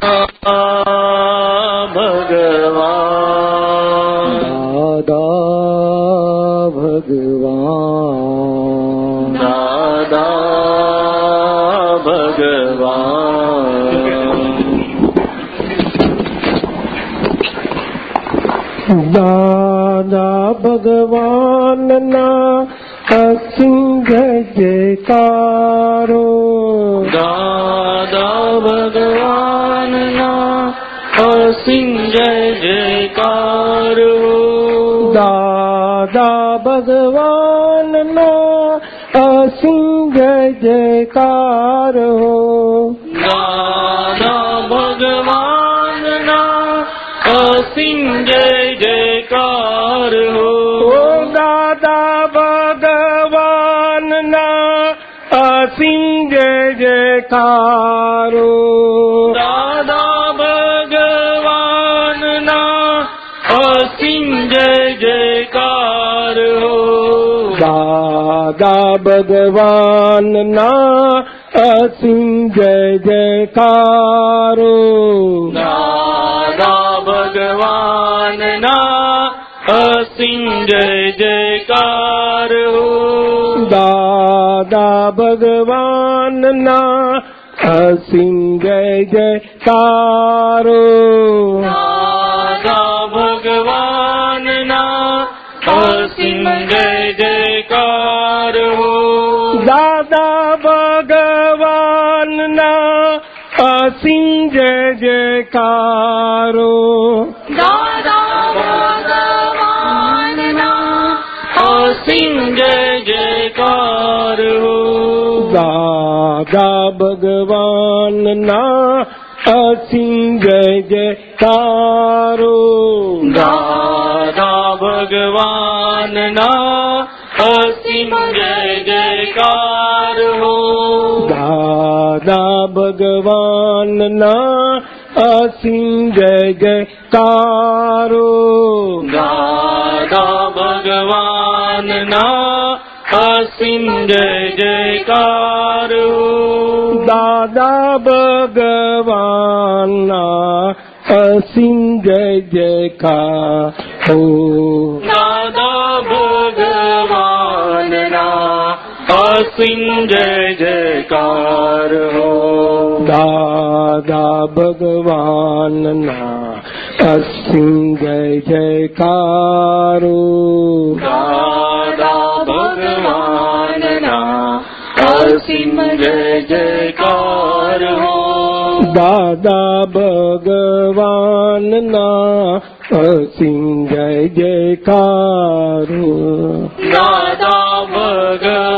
ભગવાન દાદા ભગવાન ભગવાન ભગવાનના અસિંહ જયકારો દાદા જય જયકાર દાદા ભગવાનના અસિંહ જય જયકાર હો. ભગવાનના અસિંહ જય જયકારો દાદા ભગવાનના અસિંહ જય જયકારો. દાદા ભગવાનના અસિંહ જય જયકારો દાદા ભગવાનના અસિંહ જય જયકારો સિંહ જય જયકાર દાદા ભગવાનના અસિંહ જય જયકારો દાદા ભગવાનના અસિંહ જય જયકાર હો દાદા ભગવાનના જય જયકારો દાદા ભગવાનના જય જયકાર દાદા ભગવાનના જય જયકાર અસિંહ જય જયકાર હો. દાદા ભગવાનના અસિંહ જય જયકારો. દાદા ભગવાનના અસિંહ જય જયકાર હો. દાદા ભગવાનના અસિંહ જય જયકારો. દાદા ભગવાનના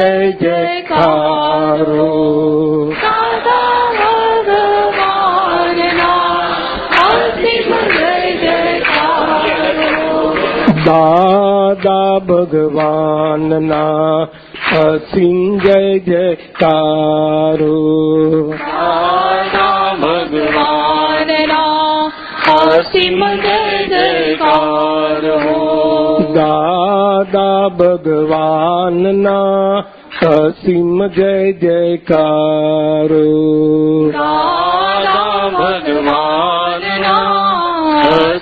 ભગવાનના અસિંહ જય જયકારો ભગવાનના અસિંહ જય જયકાર દાદા ભગવાનના અસીમ જય જયકારો દાદા ભગવાનના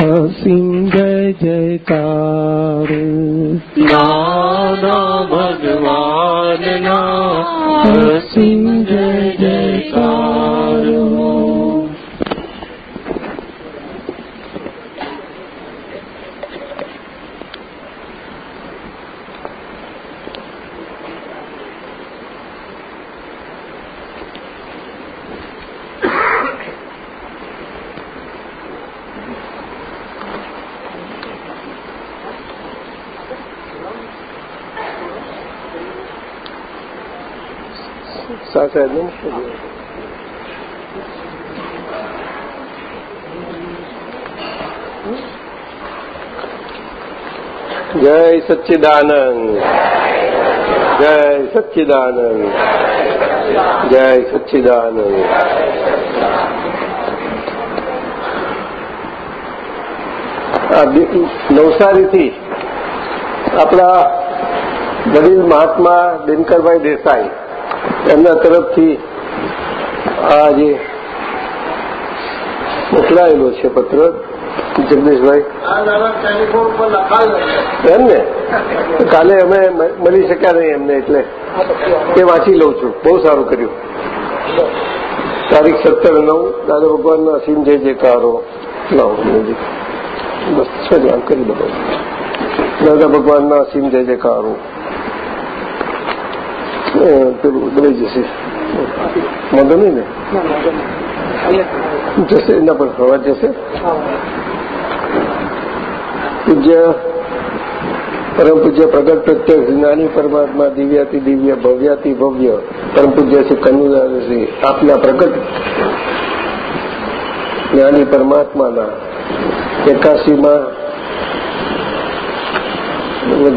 જય જયકારો દાદા ભગવાનના અસિંહ જય જયકાર હો સાથે ને જય સચ્ચિદાનંદ. જય સચ્ચિદાનંદ. જય સચ્ચિદાનંદ. નવસારીથી આપણા વડીલ મહાત્મા દિનકરભાઈ દેસાઈ એમના તરફથી આ જે મોકલાયેલો છે પત્ર, જગદીશભાઈ. એમ ને કાલે અમે મળી શક્યા નહીં એમને, એટલે એ વાંચી લઉં છું. બહુ સારું કર્યું. તારીખ સત્તર નવ, દાદા ભગવાનના અસીમ જય જયકારો. લાવો બસ કરી દો. દાદા ભગવાનના અસીમ જય જયકારો. પેલું દબાઈ જશે. વાંધો નહીં ને? જશે, એના પર અવાજ જશે. પૂજ્ય, પરમ પૂજ્ય પ્રગટ પ્રત્યક્ષ જ્ઞાની પરમાત્મા દિવ્યાતિ દિવ્ય, ભવ્યાતિ ભવ્ય. પરમ પૂજ્ય શ્રી આપના પ્રગટ જ્ઞાની પરમાત્માના એકાસીમાં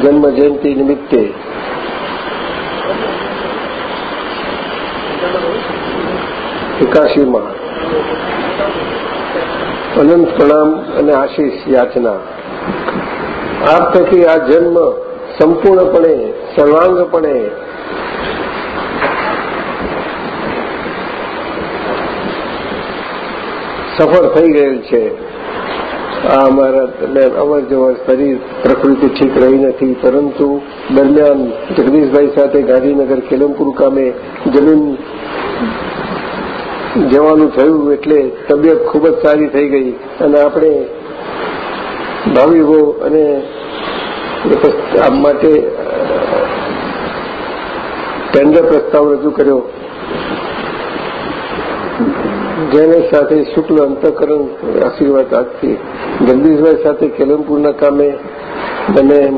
જન્મ જયંતિ નિમિત્તે એકાશીમાં. અનંત પ્રણામ અને આશીષ યાચના. આપ થકી આ જન્મ સંપૂર્ણપણે, સર્વાંગપણે સફળ થઈ ગયેલ છે. આ અમારા અવર જવર શરીર પ્રકૃતિ ઠીક રહી નથી, પરંતુ દરમિયાન જગદીશભાઈ સાથે ગાંધીનગર કેલમપુર કામે જમીન જવાનું થયું એટલે તબિયત ખૂબ જ સારી થઈ ગઈ અને આપણે ભાવિકો અને માટે ટેન્ડર પ્રસ્તાવ રજૂ કર્યો. જેને સાથે શુક્લ અંતકરણ આશીર્વાદ આપતી જગદીશભાઈ સાથે કેલમપુરના કામે મને,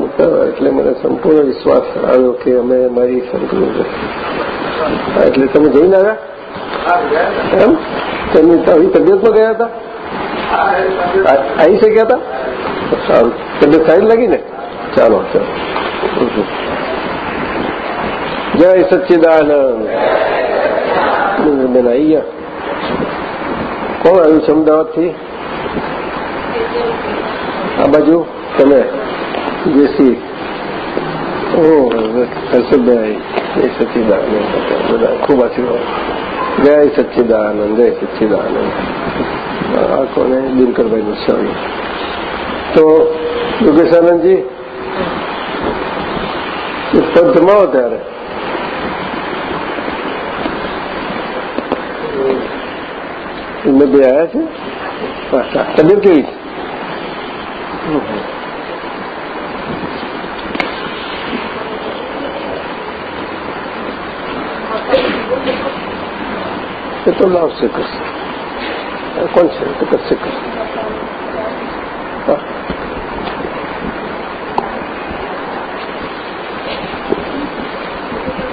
એટલે મને સંપૂર્ણ વિશ્વાસ આવ્યો કે અમે મારી સંકલન એટલે તમે જઈને આવ્યા? એમ? તેમની આવી તબિયતમાં ગયા હતા? આવી શક્યા હતા? સારું. તબિયત સારી લાગી ને? ચાલો ચાલો. જય સચ્ચિદાનંદ. બેન આવી ગયા. કોણ આવ્યું છે અમદાવાદથી આ બાજુ તમે, જેસી. ઓહ હર્ષદભાઈ, જય સચ્ચિદાનંદ બધા ખૂબ આશીર્વાદ. જય સચ્ચિદાનંદ જય સચ્ચિદાનંદ આ કોને? દિનકરભાઈ ગોસ્વામી તો યોગેશાનંદજી પદ જમાવો ત્યારે. બે આવ્યા છે તબિયત કેવી છે એ તો લાવશે કરશે કોણ છે તો કરશે કરશે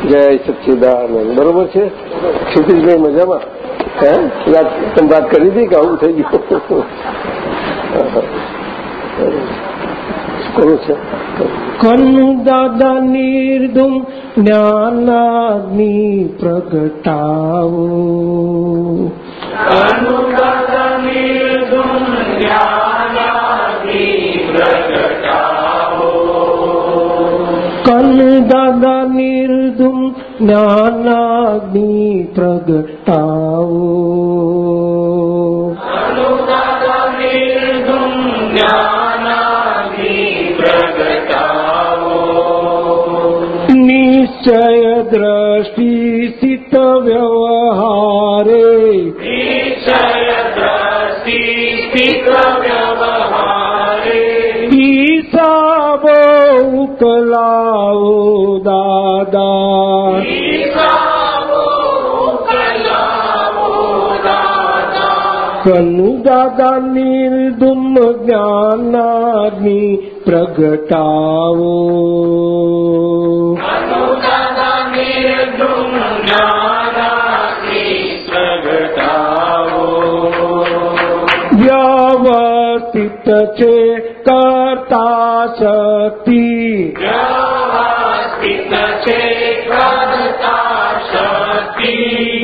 જય સચ્ચિદાનંદ બરોબર છે ક્ષિતિજભાઈ મજામાં હે? તમે વાત કરી હતી કે આવું થઈ ગયું? કોનું છે? કનુ દાદા નિર્ધુમ જ્ઞાનાગ્નિ પ્રગટાવો. કનુ દાદા નિર્ધુમ જ્ઞાનાગ્નિ પ્રગટાવો. કનુ દાદા નિર્દુમ જ્ઞાનાગ્નિ પ્રગટાવો નિશ્ચય દ્રષ્ટિ સ્થિત વ્યવહારે નિશ્ચય દ્રષ્ટિ સ્થિત વ્યવહારે હિસાબો મોકલાવો દાદા કનુ દાદા નિર્દુમ જ્ઞાનાગ્નિ પ્રગટાવો વ્યાવતિત છે કરતા શક્તિ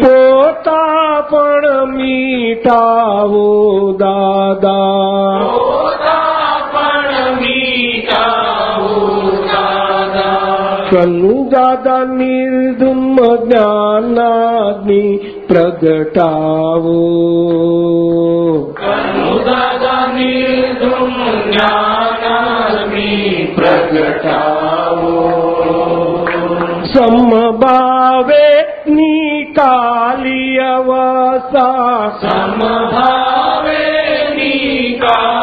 પોતા પણ મીટાવો દાદા. દાદા. નિર્દુમ જ્ઞાનાગ્નિ પ્રગટાવો પ્રગટાવો સમભાવે નિકાલી અવસા સમભાવે નિકાલી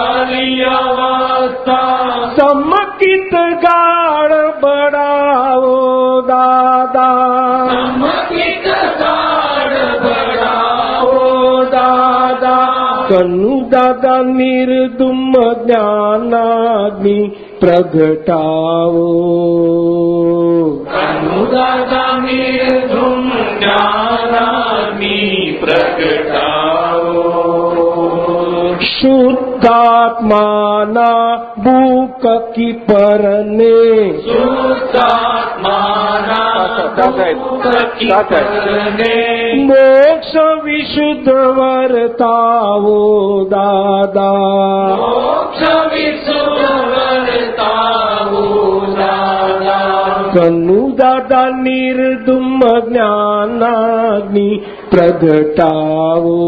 દાદા નિર્દુમ જ્ઞાનાગ્નિ પ્રગટાવો અનુદાતા નિર્ધુમ જ્ઞાનાગ્નિ પ્રગટાવો શુદ્ધાત્માના બુક કી પરને મોક્ષ વિશુદ્ધ વર્તાવો દાદા કનુ દાદા નિર્દુમ જ્ઞાનાગ્નિ પ્રગટાવો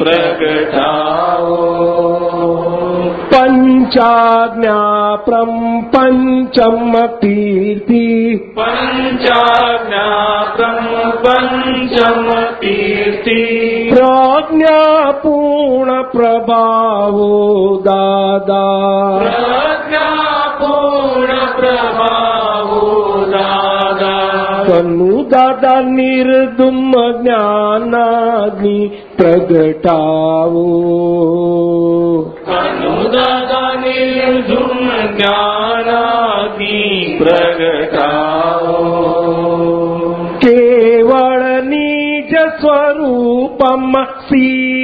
પ્રગટાવો પંચાજ્ઞા પ્રમ પંચમ કીર્તિ પંચાજ્ઞાતમ પંચમ તીર્તિ પ્રજ્ઞા પૂર્ણ પ્રભાવો દાદા પ્રજ્ઞાપૂર્ણ પ્રભાવો દાદા કનુ દાદા નિર્દુમ જ્ઞાનાગ્નિ પ્રગટાવો કનુ દાદા નિર્ધુમ જ્ઞાનાદિ પ્રગટાવો કેવળ નિજ સ્વરૂપમ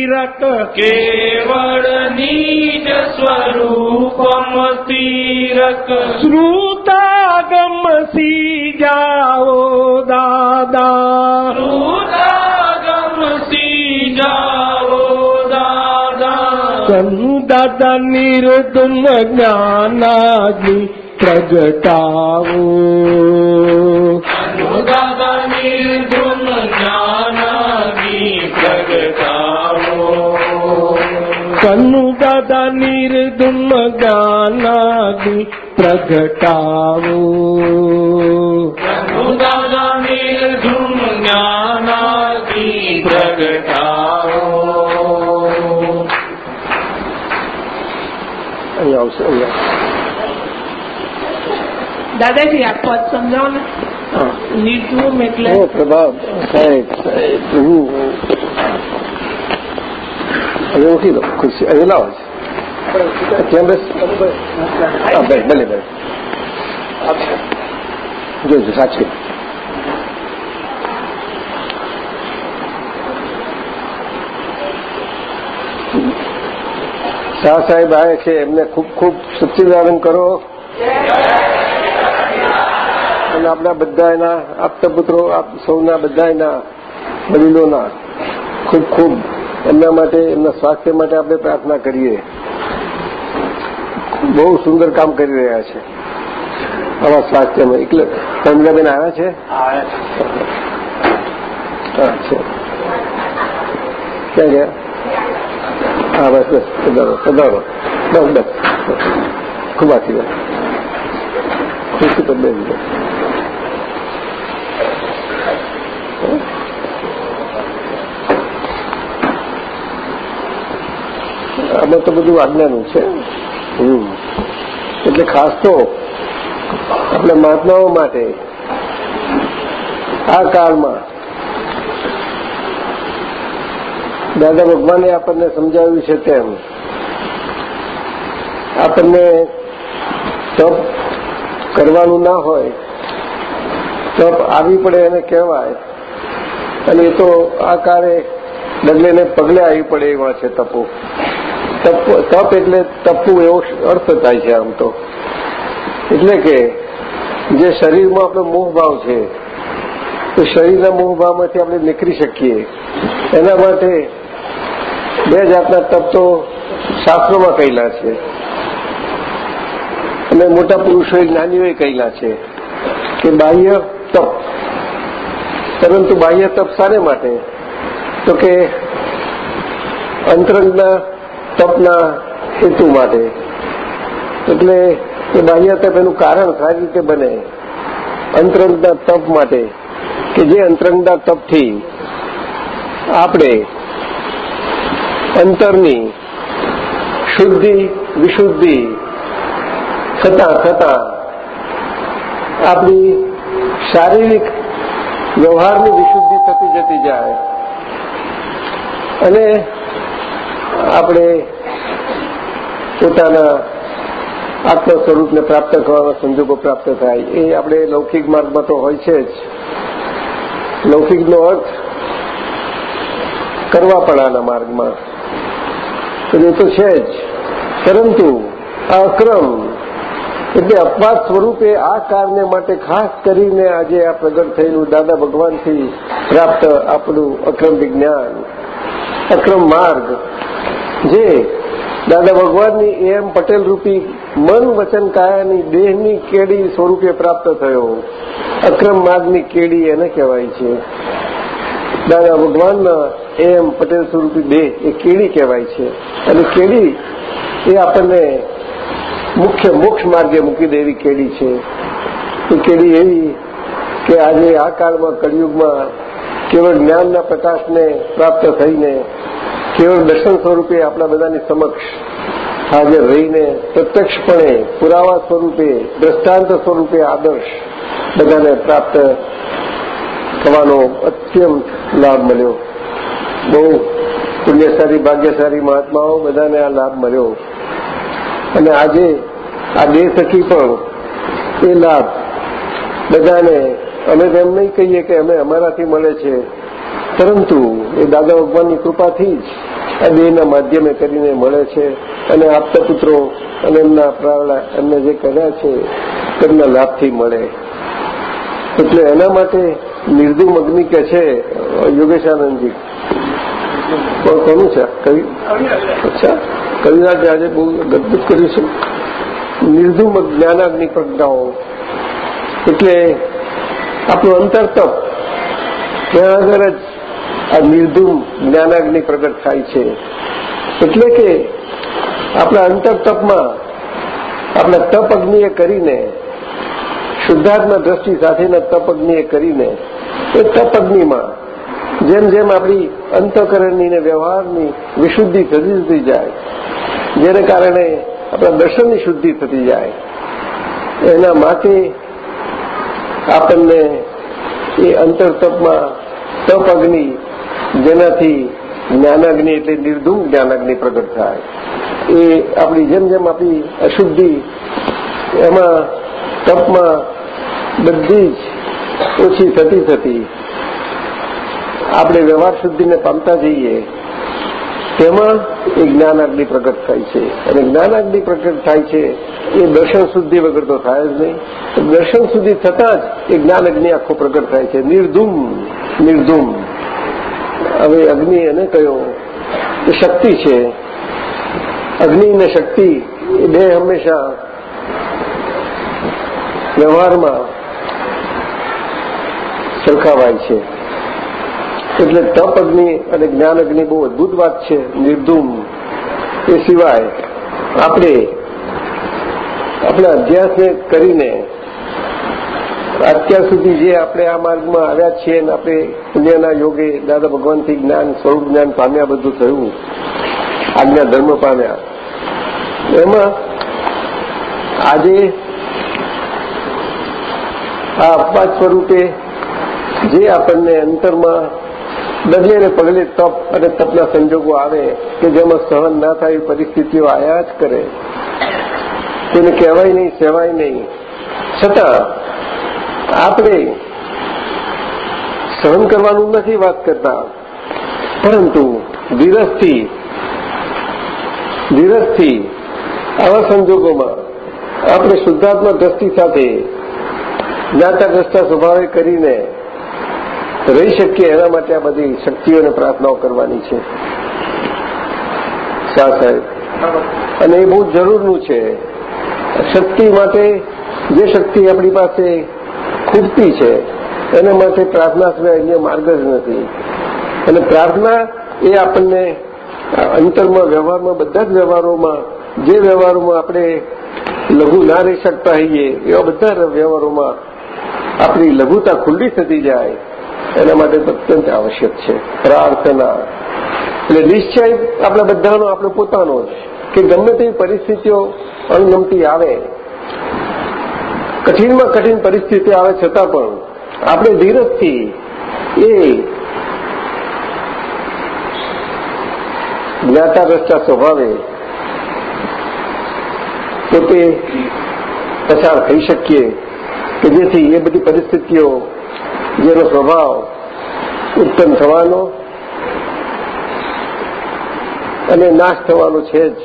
સીરક કેવળ નિજ સ્વરૂપમ તીરક શ્રુતાગમ સી જાઓ દાદા. શ્રુતાગમ સી જાઓ દાદા. દાદા નિર્દુમ જ્ઞાનાજી પ્રગટાવો દાદા નિર્ધુમ કનુ દાદા નિર્દુમ જ્ઞાનાગ્નિ પ્રગટાવો કનુ દાદા નિર્ધુમ જ્ઞાનાદિ પ્રગટાવો અહીંયા આવશે અહીંયા દાદાજી આ પદ સમજાવો ને. હા. નિર્ધૂમ એટલે પ્રભાવ સાહેબ સાહેબ હું હવે ઉઠી લો ખુરશી અહીં લાવો ત્યાં બસ હા ભલે جوز સાચી શાહ સાહેબ આવે છે એમને ખૂબ ખૂબ સચ્ચિદાનંદ કરો અને આપણા બધા એના આપતા પુત્રો આપ સૌના બધા એના વડીલોના ખૂબ ખૂબ એમના માટે, એમના સ્વાસ્થ્ય માટે આપણે પ્રાર્થના કરીએ. બહુ સુંદર કામ કરી રહ્યા છે. આવા સ્વાસ્થ્યમાં. એટલે કમલાબેન આવ્યા છે? ક્યાં ગયા? હા, બસ બસ, પધારો પધારો. બસ બસ. ખૂબ આશીર્વાદ. ખુશી પર આમાં તો બધું આજ્ઞાનું છે. એટલે ખાસ તો આપણે મહાત્માઓ માટે આ કાળમાં દાદા ભગવાને આપણને સમજાવ્યું છે તેમ આપણને તપ કરવાનું ના હોય, તપ આવી પડે એને કહેવાય. અને એ તો આ કાળે ડગલે પગલે આવી પડે એવા છે તપો. તપ તપ એટલે તપવું એવો અર્થ થાય છે આમ તો. એટલે કે જે શરીરમાં આપણો મોહભાવ છે, તો શરીરના મોહભાવમાંથી આપણે નીકળી શકીએ. એના માટે બે જાતના તપ તો શાસ્ત્રોમાં કહેલા છે. અને મોટા પુરુષોએ જ્ઞાનીઓએ કહેલા છે કે બાહ્ય તપ, પરંતુ બાહ્ય તપ શાને માટે? તો કે અંતરંગના તપના હેતુ માટે. એટલે એ બાહ્ય તપ એનું કારણ સારી રીતે બને. અંતરંગના તપ માટે. કે જે અંતરંગના તપથી આપણે અંતરની શુદ્ધિ, વિશુદ્ધિ થતા થતા આપણી શારીરિક વ્યવહારની વિશુદ્ધિ થતી જતી જાય. અને આપણે પોતાના આત્મ સ્વરૂપને પ્રાપ્ત કરવાના સંજોગો પ્રાપ્ત થાય. એ આપણે લૌકિક માર્ગમાં તો હોય છે જ. લૌકિકનો અર્થ કરવાપણાના માર્ગમાં. એ તો છે જ. પરંતુ આ અક્રમ એટલે અપવાદ સ્વરૂપે આ કારને માટે ખાસ કરીને આજે આ પ્રગટ થયેલું દાદા ભગવાનથી પ્રાપ્ત આપણું અક્રમ વિજ્ઞાન, અક્રમ માર્ગ જે દાદા ભગવાનની એમ પટેલ રૂપી મન વચન કાયાની દેહની કેડી સ્વરૂપે પ્રાપ્ત થયો. અક્રમ માર્ગની કેડી એને કહેવાય છે. દાદા ભગવાનના એમ પટેલ સ્વરૂપી દેહ એ કેડી કહેવાય છે. અને કેડી એ આપણને મુખ્ય મોક્ષ માર્ગે મૂકી દેવી કેડી છે. એ કેડી એવી કે આજે આ કાળમાં કળિયુગમાં કેવળ જ્ઞાનના પ્રકાશને પ્રાપ્ત થઈને કેવળ દર્શન સ્વરૂપે આપણા બધાની સમક્ષ હાજર રહીને પ્રત્યક્ષપણે પુરાવા સ્વરૂપે, દ્રષ્ટાંત સ્વરૂપે આદર્શ બધાને પ્રાપ્ત થવાનો અત્યંત લાભ મળ્યો. બહુ પુણ્યશાળી, ભાગ્યશાળી મહાત્માઓ બધાને આ લાભ મળ્યો. અને આજે આ દેહ થકી પણ એ લાભ બધાને અમે તેમ નહીં કહીએ કે અમે અમારાથી મળે છે. પરંતુ એ દાદા ભગવાનની કૃપાથી જ આ દેહના માધ્યમે કરીને મળે છે અને આપતા પુત્રો અને એમના પ્રાવડા એમને જે કર્યા છે, તેમના લાભથી મળે. એટલે એના માટે નિર્દુમ અગ્નિ કે છે, યોગેશાનંદજી. પણ કોનું છે? કવિ? અચ્છા. કવિરાજે આજે બહુ અદભુત કર્યું છે. નિર્ધુમ જ્ઞાનાગ્નિ પ્રજ્ઞાઓ. એટલે આપણું અંતરતપ ત્યાં આગળ જ આ નિર્ધુમ જ્ઞાનાગ્નિ પ્રગટ થાય છે. એટલે કે આપણા અંતર તપમાં આપણા તપ અગ્નિએ કરીને, શુદ્ધાત્મા દ્રષ્ટિ સાથેના તપ અગ્નિએ કરીને, એ તપ અગ્નિમાં જેમ જેમ આપણી અંતકરણની ને વ્યવહારની વિશુદ્ધિ થતી થતી જાય, જેને કારણે આપણા દર્શનની શુદ્ધિ થતી જાય, એના માટે આપણને એ અંતરતપમાં તપ અગ્નિ જેનાથી જ્ઞાનાગ્નિ એટલે નિર્ધૂમ જ્ઞાનાગ્નિ પ્રગટ થાય. એ આપણી જેમ જેમ આપણી અશુદ્ધિ, એમાં તપમાં બધી જ ઓછી થતી થતી આપણે વ્યવહાર શુદ્ધિને પામતા જઈએ, તેમાં એ જ્ઞાનાગ્નિ પ્રગટ થાય છે. અને જ્ઞાનાગ્નિ પ્રગટ થાય છે એ દર્શન શુદ્ધિ વગર તો થાય જ નહીં. દર્શન સુધી થતાં જ એ જ્ઞાનાગ્નિ આખો પ્રગટ થાય છે. નિર્ધુમ નિર્ધુમ. હવે અગ્નિ એને કયો? એ શક્તિ છે. અગ્નિ અને શક્તિ બે હંમેશા વ્યવહારમાં સરખાવાય છે. એટલે તપ અગ્નિ અને જ્ઞાન અગ્નિ બહુ અદભુત વાત છે, નિર્ધુમ. એ સિવાય આપણે, આપણા અભ્યાસને કરીને અત્યાર સુધી જે આપણે આ માર્ગમાં આવ્યા છીએ અને આપણે પુણ્યના યોગે દાદા ભગવાનથી જ્ઞાન, સ્વરૂપ જ્ઞાન પામ્યા, બધું થયું. આજ્ઞા ધર્મ પામ્યા. એમાં આજે આ અપવાદ સ્વરૂપે જે આપણને અંતરમાં ડગલે ને પગલે તપ અને તપના સંજોગો આવે, કે જેમાં સહન ના થાય પરિસ્થિતિઓ આયા જ કરે, તેને કહેવાય નહીં, સેવાય નહીં. છતાં આપણે સહન કરવાનું નથી વાત કરતા. પરંતુ ધીરજથી ધીરજથી આવા સંજોગોમાં આપણે શુદ્ધાત્મા દ્રષ્ટિ સાથે જ્ઞાતાગ્રસ્તા સ્વભાવે કરીને રહી શકીએ એના માટે આ બધી શક્તિઓને પ્રાર્થનાઓ કરવાની છે. શાહ સાહેબ. અને એ બહુ જરૂરનું છે. શક્તિ માટે જે શક્તિ આપણી પાસે ખૂટતી છે. એના માટે પ્રાર્થના સિવાય અન્ય માર્ગ જ નથી. અને પ્રાર્થના એ આપણને અંતરમાં વ્યવહારમાં, બધા જ વ્યવહારોમાં, જે વ્યવહારોમાં આપણે લઘુ ના રહી શકતા હોઈએ, એવા બધા વ્યવહારોમાં આપણી લઘુતા ખુલ્લી થતી જાય. એના માટે અત્યંત આવશ્યક છે. પ્રાર્થના. એટલે નિશ્ચય આપણા બધાનો, આપણો પોતાનો જ. કે ગમે તેવી પરિસ્થિતિઓ અણગમતી આવે કઠિનમાં કઠિન પરિસ્થિતિ આવે છતાં પણ આપણે ધીરજથી એ જ્ઞાતા દ્રષ્ટા સ્વભાવે પોતે પસાર થઈ શકીએ કે જેથી એ બધી પરિસ્થિતિઓ જેનો સ્વભાવ ઉત્પન્ન થવાનો અને નાશ થવાનો છે જ.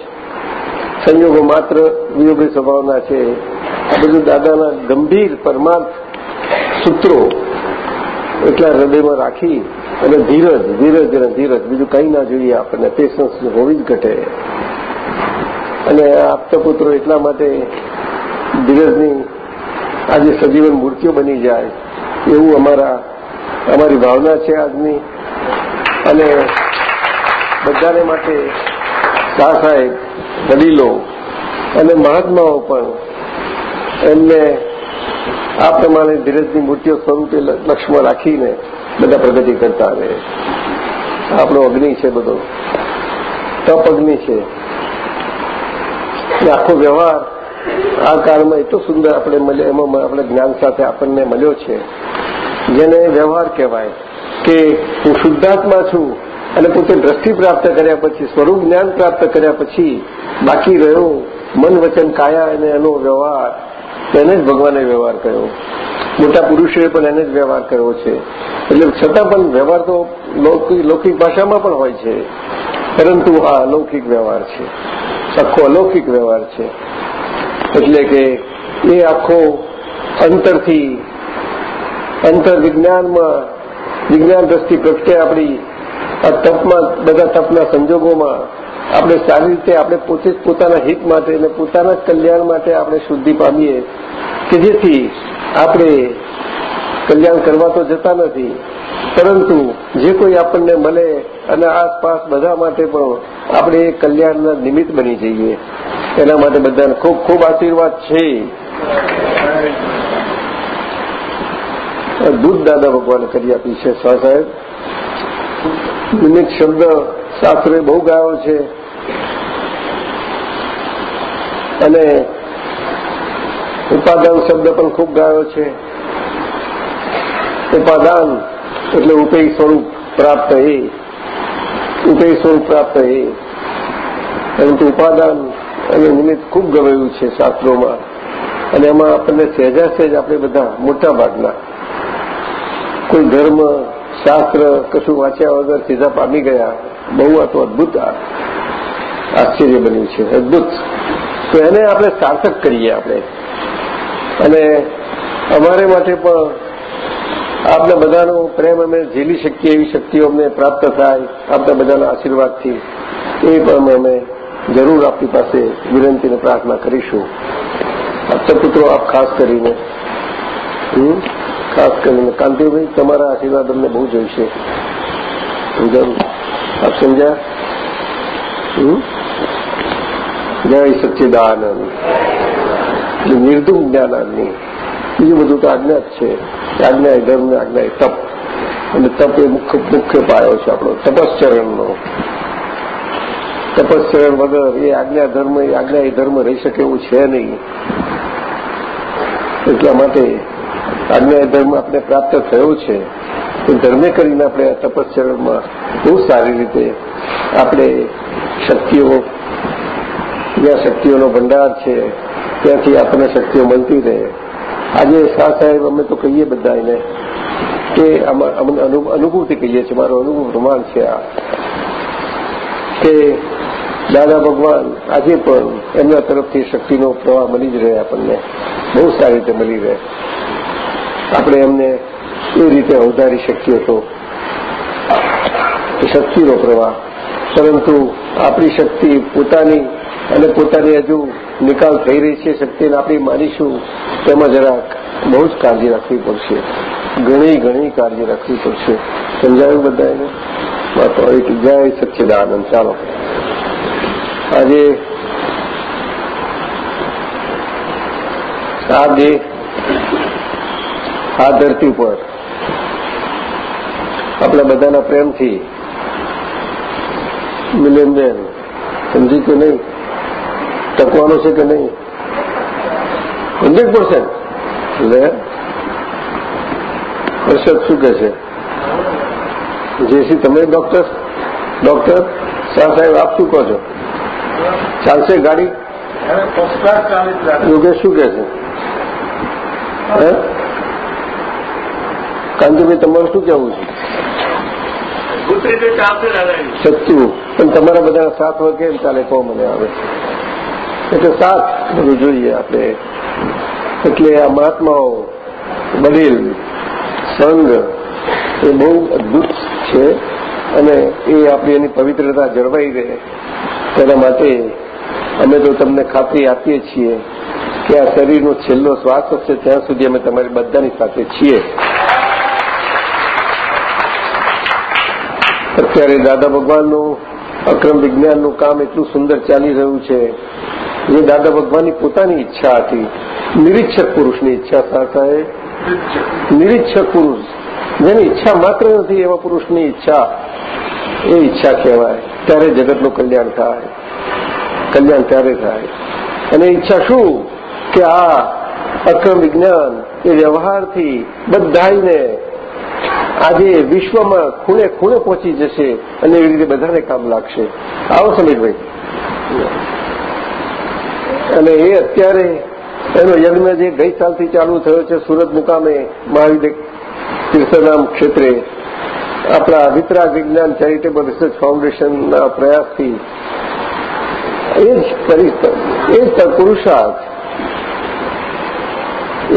સંયોગો માત્ર વિયોગી સ્વભાવના છે. આ બધું દાદાના ગંભીર પરમાર્થ સૂત્રો એટલા હૃદયમાં રાખી અને ધીરજ ધીરજ અને ધીરજ, બીજું કંઈ ના જોઈએ આપણને પેશન્સ હોવી જ ઘટે. અને આપતા પુત્રો એટલા માટે ધીરજની આજે સજીવન મૂર્તિઓ બની જાય, એવું અમારા, અમારી ભાવના છે આજની. અને બધાને માટે શાહ સાહેબ, વડીલો અને મહાત્માઓ પણ એમને આ પ્રમાણે ધીરજની મૂર્તિઓ સ્વરૂપે લક્ષ્યમાં રાખીને બધા પ્રગતિ કરતા રહે આપણો અગ્નિ છે બધો. તપ અગ્નિ છે. આખો વ્યવહાર આ કાળમાં એટલો સુંદર આપણે મળ્યો, એમાં આપણે જ્ઞાન સાથે આપણને મળ્યો છે. જેને વ્યવહાર કહેવાય કે હું શુદ્ધાત્મા છું અને પોતે દ્રષ્ટિ પ્રાપ્ત કર્યા પછી, સ્વરૂપ જ્ઞાન પ્રાપ્ત કર્યા પછી બાકી રહ્યો, મન વચન કાયા અને એનો વ્યવહાર તેને જ ભગવાને વ્યવહાર કર્યો. મોટા પુરુષોએ પણ એને જ વ્યવહાર કર્યો છે. એટલે છતાં પણ વ્યવહાર તો લૌકિક ભાષામાં પણ હોય છે. પરંતુ આ અલૌકિક વ્યવહાર છે. આખો અલૌકિક વ્યવહાર છે. એટલે કે એ આખો અંતરથી અંતર વિજ્ઞાનમાં વિજ્ઞાન દ્રષ્ટિ પ્રગટે આપણી આ તપમાં, બધા તપના સંજોગોમાં આપણે સારી રીતે આપણે પોતે પોતાના હિત માટે અને પોતાના કલ્યાણ માટે આપણે શુદ્ધિ પામીએ કે જેથી આપણે કલ્યાણ કરવા તો જતા નથી, પરંતુ જે કોઈ આપણને મળે અને આસપાસ બધા માટે પણ આપણે એ કલ્યાણના નિમિત્ત બની જઈએ. એના માટે બધાને ખૂબ ખૂબ આશીર્વાદ છે. દૂધ દાદા ભગવાને કરી આપી છે સાહેબ. નિમિત્ત શબ્દ શાસ્ત્રે બહુ ગાયો છે. અને ઉપાદાન શબ્દ પણ ખૂબ ગાયો છે. ઉપાદાન એટલે ઉપેય સ્વરૂપ પ્રાપ્ત એ ઉપેય સ્વરૂપ પ્રાપ્ત એ પરંતુ ઉપાદાન અને નિમિત્ત ખૂબ ગવાયું છે શાસ્ત્રોમાં. અને એમાં આપણને સહેજા સહેજ આપણે બધા મોટા ભાગના કોઈ ધર્મ, શાસ્ત્ર કશું વાંચ્યા વગર સીધા પામી ગયા. બહુ આ તો અદભુત આશ્ચર્ય બન્યું છે, અદભુત. તો એને આપણે સાર્થક કરીએ આપણે. અને અમારે માટે પણ આપના બધાનો પ્રેમ અમે ઝીલી શકીએ એવી શક્તિઓ અમને પ્રાપ્ત થાય, આપના બધાના આશીર્વાદથી. એ પણ અમે જરૂર આપની પાસે વિનંતીને પ્રાર્થના કરીશું. પુત્રો, આપ ખાસ કરીને ખાસ કરીને કાંતિભાઈ, તમારા આશીર્વાદ અમને બહુ જોઈશે. જરૂર. આપ સમજ્યા? જય સચ્ચિદાનંદ. એટલે નિર્ધુમ જ્ઞાનાગ્નિ. બીજું બધું તો આજ્ઞા જ છે. આજ્ઞા એ ધર્મ, આજ્ઞા એ તપ. અને તપ એ મુખ્ય મુખ્ય પાયો છે આપણો. તપશ્ચરણનો તપશ્ચરણ વગર એ આજ્ઞા ધર્મ, એ આજ્ઞા એ ધર્મ રહી શકે એવું છે નહીં. એટલા માટે આજ્ઞા ધર્મ આપણે પ્રાપ્ત થયો છે. એ ધર્મે કરીને આપણે આ તપશ્ચરણમાં બહુ સારી રીતે આપણે શક્તિઓ જ્યાં શક્તિઓનો ભંડાર છે, ત્યાંથી આપણને શક્તિઓ મળતી રહે. આજે શાહ સાહેબ અમે તો કહીએ બધા એને કે અમને અનુભૂતિ કહીએ છીએ, મારો અનુભવ પ્રમાણ છે આ. કે દાદા ભગવાન આજે પણ એમના તરફથી શક્તિનો પ્રવાહ મળી જ રહે આપણને. બહુ સારી રીતે મળી રહે. આપણે એમને એ રીતે અવધારી શકીએ તો. શક્તિનો પ્રવાહ. પરંતુ આપણી શક્તિ પોતાની અને પોતાની હજુ નિકાલ થઈ રહી છે, શક્તિને આપણે માનીશું, તેમાં જરાક બહુ જ કાળજી રાખવી પડશે. ઘણી ઘણી કાળજી રાખવી પડશે. સમજાયું બધાને તો એક જય સચ્ચિદાનંદ. ચાલો. આજે આ દેહ આ ધરતી ઉપર આપણા બધાના પ્રેમથી મિલિયનબેન સમજી કે નહીં? ટકવાનો છે કે નહીં? Hundred percent. એટલે હર્ષદ શું કે છે? જેસી તમે ડોક્ટર? ડોક્ટર શાહ સાહેબ આપ શું કહો છો? ચાલશે ગાડી? યોગેશ શું કે છે? હે? કાંતિભાઈ તમારું શું કહેવું છે? સચ્ચું પણ તમારા બધા સાથ હોય કેમ ચાલે? કહો મને આવે એટલે સાત બધું જોઈએ આપણે. એટલે આ મહાત્માઓ, વડીલ, સંઘ, એ બહુ અદભુત છે અને એ આપણી એની પવિત્રતા જળવાઈ રહે. તેના માટે અમે તો તમને ખાતરી આપીએ છીએ કે આ શરીરનો છેલ્લો શ્વાસ હશે, ત્યાં સુધી અમે તમારી બધાની સાથે છીએ. અત્યારે દાદા ભગવાનનું અક્રમ વિજ્ઞાનનું કામ એટલું સુંદર ચાલી રહ્યું છે એ દાદા ભગવાનની પોતાની ઈચ્છા હતી નિરીક્ષક પુરુષની ઈચ્છા સાથે નિરીક્ષક પુરુષ જેની ઈચ્છા માત્ર નથી એવા પુરુષની ઈચ્છા એ ઈચ્છા કહેવાય ત્યારે જગતનું કલ્યાણ થાય કલ્યાણ ત્યારે થાય અને ઈચ્છા શું કે આ અક્રમ વિજ્ઞાન એ વ્યવહારથી બધાને આજે વિશ્વમાં ખૂણે ખૂણે પહોંચી જશે અને એવી રીતે બધાને કામ લાગશે આવો સમીરભાઈ અને એ અત્યારે એનો યજ્ઞ જે ગઈ સાલથી ચાલુ થયો છે સુરત મુકામે મહાવીર તીર્થનામ ક્ષેત્રે, આપણા વિતરાગ વિજ્ઞાન ચેરિટેબલ રિસર્ચ ફાઉન્ડેશનના પ્રયાસથી એ જ કરી એ જ પુરુષાર્થ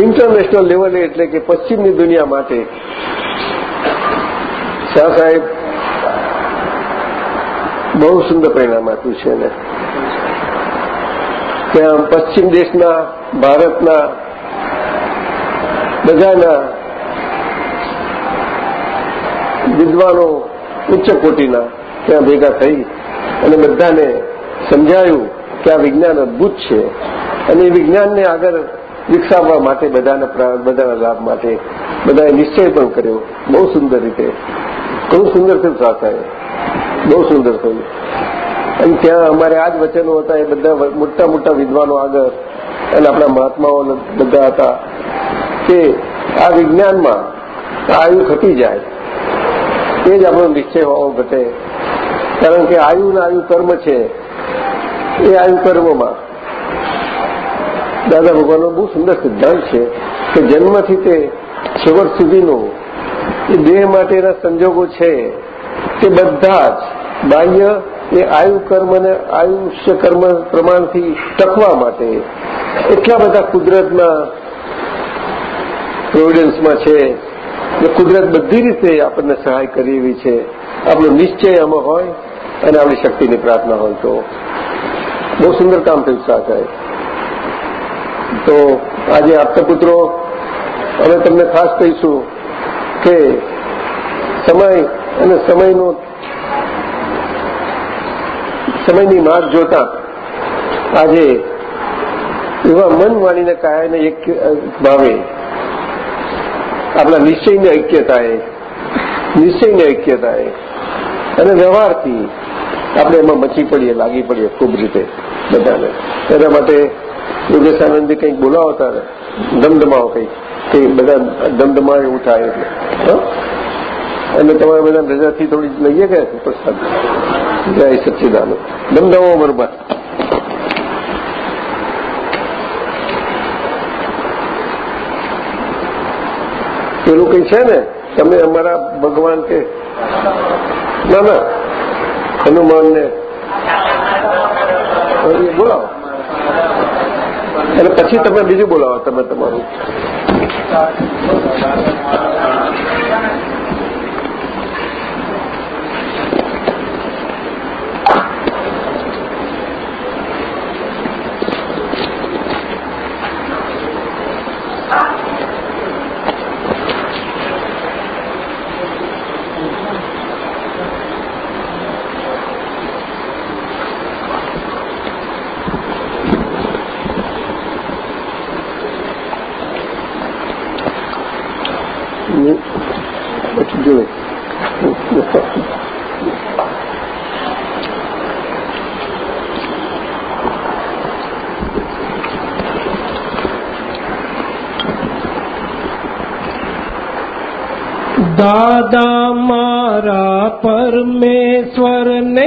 ઇન્ટરનેશનલ લેવલે એટલે કે પશ્ચિમની દુનિયા માટે શાહ સાહેબ બહુ સુંદર પરિણામ આપ્યું છે એને. ત્યાં પશ્ચિમ દેશના, ભારતના, બધાના વિદ્વાનો ઉચ્ચ કોટીના ત્યાં ભેગા થઈ અને બધાને સમજાયું કે આ વિજ્ઞાન અદભુત છે. અને એ વિજ્ઞાનને આગળ વિકસાવવા માટે બધાના બધાના લાભ માટે બધાએ નિશ્ચય પણ કર્યો. બહુ સુંદર રીતે. ઘણું સુંદર થયું સાહેબ. બહુ સુંદર થયું. અને ત્યાં અમારે આ જ વચનો હતા, એ બધા મોટા મોટા વિદ્વાનો આગળ અને આપણા મહાત્માઓ બધા હતા કે આ વિજ્ઞાનમાં આયુ ઘટી જાય. એ જ આપણો નિશ્ચય હોવો ઘટે. કારણ કે આયુ ને આયુ કર્મ છે, એ આયુ કર્મમાં. દાદા ભગવાનનો બહુ સુંદર સિદ્ધાંત છે કે જન્મથી તે છેવટ સુધીનો એ દેહ માટેના સંજોગો છે તે બધા જ બાહ્ય એ આયુ કર્મ અને આયુષ્ય કર્મ પ્રમાણથી ટકવા માટે એટલા બધા કુદરતના પ્રોવિડન્સમાં છે કે કુદરત બધી રીતે આપણને સહાય કરી એવી છે. આપણો નિશ્ચય આમાં હોય અને આપણી શક્તિની પ્રાર્થના હોય તો. બહુ સુંદર કામ થયું સાહેબ. તો આજે આપતા પુત્રો, અમે તમને ખાસ કહીશું કે સમય અને સમયનો સમયની માગ જોતા આજે એવા મન માનીને કાયાને એક ભાવે આપણા નિશ્ચયની ઐક્યતાએ નિશ્ચયની ઐક્યતાએ અને વ્યવહારથી આપણે એમાં મચી પડીએ, લાગી પડીએ ખૂબ રીતે બધાને. એના માટે યોગેશાનંદજી કંઈક બોલાવતા ધમધમાવો કંઈક, કે બધા દમદમા એવું થાય એટલે અને તમારે બધા રજાથી થોડી લઈએ કે પ્રસાદ? જય સચ્ચિદાનંદ દમદમો બરોબર પેલું કઈ છે ને? તમે અમારા ભગવાન કે ના ના. હનુમાનને બોલાવો. અને પછી તમે બીજું બોલાવો, તમે તમારું What you doing? દાદા મારા પરમેશ્વરને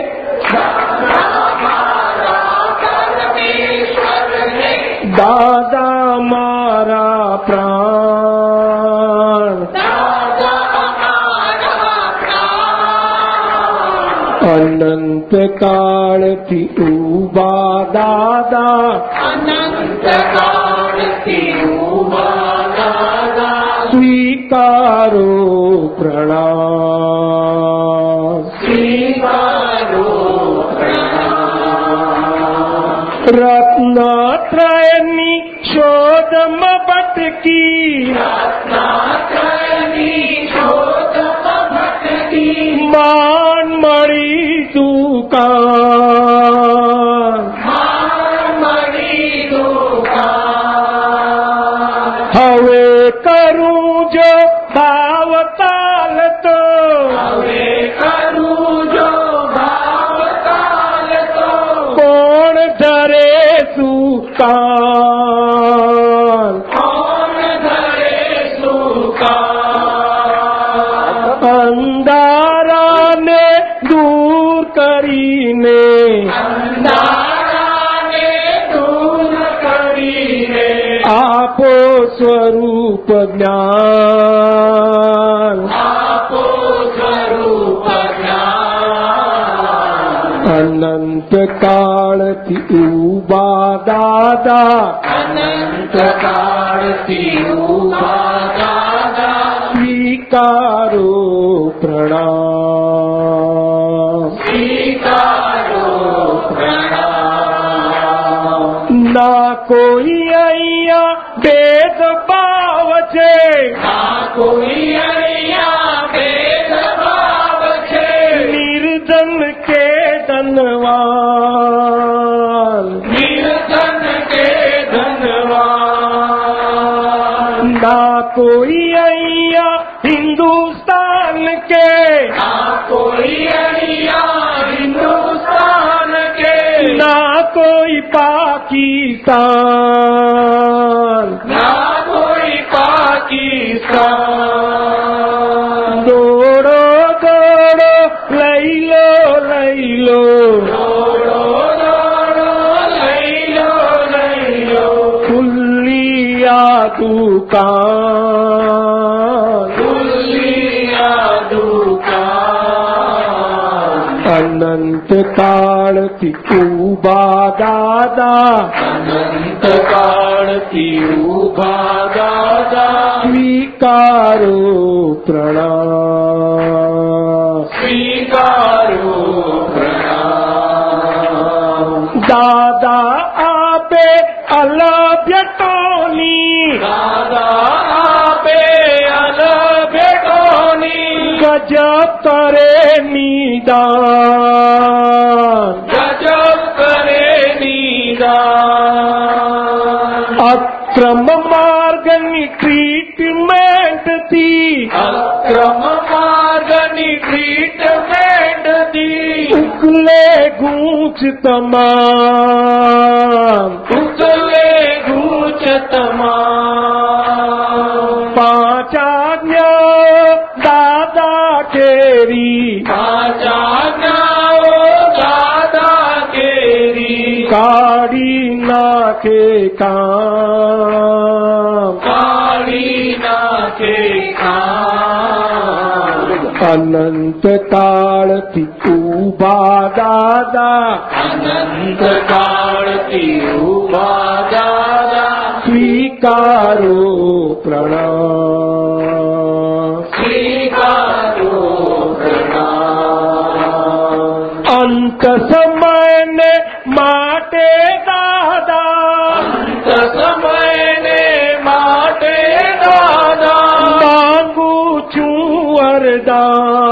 દાદા મારા પ્રાણ અનંત કાળથી ઊભા દાદા સ્વીકારો પ્રણામ રત્નત્રયની શોધમાં ભટકી સુકાન અંધારાને દૂર કરીને આપો સ્વરૂપ જ્ઞાન અનંત કાળથી ઊભા દાદા. સ્વીકારો પ્રણામ. ના કોઈ અહીંયા ભેદભાવ છે નિર્ધન પાકિસ્તાન દોડો દોડો લઈ લો લઈ લો ખુલ્લી આ દુકાન અનંત કાળથી ઊભા દાદા. સ્વીકારો પ્રણામ. દાદા करे नीदान। गजब करे नीदान। अक्रम मार्गनि ट्रीटमेंट थी अक्रम मार्गनि ट्रीटमेंट थी उगले गूंज तमाम। उगले गूंज तमाम। નાખે કામ. કાળી નાખે કામ. અનંત કાળથી ઊભા દાદા. અનંત કાળથી ઊભા દાદા. સ્વીકારો પ્રણામ.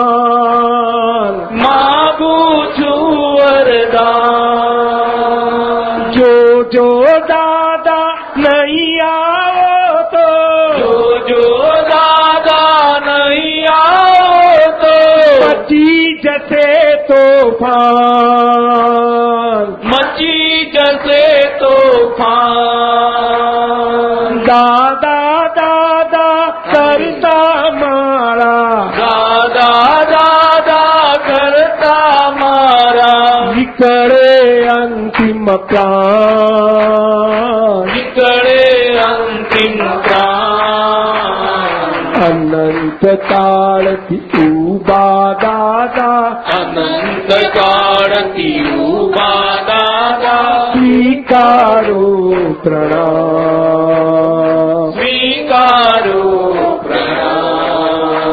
وردان مابو جو وردان جو جو دادا نہیں آو تو جو جو دادا نہیں آو تو مچی جسے تو پان مچی جسے تو پان અંતિમ પ્રાણ નીકળે અંતિમ પ્રાણ અનંત કાળથી ઉબા દાદા અનંત કાળથી ઉબા દાદા સ્વીકારો પ્રણામ સ્વીકારો પ્રણામ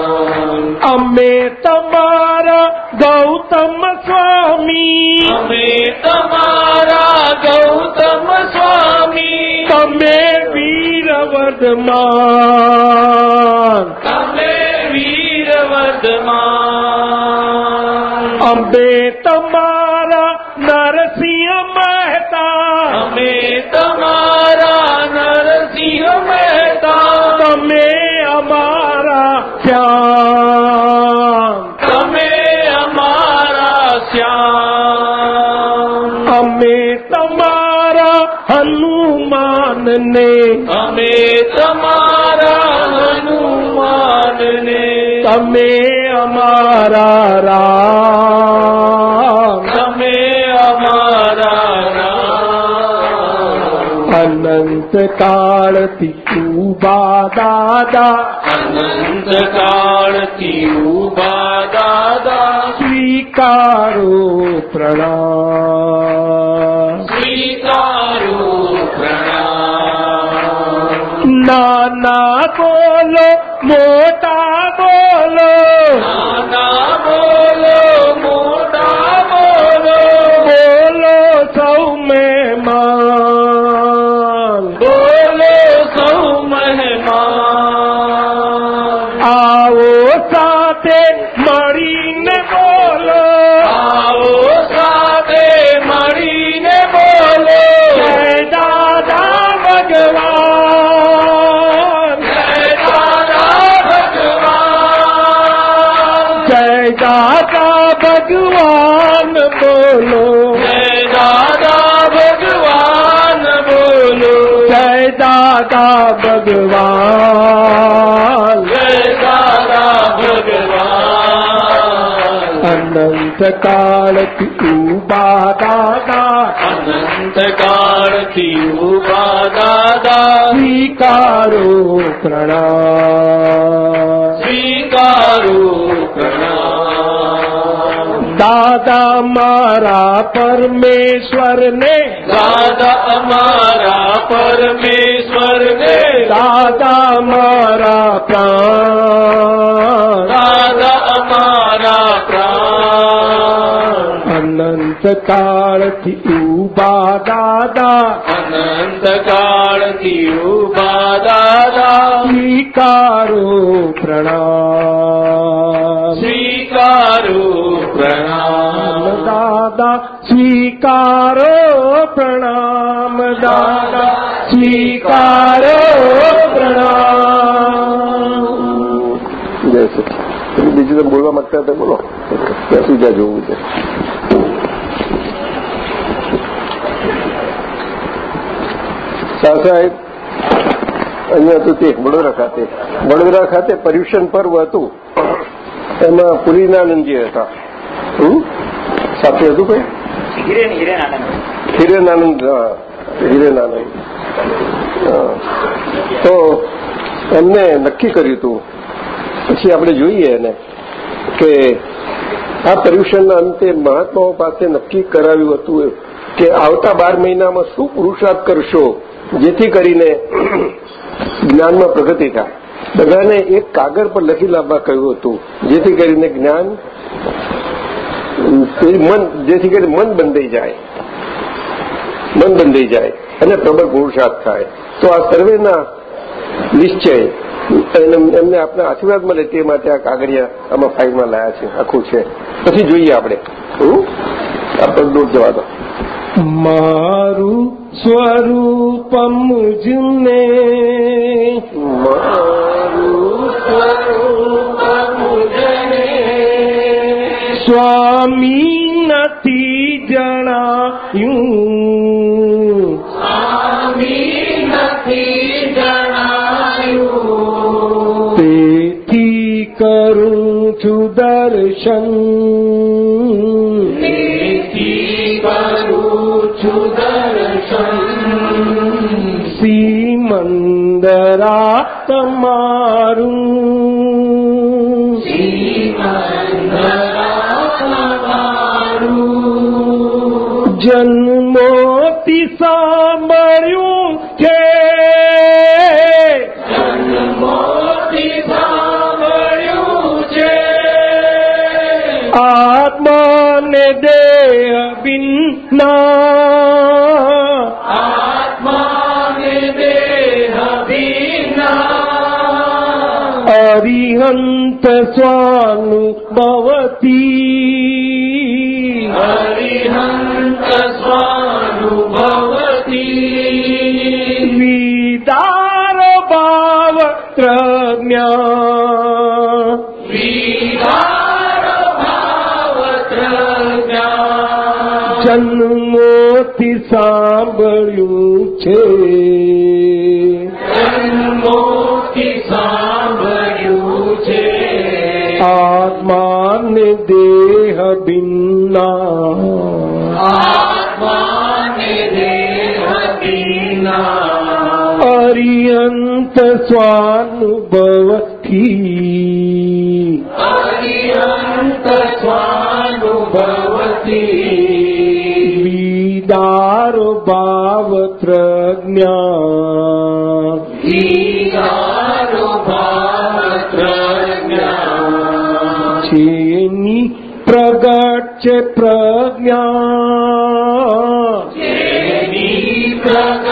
અમે તમારા ગૌતમ સ્વામી અમે તમારા વર્ધમાન. તમે વીર વર્ધમાન. અંબે તમારા નરસિંહ મહેતા. અમે તમારા હનુમાનને અમે તમારા હનુમાનને. તમે અમારા રામ. તમે અમારા રામ. અનંત કાળથી ઊભા દાદા. અનંત કાળથી ઊભા દાદા. સ્વીકારો પ્રણામ. નાના બોલો મોટા બોલો. બોલો જય દાદા ભગવાન બોલો જય દાદા ભગવાન જય દાદા ભગવાન અનંત કાળથી ઊભા દાદા અનંત કાળથી ઊભા દાદા સ્વીકારો પ્રણામ સ્વીકારો પ્રણામ દાદા મારા પરમેશ્વરને દાદા અમારા પરમેશ્વરને દાદા મારા પ્રાણ દાદા અમારા પ્રાણ અનંત કાળથી ઊભા દાદા અનંત કાળથી ઊભા દાદા સ્વીકારો પ્રણામ સ્વીકારો પ્રણામ, દાદા. સ્વીકારો પ્રણામ. બીજું તમે બોલવા માંગતા હતા, બોલો. ત્યાં જ્યાં જોવું છે. સાહેબ અહીંયા હતું તે વડોદરા ખાતે વડોદરા ખાતે પર્યુષણ પર્વ હતું. એમાં પુરીનાનંદજી હતા? સાથે હતું કઈ હિરેન હિરેન. તો એમને નક્કી કર્યું હતું પછી આપણે જોઈએ એને કે આ પર્યુષણના અંતે મહાત્માઓ પાસે નક્કી કરાવ્યું હતું કે આવતા બાર મહિનામાં શું પુરુષાર્થ કરશો? જેથી કરીને જ્ઞાનમાં પ્રગતિ થાય. બધાને એક કાગળ પર લખી લાવવા કહ્યું હતું. જેથી કરીને જ્ઞાન મન જેથી કરીને મન બંધાઈ જાય. મન બંધાઈ જાય અને પ્રબળ પુરુષાર્થ થાય. તો આ સર્વેના નિશ્ચય એમને આપના આશીર્વાદ મળે તે માટે આ કાગળિયા આમાં ફાઇલમાં લાયા છે આખું છે. પછી જોઈએ આપણે. આપણે દૂર જવા દો. મારું સ્વરૂપમ મુજને મારું સ્વરૂપ સ્વામી નથી જણાયું તેથી કરું છું દર્શન સિમંદરા તમારું જન્મોથી સાંભળ્યું છે. આત્માને દેહ બિન્ના અરિહંત સ્વાનુભવતી અરિયંત સ્વાનુભવથી વિદાર ભાવ પ્રજ્ઞા છેની પ્રગટ પ્રજ્ઞા ત્યાં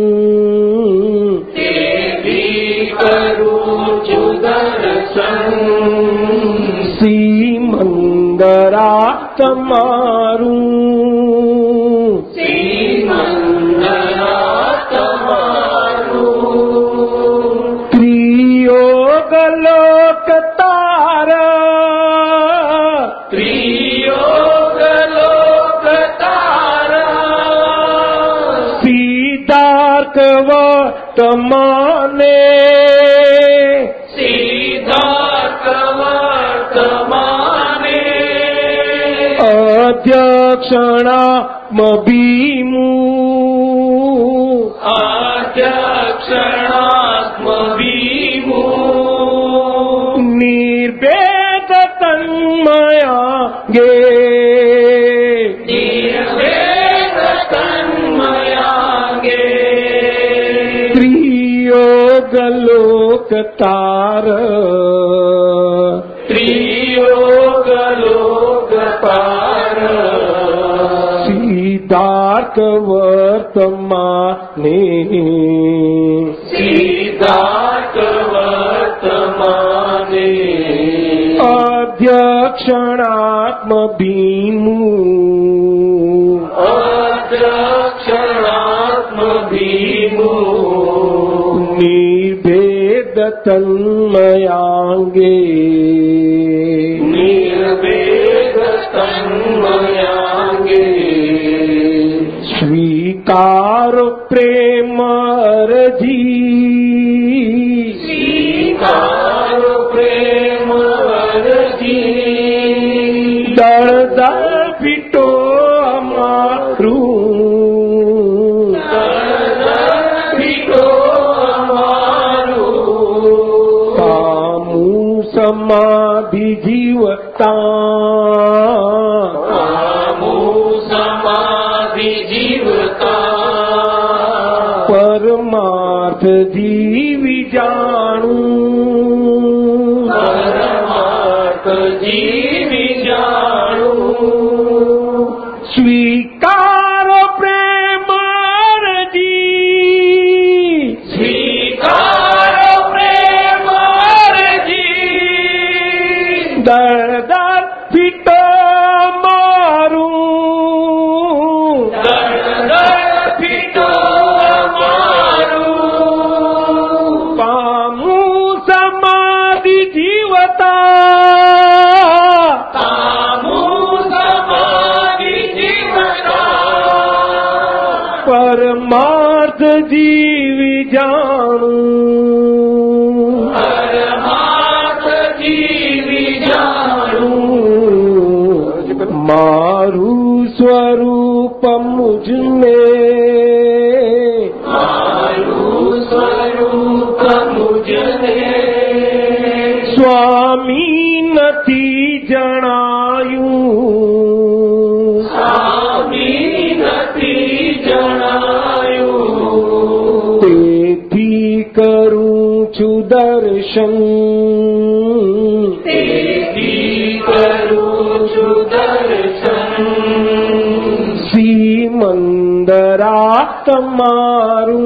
સિમંદરા आद्यक्षणात्मभीमु आद्यक्षणात्मभीमु निर्वेदतन्मया गे त्रियोगलोकतार વાત વર્તમાની સિદ્ધાર્થ વર્તમાની અધ્યક્ષણાત્મભીમું અધ્યક્ષણાત્મભીમું નિર્ભેદ તન્મયાંગે का स्वरूपम मुझमें स्वरूप मुझने स्वामी नती जनायूं स्वामी नती जनायूं तेती करूं छु दर्शन તમારું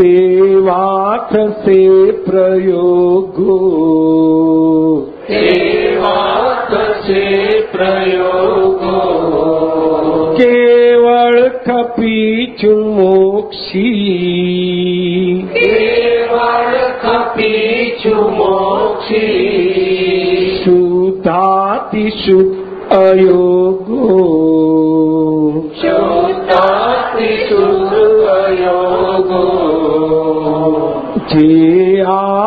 सेवाठ से प्रयोगो सेवाठ से प्रयोगो केवल कपीच मोक्षी केवल कपीच मोक्षी सुतातिशु अयो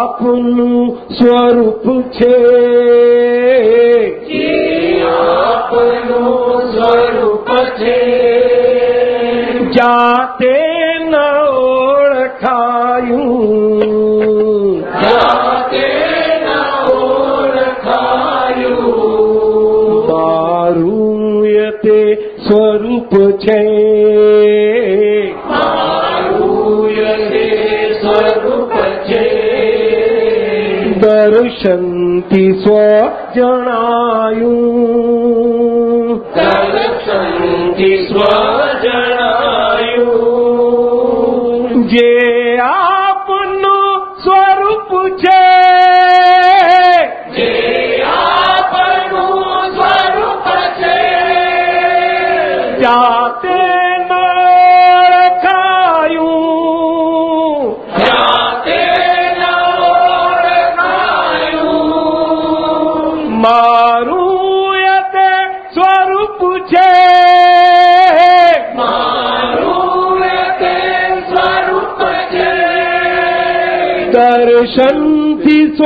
આપનું સ્વરૂપ છે દર્શનથી સ્વ જણાયું દર્શનથી સ્વ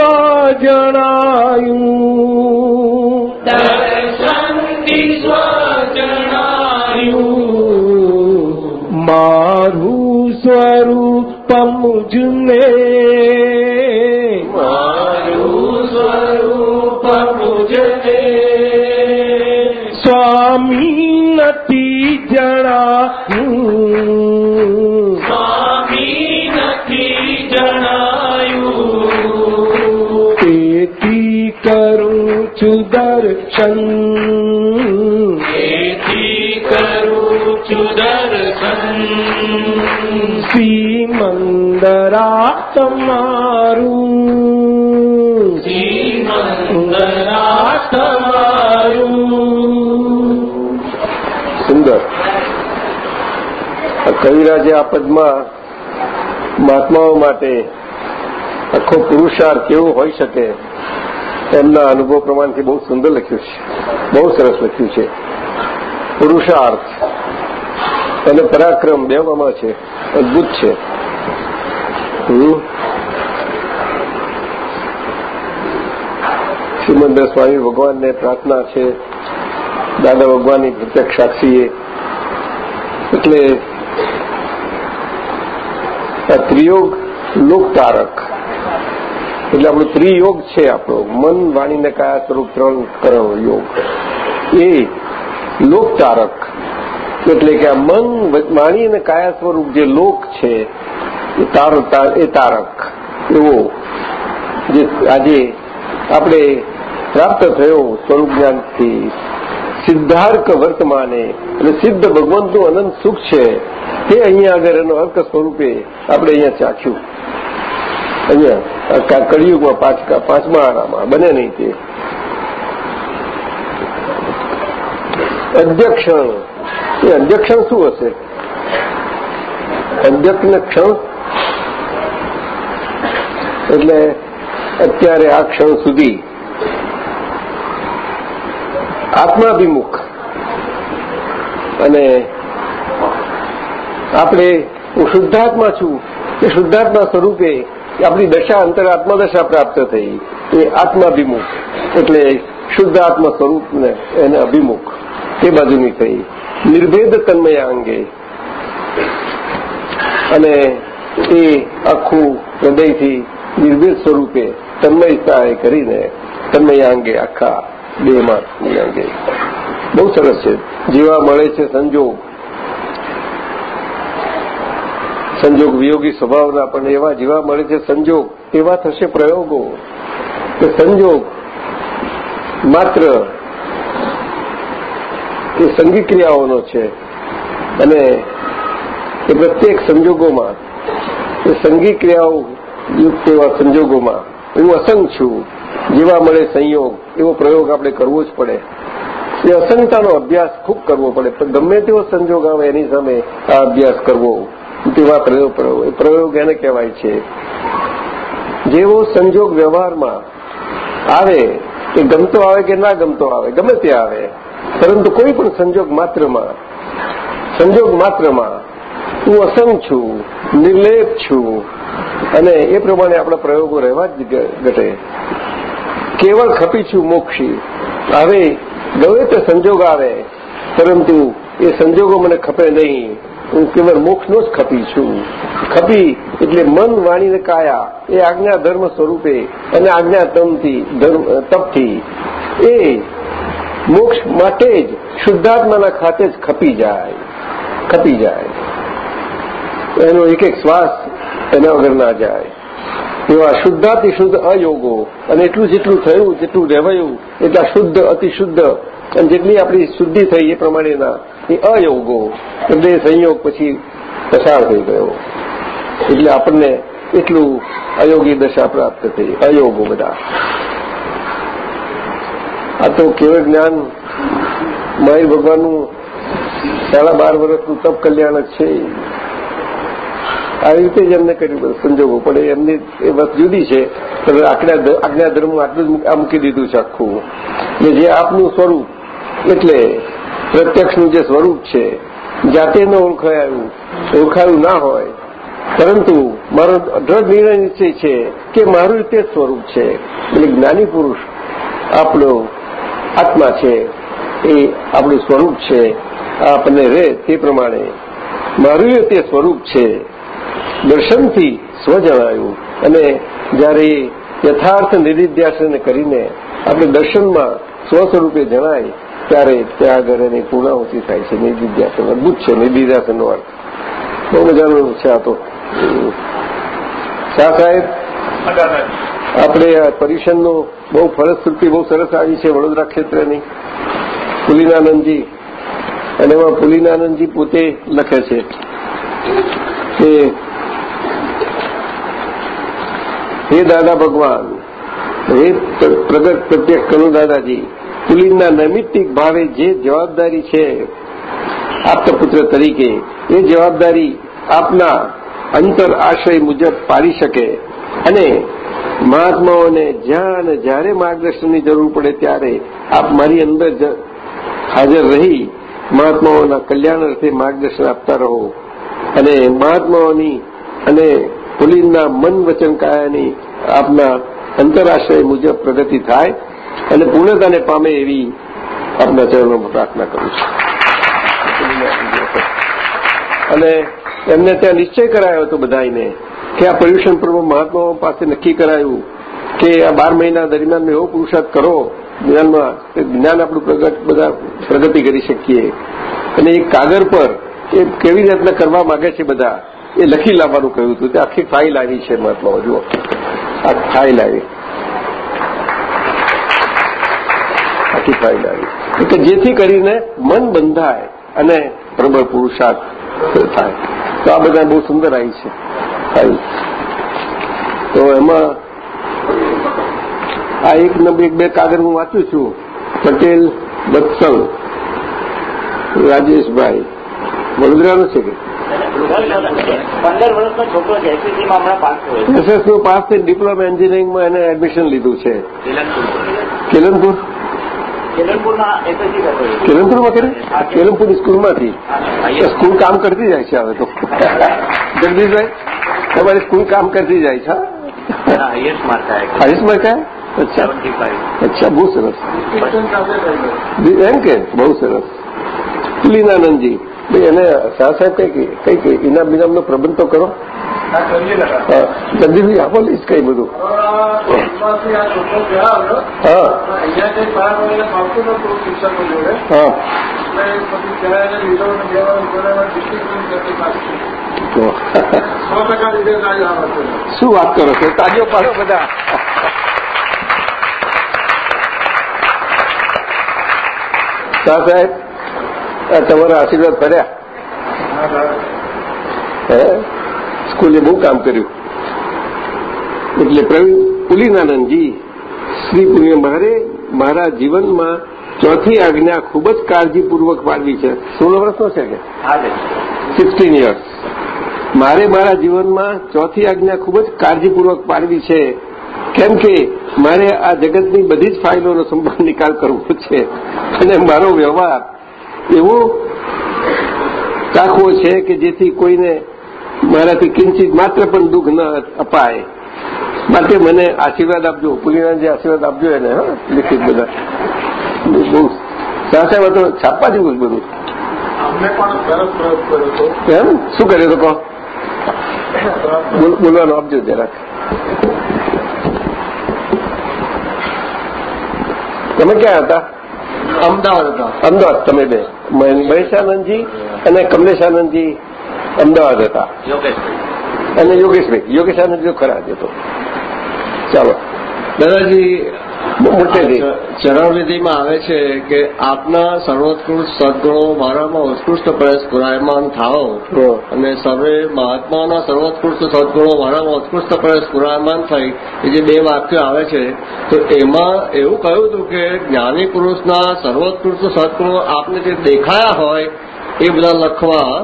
શ્રીમંદરા તમારું સુંદર કવિરાજે આ પદમાં મહાત્માઓ માટે આખો પુરુષાર્થ કેવો હોઈ શકે એમના અનુભવ પ્રમાણથી બહુ સુંદર લખ્યું છે. બહુ સરસ લખ્યું છે. પુરુષાર્થ. અને પરાક્રમ બેવામાં છે. અદભુત છે. હમ. શ્રીમંદર સ્વામી ભગવાનને પ્રાર્થના છે. દાદા ભગવાનની પ્રત્યક્ષ સાક્ષીએ એટલે આ ત્રિયોગ લોકતારક. એટલે આપણો ત્રિયોગ છે આપણો. મન વાણીને કયા સ્વરૂપ ત્રણ કરો યોગ. એ લોકતારક. એટલે કે આ મન વાણી અને કાયા સ્વરૂપ જે લોક છે એ તારક. એવો જે આજે આપણે પ્રાપ્ત થયો સ્વરૂપ જ્ઞાનથી. સિદ્ધાર્ક વર્તમાને એટલે સિદ્ધ ભગવંતનું અનંત સુખ છે. તે અહીંયા આગળ એનો અર્ક સ્વરૂપે આપણે અહીંયા ચાખ્યું. અહીંયા કળિયુગમાં પાંચ પાંચમા આરામાં, બને નહીં તે. અધ્યક્ષણ. એ અધ્યક્ષણ શું હશે? અધ્યક્ષને ક્ષણ એટલે અત્યારે આ ક્ષણ સુધી આત્માભિમુખ અને આપણે હું શુદ્ધાત્મા છું, એ શુદ્ધાત્મા સ્વરૂપે આપણી દશા અંતર આત્મદશા પ્રાપ્ત થઈ, એ આત્માભિમુખ એટલે શુદ્ધ આત્મા સ્વરૂપને એને અભિમુખ તે બાજુની થઈ. નિર્ભેદ તન્મયા અંગે. અને એ આખું હૃદયથી નિર્ભેદ સ્વરૂપે તન્મયતા કરીને તન્મયા અંગે આખા દેહમાં અંગે. બહુ સરસ છે. જેવા મળે છે સંજોગ. સંજોગ વિયોગી સ્વભાવના પણ એવા જેવા મળે છે સંજોગ, એવા થશે પ્રયોગો. કે સંજોગ માત્ર એ સંગી ક્રિયાઓનો છે અને એ પ્રત્યેક સંજોગોમાં એ સંગી ક્રિયાઓ યુક્ત એવા સંજોગોમાં. હું અસંગ છું. જેવા મળે સંયોગ, એવો પ્રયોગ આપણે કરવો જ પડે. એ અસંગતાનો અભ્યાસ ખૂબ કરવો પડે. પણ ગમે તેવો સંજોગ આવે એની સામે આ અભ્યાસ કરવો, તેવા પ્રયોગ પ્રયોગ એને કહેવાય છે. જેવો સંજોગ વ્યવહારમાં આવે, એ ગમતો આવે કે ના ગમતો આવે, ગમે તે આવે. પરંતુ કોઈ પણ સંજોગ માત્રમાં સંજોગ માત્રમાં હું અસંગ છું, નિર્લેપ છું. અને એ પ્રમાણે આપણા પ્રયોગો રહેવા જ ઘટે. કેવળ ખપી છું, મોક્ષી. હવે ગમે તે સંજોગ આવે, પરંતુ એ સંજોગો મને ખપે નહીં. હું કેવળ મોક્ષનો જ ખપી છું. ખપી એટલે મન વાણીને કાયા. એ આજ્ઞા ધર્મ સ્વરૂપે અને આજ્ઞા તમથી તપથી. એ મોક્ષ માટે જ શુદ્ધાત્માના ખાતે જ ખપી જાય. ખપી જાય. એનો એક એક શ્વાસ એના વગર ના જાય. એવા શુદ્ધાતિ શુદ્ધ અયોગો અને એટલું જેટલું થયું, જેટલું રહેવાયું એટલા શુદ્ધ, અતિશુદ્ધ, અને જેટલી આપણી શુદ્ધિ થઈ એ પ્રમાણેના એ અયોગો, એટલે સંયોગ પછી પસાર થઈ ગયો. એટલે આપણને એટલું અયોગી દશા પ્રાપ્ત થઈ, અયોગો બધા. આ તો કેવળ જ્ઞાન મહાવીર ભગવાનનું સાડા બાર વર્ષનું તપ કલ્યાણ જ છે. આવી રીતે જ એમને કર્યું બધું, સંજોગો. પણ એમની એ વસ્તુ જુદી છે આજ્ઞા આજ્ઞા ધર્મ આટલું જ મૂકી દીધું છે આખું. એટલે જે આપનું સ્વરૂપ, એટલે પ્રત્યક્ષનું જે સ્વરૂપ છે, જાતે ન ઓળખાયું ઓળખાયું ના હોય, પરંતુ મારો દ્રઢ નિર્ણય નિશ્ચય છે કે મારું તે સ્વરૂપ છે. એટલે જ્ઞાની પુરુષ આપણો આત્મા છે, એ આપણું સ્વરૂપ છે, આપણને રહે તે પ્રમાણે. મારું તે સ્વરૂપ છે દર્શનથી સ્વ જણાયું અને જ્યારે યથાર્થ નિધિધ્યાસન કરીને આપણે દર્શનમાં સ્વ સ્વરૂપે જણાય, ત્યારે ત્યાં આગળ એની પૂર્ણાહુતિ થાય છે. નિધિધ્યાસન અદભુત છે. નિધિધ્યાસનનો અર્થ. બહુ મજાનો છે આ તો. શાહ સાહેબ, આપણે આ પરીક્ષણનો બહુ ફલશ્રુતિ, બહુ સરસ આવી છે વડોદરા ક્ષેત્રની. પુલિનાનંદજી. અને એમાં પુલિનાનંદજી પોતે લખે છે. કે હે દાદા ભગવાન, હે પ્રગટ પ્રત્યક્ષ કનુ દાદાજી, પુલિનના નૈમિત્તિક ભાવે જે જવાબદારી છે આપતા પુત્ર તરીકે, એ જવાબદારી આપના અંતર આશય મુજબ પાડી શકે અને મહાત્માઓને જ્યાં અને જ્યારે માર્ગદર્શનની જરૂર પડે ત્યારે આપ મારી અંદર હાજર રહી મહાત્માઓના કલ્યાણ અર્થે માર્ગદર્શન આપતા રહો. અને મહાત્માઓની અને પુલિનના મન વચન આપના અંતરાશ્રય મુજબ પ્રગતિ થાય અને પૂર્ણતાને પામે એવી આપના ચરણોમાં પ્રાર્થના કરું છું. અને એમને ત્યાં નિશ્ચય કરાયો હતો બધાને કે આ પર્યુષણ પર્વ મહાત્માઓ પાસે નક્કી કરાયું કે આ બાર મહિના દરમિયાન એવો પુરુષાર્થ કરો, જ્ઞાનમાં જ્ઞાન આપણું પ્રગટ પ્રગતિ કરી શકીએ. અને એક કાગળ પર એ કેવી રીતના કરવા માંગે છે બધા, એ લખી લાવવાનું કહ્યું હતું. તે આખી ફાઇલ આવી છે મહાત્માઓ, જુઓ. આ ફાઇલ આવી. આખી ફાઇલ આવી. એટલે જેથી કરીને મન બંધાય અને પ્રબળ પુરુષાર્થ થાય. તો આ બધા બહુ સુંદર આવી છે. ફાઇલ તો એમાં આ એક નંબર બે કાગળ હું વાંચું છું. પટેલ બત્સલ રાજેશભાઈ. વડોદરાનો છે કે? પંદર વર્ષનો છોકરો છે એસએસસીમાં હમણાં પાસ થયો એસએસસી પાસ થઈ ડિપ્લોમા એન્જિનિયરિંગમાં એને એડમિશન લીધું છે. કેલનપુર? કરતો કરે? કેલનપુરની સ્કૂલમાંથી? સ્કૂલ કામ કરતી જાય છે હવે તો. જગદીશભાઈ તમારી સ્કૂલ કામ કરતી જાય છે હા? એના highest mark આયા છે. હાઈસ્ટમાં ક્યાં અચ્છા. અચ્છા બહુ સરસ. એમ કે? બહુ સરસ. પુલિનાનંદજી એને શાહ સાહેબ કઈ કઈ કઈ ઇનામ બિનામનો પ્રબંધ તો કરો. જગદીશભાઈ આપો લઈશ કઈ બધું. હા. હા. શું વાત કરો છો? તાજો પાડો બધા. શાહ સાહેબ તમારા આશીર્વાદ ફર્યા હે? સ્કૂલે બહુ કામ કર્યું. એટલે પ્રવીણ પુલિનાનંદજી શ્રી પુણ્ય મારે મારા જીવનમાં ચોથી આજ્ઞા ખૂબ જ કાળજીપૂર્વક પાડવી છે. સોળ વર્ષનો છે કે? સિક્સટીન યર્સ મારે મારા જીવનમાં ચોથી આજ્ઞા ખૂબ જ કાળજીપૂર્વક પાડવી છે. કેમ કે મારે આ જગતની બધી જ ફાઇલોનો સંભાળ નિકાલ કરવો છે. અને મારો વ્યવહાર એવો રાખવો છે કે જેથી કોઈને મારાથી કિંચિત માત્ર પણ દુઃખ ન અપાય. માટે મને આશીર્વાદ આપજો. પુલિનાજી આશીર્વાદ આપજો એને હા લિખિત બધા. બહુ સાહેબ તો છાપવા જેવું જ બધું. એમ? શું કર્યું તો કહો? બોલ- બોલવાનું આપજો જરાક. તમે ક્યાં હતા? અમદાવાદ હતા. અમદાવાદ તમે બે. મહે- મહેશાનંદજી અને કમલેશાનંદજી અમદાવાદ હતા. અને યોગેશભાઈ. યોગેશાનંદજી તો ખરા જ હતો. ચાલો. દાદાજી મોટેથી. ચરણવિધિમાં આવે છે કે આપના સર્વોત્કૃષ્ટ સદગુણો મારામાં ઉત્કૃષ્ટ પ્રયાસ પુરાયમાન થાઓ અને સર્વે મહાત્માના સર્વોત્કૃષ્ટ સદગુણો મારામાં ઉત્કૃષ્ટ પ્રયાસ પુરાયમાન થઈ એ જે બે વાક્યો આવે છે તો એમાં એવું કહ્યું હતું કે જ્ઞાની પુરુષના સર્વોત્કૃષ્ટ સદગુણો આપને જે દેખાયા હોય એ બધા લખવા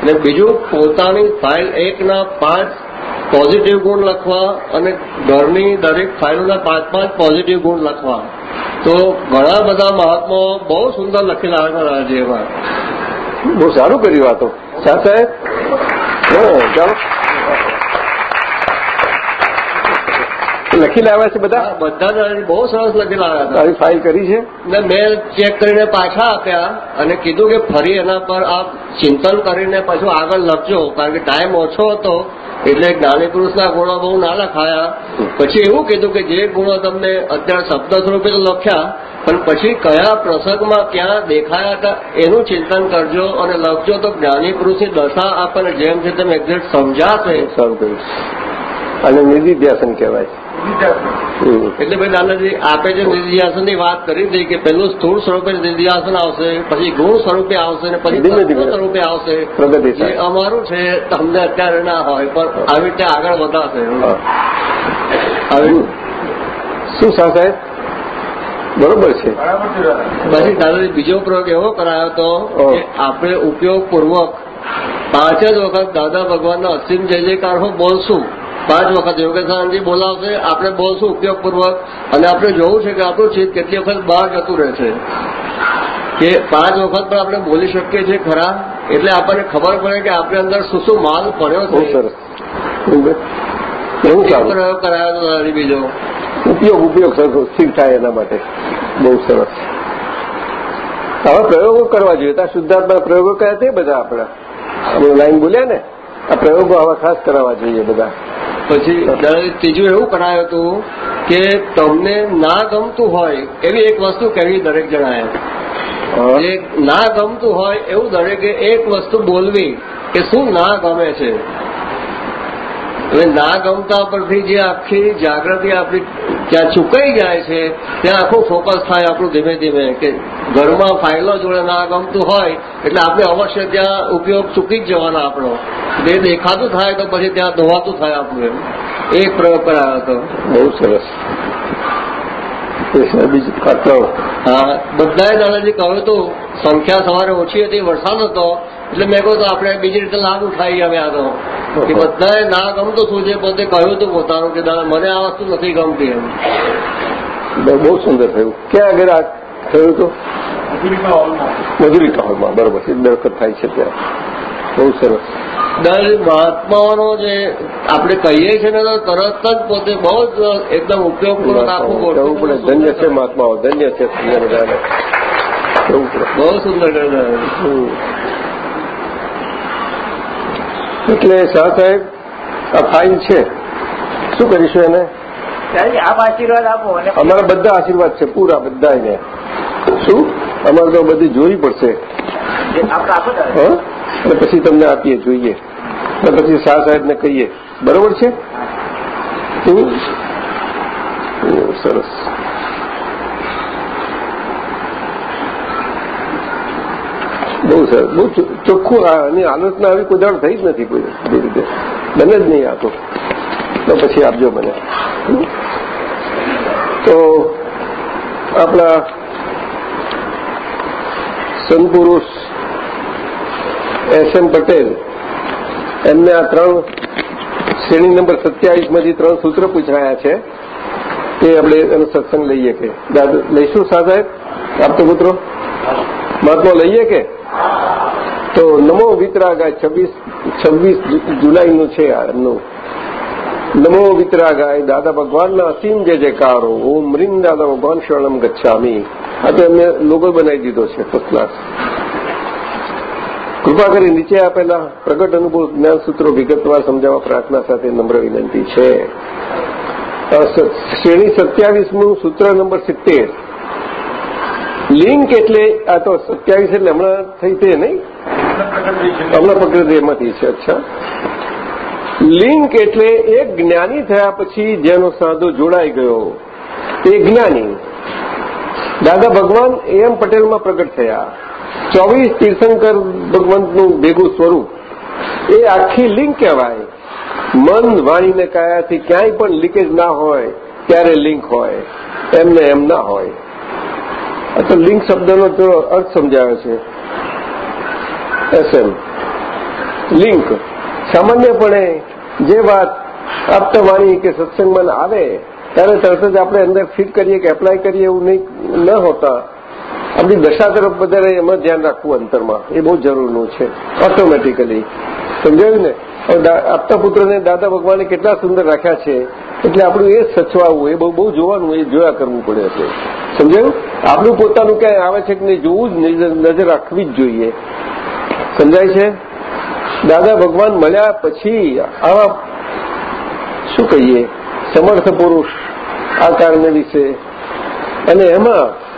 અને બીજું પોતાની ફાઇલ એકના પાંચ પોઝિટિવ ગુણ લખવા અને ઘરની દરેક ફાઇલના પાંચ પાંચ પોઝિટિવ ગુણ લખવા. તો ઘણા બધા મહાત્માઓ બહુ સુંદર લખેલા હતા છે બહુ સારું કર્યું આ તો. શાહ સાહેબ. ચાલો. લખી લાવ્યા છે બધા? બધા બહુ સરસ લખેલા હતા. આવી ફાઇલ કરી છે? ને મેં ચેક કરીને પાછા આપ્યા અને કીધું કે ફરી એના પર આપ ચિંતન કરીને પાછું આગળ લખજો કારણ કે ટાઈમ ઓછો હતો. એટલે જ્ઞાની પુરુષના ગુણો બહુ ના લખાયા પછી એવું કીધું કે જે ગુણો તમને અત્યારે શબ્દ સ્વરૂપે લખ્યા, પણ પછી કયા પ્રસંગમાં ક્યાં દેખાયા હતા એનું ચિંતન કરજો અને લખજો તો જ્ઞાની પુરુષની દશા આપણને જેમ છે તેમ એક્ઝેક્ટ સમજાશે. અને નિધિધ્યાસન કહેવાય. એટલે ભાઈ દાદાજી આપે જે નિધિધ્યાસનની વાત કરી હતી કે પહેલું સ્થૂળ સ્વરૂપે નિધિધ્યાસન આવશે પછી ગુણ સ્વરૂપે આવશે અને પછી સ્વરૂપે આવશે. પ્રગતિ જે અમારું છે તમને અત્યારે ના હોય પણ આવી રીતે આગળ વધાશે શું શાહ સાહેબ? બરોબર છે. પછી દાદાજી બીજો પ્રયોગ એવો કરાયો હતો. કે આપણે ઉપયોગપૂર્વક પાંચ જ વખત દાદા ભગવાનનો અસીમ જય જયકાર હું બોલશું. પાંચ વખત યોગેશાનંદજી બોલાવશે આપણે બોલશું ઉપયોગપૂર્વક અને આપણે જોવું છે કે આપણું ચિત્ત કેટલી વખત બહાર જતું રહે છે. કે પાંચ વખત પણ આપણે બોલી શકીએ છીએ ખરા એટલે આપણને ખબર પડે કે આપણે અંદર શું શું માલ પડ્યો છે. એવું પ્રયોગ કરાયો હતો બીજો? ઉપયોગ ઉપયોગ સરખો સ્થિર થાય એના માટે. બહુ સરસ. હવે પ્રયોગો કરવા જોઈએ. ત્યાં શુદ્ધાત્મા પ્રયોગો કયા તે બધા આપણા. લાઈન બોલ્યા ને? આ પ્રયોગો આવા ખાસ કરાવવા જોઈએ બધા. પછી ત્રીજું એવું કરાયું હતું કે તમને ના ગમતું હોય એવી એક વસ્તુ કહેવી દરેક જણાએ હા. ના ગમતું હોય એવું દરેકે એક વસ્તુ બોલવી કે શું ના ગમે છે હવે ના ગમતા પરથી જે આખી જાગૃતિ આપણી ત્યાં ચૂકાઈ જાય છે ત્યાં આખું ફોકસ થાય આપણું ધીમે ધીમે કે ઘરમાં ફાઇલો જોડે ના ગમતું હોય એટલે આપણે અવશ્ય ત્યાં ઉપયોગ ચૂકી જ જવાનો આપણો. જે દેખાતું થાય તો પછી ત્યાં ધોવાતું થાય આપણું એમ. એક પ્રયોગ કરાયો હતો. બહુ સરસ. બીજું હા બધાએ દાદાજી કહ્યું હતું સંખ્યા સવારે ઓછી હતી વરસાદ હતો. એટલે મેં કહ્યું તો આપણે બીજી રીતે લાભ ઉઠાવી અમે આ તો કે બધાએ ના ગમતું શું છે પોતે કહ્યું હતું પોતાનું કે દાદા મને આ વસ્તુ નથી ગમતી એમ. બહુ- સુંદર થયું. ક્યાં આગળ આ થયું હતું? મધુરિકા હોલમાં. બરોબર છે. દર થાય છે ત્યાં. બહુ સરસ. દર મહાત્માઓનો જે આપણે કહીએ છીએ ને તો તરત જ પોતે બહુ જ એકદમ ઉપયોગ આખું કહેવું પડે? ધન્ય છે મહાત્માઓ ધન્ય છે બહુ સુંદર હમ. એટલે શાહ સાહેબ આ ફાઇલ છે. શું કરીશું એને? આપ આશીર્વાદ આપો અને અમારા બધા આશીર્વાદ છે પૂરા બધા એને. શું? અમારે તો બધી જોવી પડશે. અને પછી તમને આપીએ જોઈએ. અને પછી શાહ સાહેબને કહીએ. બરોબર છે? સરસ. બહુ સરસ બહુ ચોખ્ખું આની આલોચના આવી, કોઈ દાડ થઈ જ નથી કોઈ રીતે બને જ નહીં આ તો પછી આપજો મને. તો આપણા સંતપુરુષ એસ પટેલ, એમને આ ત્રણ શ્રેણી નંબર સત્યાવીસમાંથી ત્રણ સૂત્ર પૂછાયા છે. તે આપણે એનો સત્સંગ લઈએ કે દાદા, લઈશું સાહેબ? આપતો પુત્રો? મહાત્મા લઈએ કે? તો નમો વિતરાગાય છવ્વીસ છવ્વીસ જુલાઈનું છે આ એમનું. નમો વિતરાગાય દાદા ભગવાનના અસીમ જે જયકારો. ઓમ રીમ દાદા ભગવાન શરણમ ગચ્છામી. આ તો એમને લોગો બનાવી દીધો છે ફર્સ્ટ ક્લાસ કૃપા કરી નીચે આપેલા પ્રગટ અનુભવ જ્ઞાન સૂત્રો વિગતવાર સમજાવવા પ્રાર્થના સાથે નમ્ર વિનંતી છે. શ્રેણી સત્યાવીસનું સૂત્ર નંબર સિત્તેર. લિંક એટલે આ તો સત્યાવીસ એટલે હમણાં થઈ તે નહીં? હમણાં પ્રકૃતિ એમાંથી છે, અચ્છા. લિંક એટલે એક જ્ઞાની થયા પછી જેનો સાધુ જોડાઈ ગયો. એ જ્ઞાની. દાદા ભગવાન એમ પટેલમાં પ્રગટ થયા. ચોવીસ તીર્થંકર ભગવંતનું ભેગું સ્વરૂપ. એ આખી લિંક કહેવાય. મન વાણીને કાયાથી ક્યાંય પણ લીકેજ ના હોય, ત્યારે લિંક હોય. એમને એમ ના હોય. આ તો લિંક શબ્દનો તો અર્થ સમજાવે છે. એસએમ લિંક સામાન્યપણે જે વાત આપતા વાણી કે સત્સંગમાં આવે, ત્યારે તરત જ આપણે અંદર ફિટ કરીએ કે એપ્લાય કરીએ એવું નહીં, ન હોતા. આપણી દશા તરફ વધારે એમાં ધ્યાન રાખવું અંતરમાં. એ બહુ જરૂરનું છે. ઓટોમેટિકલી સમજાયું ને? આપતા પુત્રને દાદા ભગવાને કેટલા સુંદર રાખ્યા છે. એટલે આપણું એ સચવાવું, એ બહુ બહુ જોવાનું, એ જોયા કરવું પડે છે. સમજાયું? આપણું પોતાનું ક્યાંય આવે છે કે નહીં જોવું જ નજર રાખવી જ જોઈએ. સમજાય છે? દાદા ભગવાન મળ્યા પછી આવા શું કહીએ? સમર્થ પુરુષ આ કારણે વિશે. અને એમાં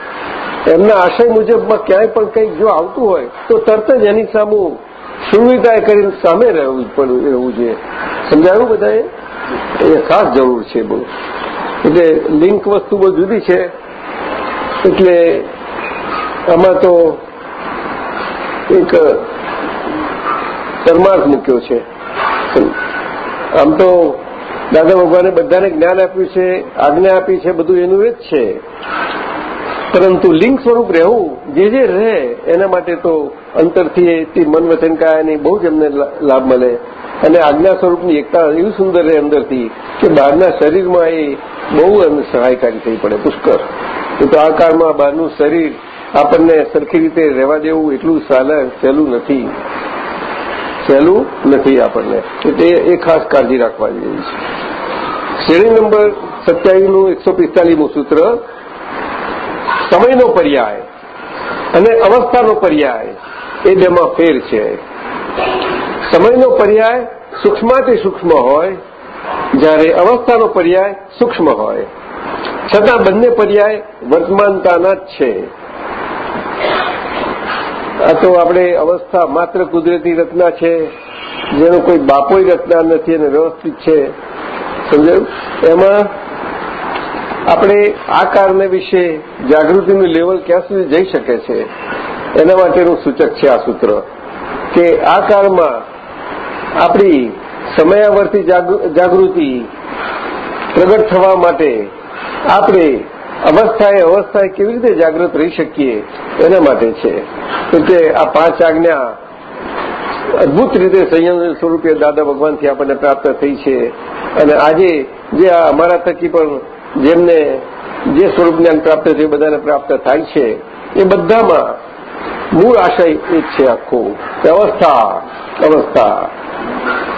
એમના આશય મુજબમાં ક્યાંય પણ કંઈક જો આવતું હોય, તો તરત જ એની સામું સુવિધા કરીને સામે રહેવું રહેવું જોઈએ. સમજાયું બધાએ? એ ખાસ જરૂર છે બહુ. એટલે લિંક વસ્તુ બહુ જુદી છે. એટલે આમાં તો એક પરમાર્થ મૂક્યો છે. આમ તો દાદા ભગવાને બધાને જ્ઞાન આપ્યું છે, આજ્ઞા આપી છે, બધું એનું એ જ છે. પરંતુ લિંગ સ્વરૂપ રહેવું, જે જે રહે, એના માટે તો અંતરથી એ મન વચન કાયાની બહુ જ એમને લાભ મળે. અને આજ્ઞા સ્વરૂપની એકતા એવી સુંદર રહે અંદરથી કે બહારના શરીરમાં એ બહુ સહાયકારી થઈ પડે પુષ્કર તો આ કાળમાં બહારનું શરીર આપણને સરખી રીતે રહેવા દેવું એટલું સહેલું નથી. સહેલું નથી આપણને. એટલે એ ખાસ કાળજી રાખવા જેવી છે. શ્રેણી નંબર સત્યાવીસનું એકસો પિસ્તાલીસમું સૂત્ર. સમયનો પર્યાય અને અવસ્થાનો પર્યાય એ બેમાં ફેર છે. સમયનો પર્યાય સૂક્ષ્માથી સૂક્ષ્મ હોય, જ્યારે અવસ્થાનો પર્યાય સૂક્ષ્મ હોય. છતાં બંને પર્યાય વર્તમાનતાના જ છે. આ તો આપણે અવસ્થા માત્ર કુદરતી રચના છે, જેનો કોઈ બાપોય રચના નથી અને વ્યવસ્થિત છે. સમજાયું? એમાં આપણે આ કારને વિશે જાગૃતિનું લેવલ ક્યાં સુધી જઈ શકે છે? એના માટેનું સૂચક છે આ સૂત્ર. કે આ કાળમાં આપણી સમયાવર્તી જાગૃતિ પ્રગટ થવા માટે આપણે અવસ્થાએ અવસ્થાએ કેવી રીતે જાગૃત રહી શકીએ એના માટે છે. એટલે આ પાંચ આજ્ઞા અદભુત રીતે સંયમ સ્વરૂપે દાદા ભગવાનથી આપણને પ્રાપ્ત થઈ છે. અને આજે જે અમારા થકી પણ જેમને જે સ્વરૂપ જ્ઞાન પ્રાપ્ત થયું, બધાને પ્રાપ્ત થાય છે, એ બધામાં મૂળ આશય એ જ છે આખું. અવસ્થા અવસ્થા.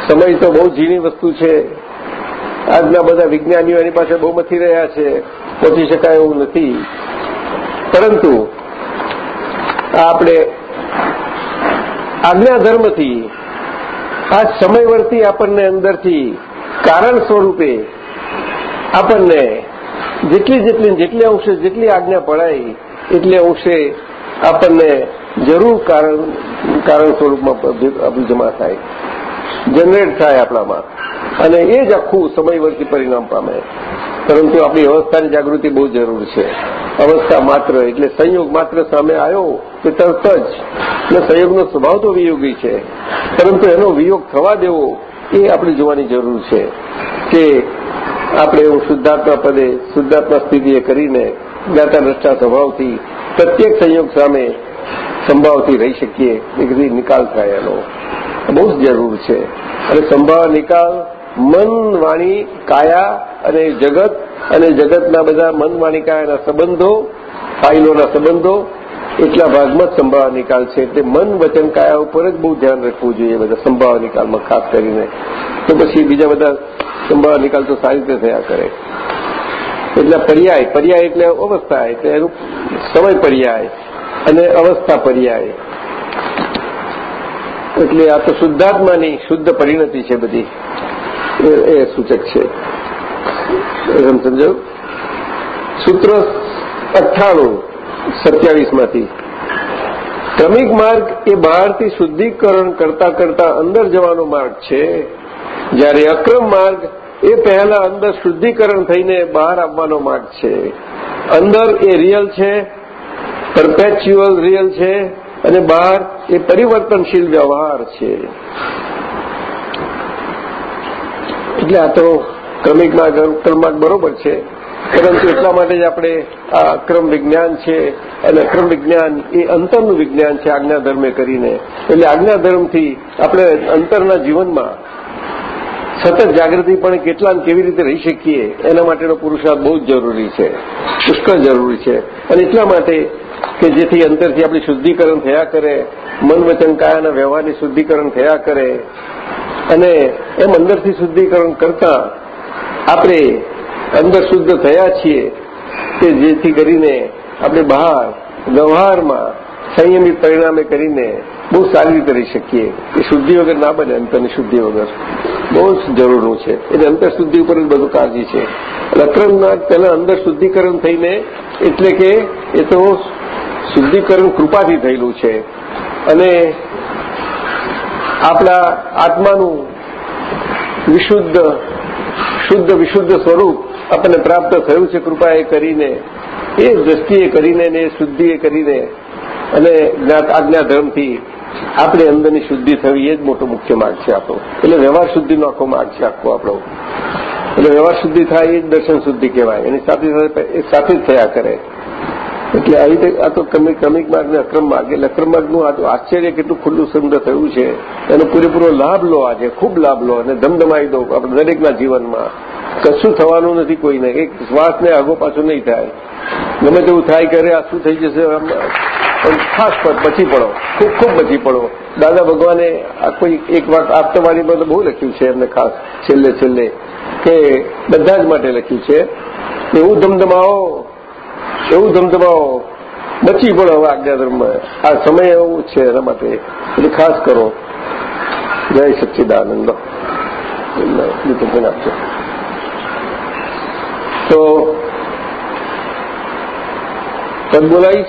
સમય તો બહુ ઝીણી વસ્તુ છે. આજના બધા વિજ્ઞાનીઓ એની પાસે બહુ મથી રહ્યા છે. પહોંચી શકાય એવું નથી. પરંતુ આપણે આજ્ઞાધર્મથી આ સમયવર્તી આપણને અંદરથી કારણ સ્વરૂપે આપણને જેટલી જેટલી જેટલી અંશે જેટલી આજ્ઞા પડાય એટલે અંશે આપણને જરૂર કારણ કારણ સ્વરૂપમાં જમા થાય. જનરેટ થાય આપણામાં. અને એ જ આખું સમયવર્તી પરિણામ પામે. પરંતુ આપણી અવસ્થાની જાગૃતિ બહુ જરૂર છે. અવસ્થા માત્ર એટલે સંયોગ માત્ર સામે આવ્યો કે તરત જ. એટલે સંયોગનો સ્વભાવ તો વિયોગી છે. પરંતુ એનો વિયોગ થવા દેવો એ આપણે જોવાની જરૂર છે કે આપણે એવું શુદ્ધાત્મા પદે શુદ્ધાત્મા સ્થિતિએ કરીને જ્ઞાતા દ્રષ્ટા સ્વભાવથી પ્રત્યેક સંયોગ સામે સંભાવથી રહી શકીએ. એક નિકાલ થાય એનો. બહુ જ જરૂર છે. અને સંભાળ, નિકાલ, મન, વાણી, કાયા અને જગત અને જગતના બધા મન, વાણી, કાયાના સંબંધો, ફાઇલોના સંબંધો, એટલા ભાગમાં જ સંભાળ, નિકાલ છે. એટલે મન, વચન, કાયા ઉપર જ બહુ ધ્યાન રાખવું જોઈએ બધા સંભાળ, નિકાલમાં ખાસ કરીને. તો પછી બીજા બધા સંભાળ, નિકાલ તો સારી રીતે થયા કરે. એટલે પર્યાય પર્યાય એટલે અવસ્થા, એટલે એનું સમય પર્યાય અને અવસ્થા પર્યાય. એટલે આ તો શુદ્ધાત્માની શુદ્ધ પરિણતિ છે બધી. એ સૂચક છે. એમ સૂત્ર અઠ્ઠાણું, સત્યાવીસમાંથી. ક્રમિક માર્ગ એ બહારથી શુદ્ધિકરણ કરતા કરતા અંદર જવાનો માર્ગ છે. જ્યારે અક્રમ માર્ગ એ પહેલા અંદર શુદ્ધિકરણ થઈને બહાર આવવાનો માર્ગ છે. અંદર એ રિયલ છે પરપેચ્યુઅલ રિયલ છે અને બહાર એ પરિવર્તનશીલ વ્યવહાર છે. એટલે આ તો ક્રમિકમાં માર્ગ બરોબર છે. પરંતુ એટલા માટે જ આપણે આ અક્રમ વિજ્ઞાન છે અને અક્રમ વિજ્ઞાન એ અંતરનું વિજ્ઞાન છે આજ્ઞાધર્મે કરીને. એટલે આજ્ઞાધર્મથી આપણે અંતરના જીવનમાં સતત જાગૃતિ પણ કેટલા કેવી રીતે રહી શકીએ, એના માટેનો પુરુષાર્થ બહુ જ જરૂરી છે. પુષ્કળ જરૂરી છે. અને એટલા માટે કે જેથી અંતરથી આપણી શુદ્ધિકરણ થયા કરે, મન વચન કાયાના વ્યવહારની શુદ્ધિકરણ થયા કરે. અને એમ અંદરથી શુદ્ધિકરણ કરતા આપણે અંદર શુદ્ધ થયા છીએ કે જેથી કરીને આપણે બહાર, વ્યવહારમાં સંયમિત પરિણામે કરીને બહુ સારી રહી શકીએ. એ શુદ્ધિ વગર ના બને, અંતરની શુદ્ધિ વગર. બહુ જ જરૂરનું છે. એટલે અંતર શુદ્ધિ ઉપર જ બધું કાળજી છે. અક્રમનાથ પહેલા અંદર શુદ્ધિકરણ થઈને એટલે કે એ તો શુદ્ધિકરણ કૃપાથી થયેલું છે. અને આપણા આત્માનું વિશુદ્ધ, શુદ્ધ, વિશુદ્ધ સ્વરૂપ આપણને પ્રાપ્ત થયું છે કૃપાએ કરીને. એ દ્રષ્ટિએ કરીને ને શુદ્ધિએ કરીને અને આજ્ઞાધર્મથી આપણે અંદરની શુદ્ધિ થવી એ જ મોટો મુખ્ય માર્ગ છે આપણો. એટલે વ્યવહાર શુદ્ધિનો આખો માર્ગ છે આખો આપણો. એટલે વ્યવહાર શુદ્ધિ થાય એ જ દર્શન શુદ્ધિ કહેવાય. એની સાથે સાથે સાથે જ થયા કરે. એટલે આ રીતે આ તો ક્રમિક ક્રમિક માર્ગ ને અક્રમ માર્ગ, એટલે અક્રમ માર્ગનું આ તો આશ્ચર્ય કેટલું ખુલ્લું સુંદર થયું છે. એનો પૂરેપૂરો લાભ લો આજે, ખૂબ લાભ લો અને ધમધમાઈ દો આપણે દરેકના જીવનમાં. કશું થવાનું નથી કોઈને એક શ્વાસને આગો પાછો નહીં થાય. ગમે તેવું થાય કરે આ શું થઈ જશે પણ ખાસ બચી પડો, ખૂબ ખૂબ બચી પડો. દાદા ભગવાને આ કોઈ એક વાત આપતવારી તો બહુ લખ્યું છે એમને ખાસ, છેલ્લે છેલ્લે, કે બધા જ માટે લખ્યું છે એવું ધમધમાવો એવું ધમધમાવો બચી પડો હવે આજ્ઞાધર્મમાં આ સમય એવું છે એના માટે. એટલે ખાસ કરો. જય સચ્ચિદાનંદ. આપજો. તો પદ બોલાવીશ?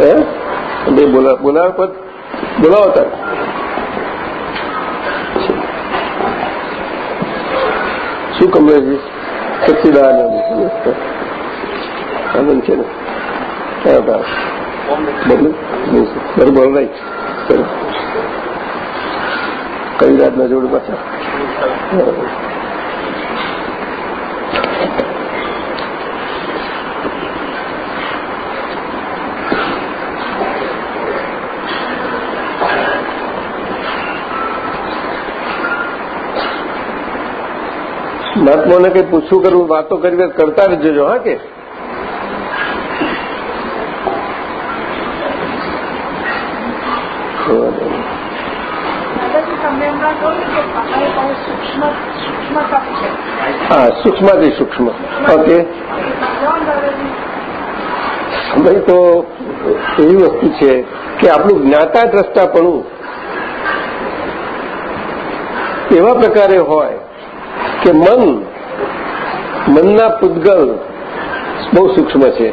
હે? બે બોલા, બોલાવ પદ? બોલાવો તાર. શું કમલેશજી સચ્ચિદાનંદ. આનંદ છે ને ક્યાં હતા બદલું બરોબર રાઈટ ચલો કવિરાજના જોડ પાછા મહાત્માને કઈ પૂછવું કરવું વાતો કરી કરતા જ જજો હા કે હા સૂક્ષ્મથી સૂક્ષ્મ. ઓકે. સમય તો એવી વસ્તુ છે કે આપણું જ્ઞાતા દ્રષ્ટાપણું એવા પ્રકારે હોય કે મન મનના પૂદગલ બહુ સૂક્ષ્મ છે.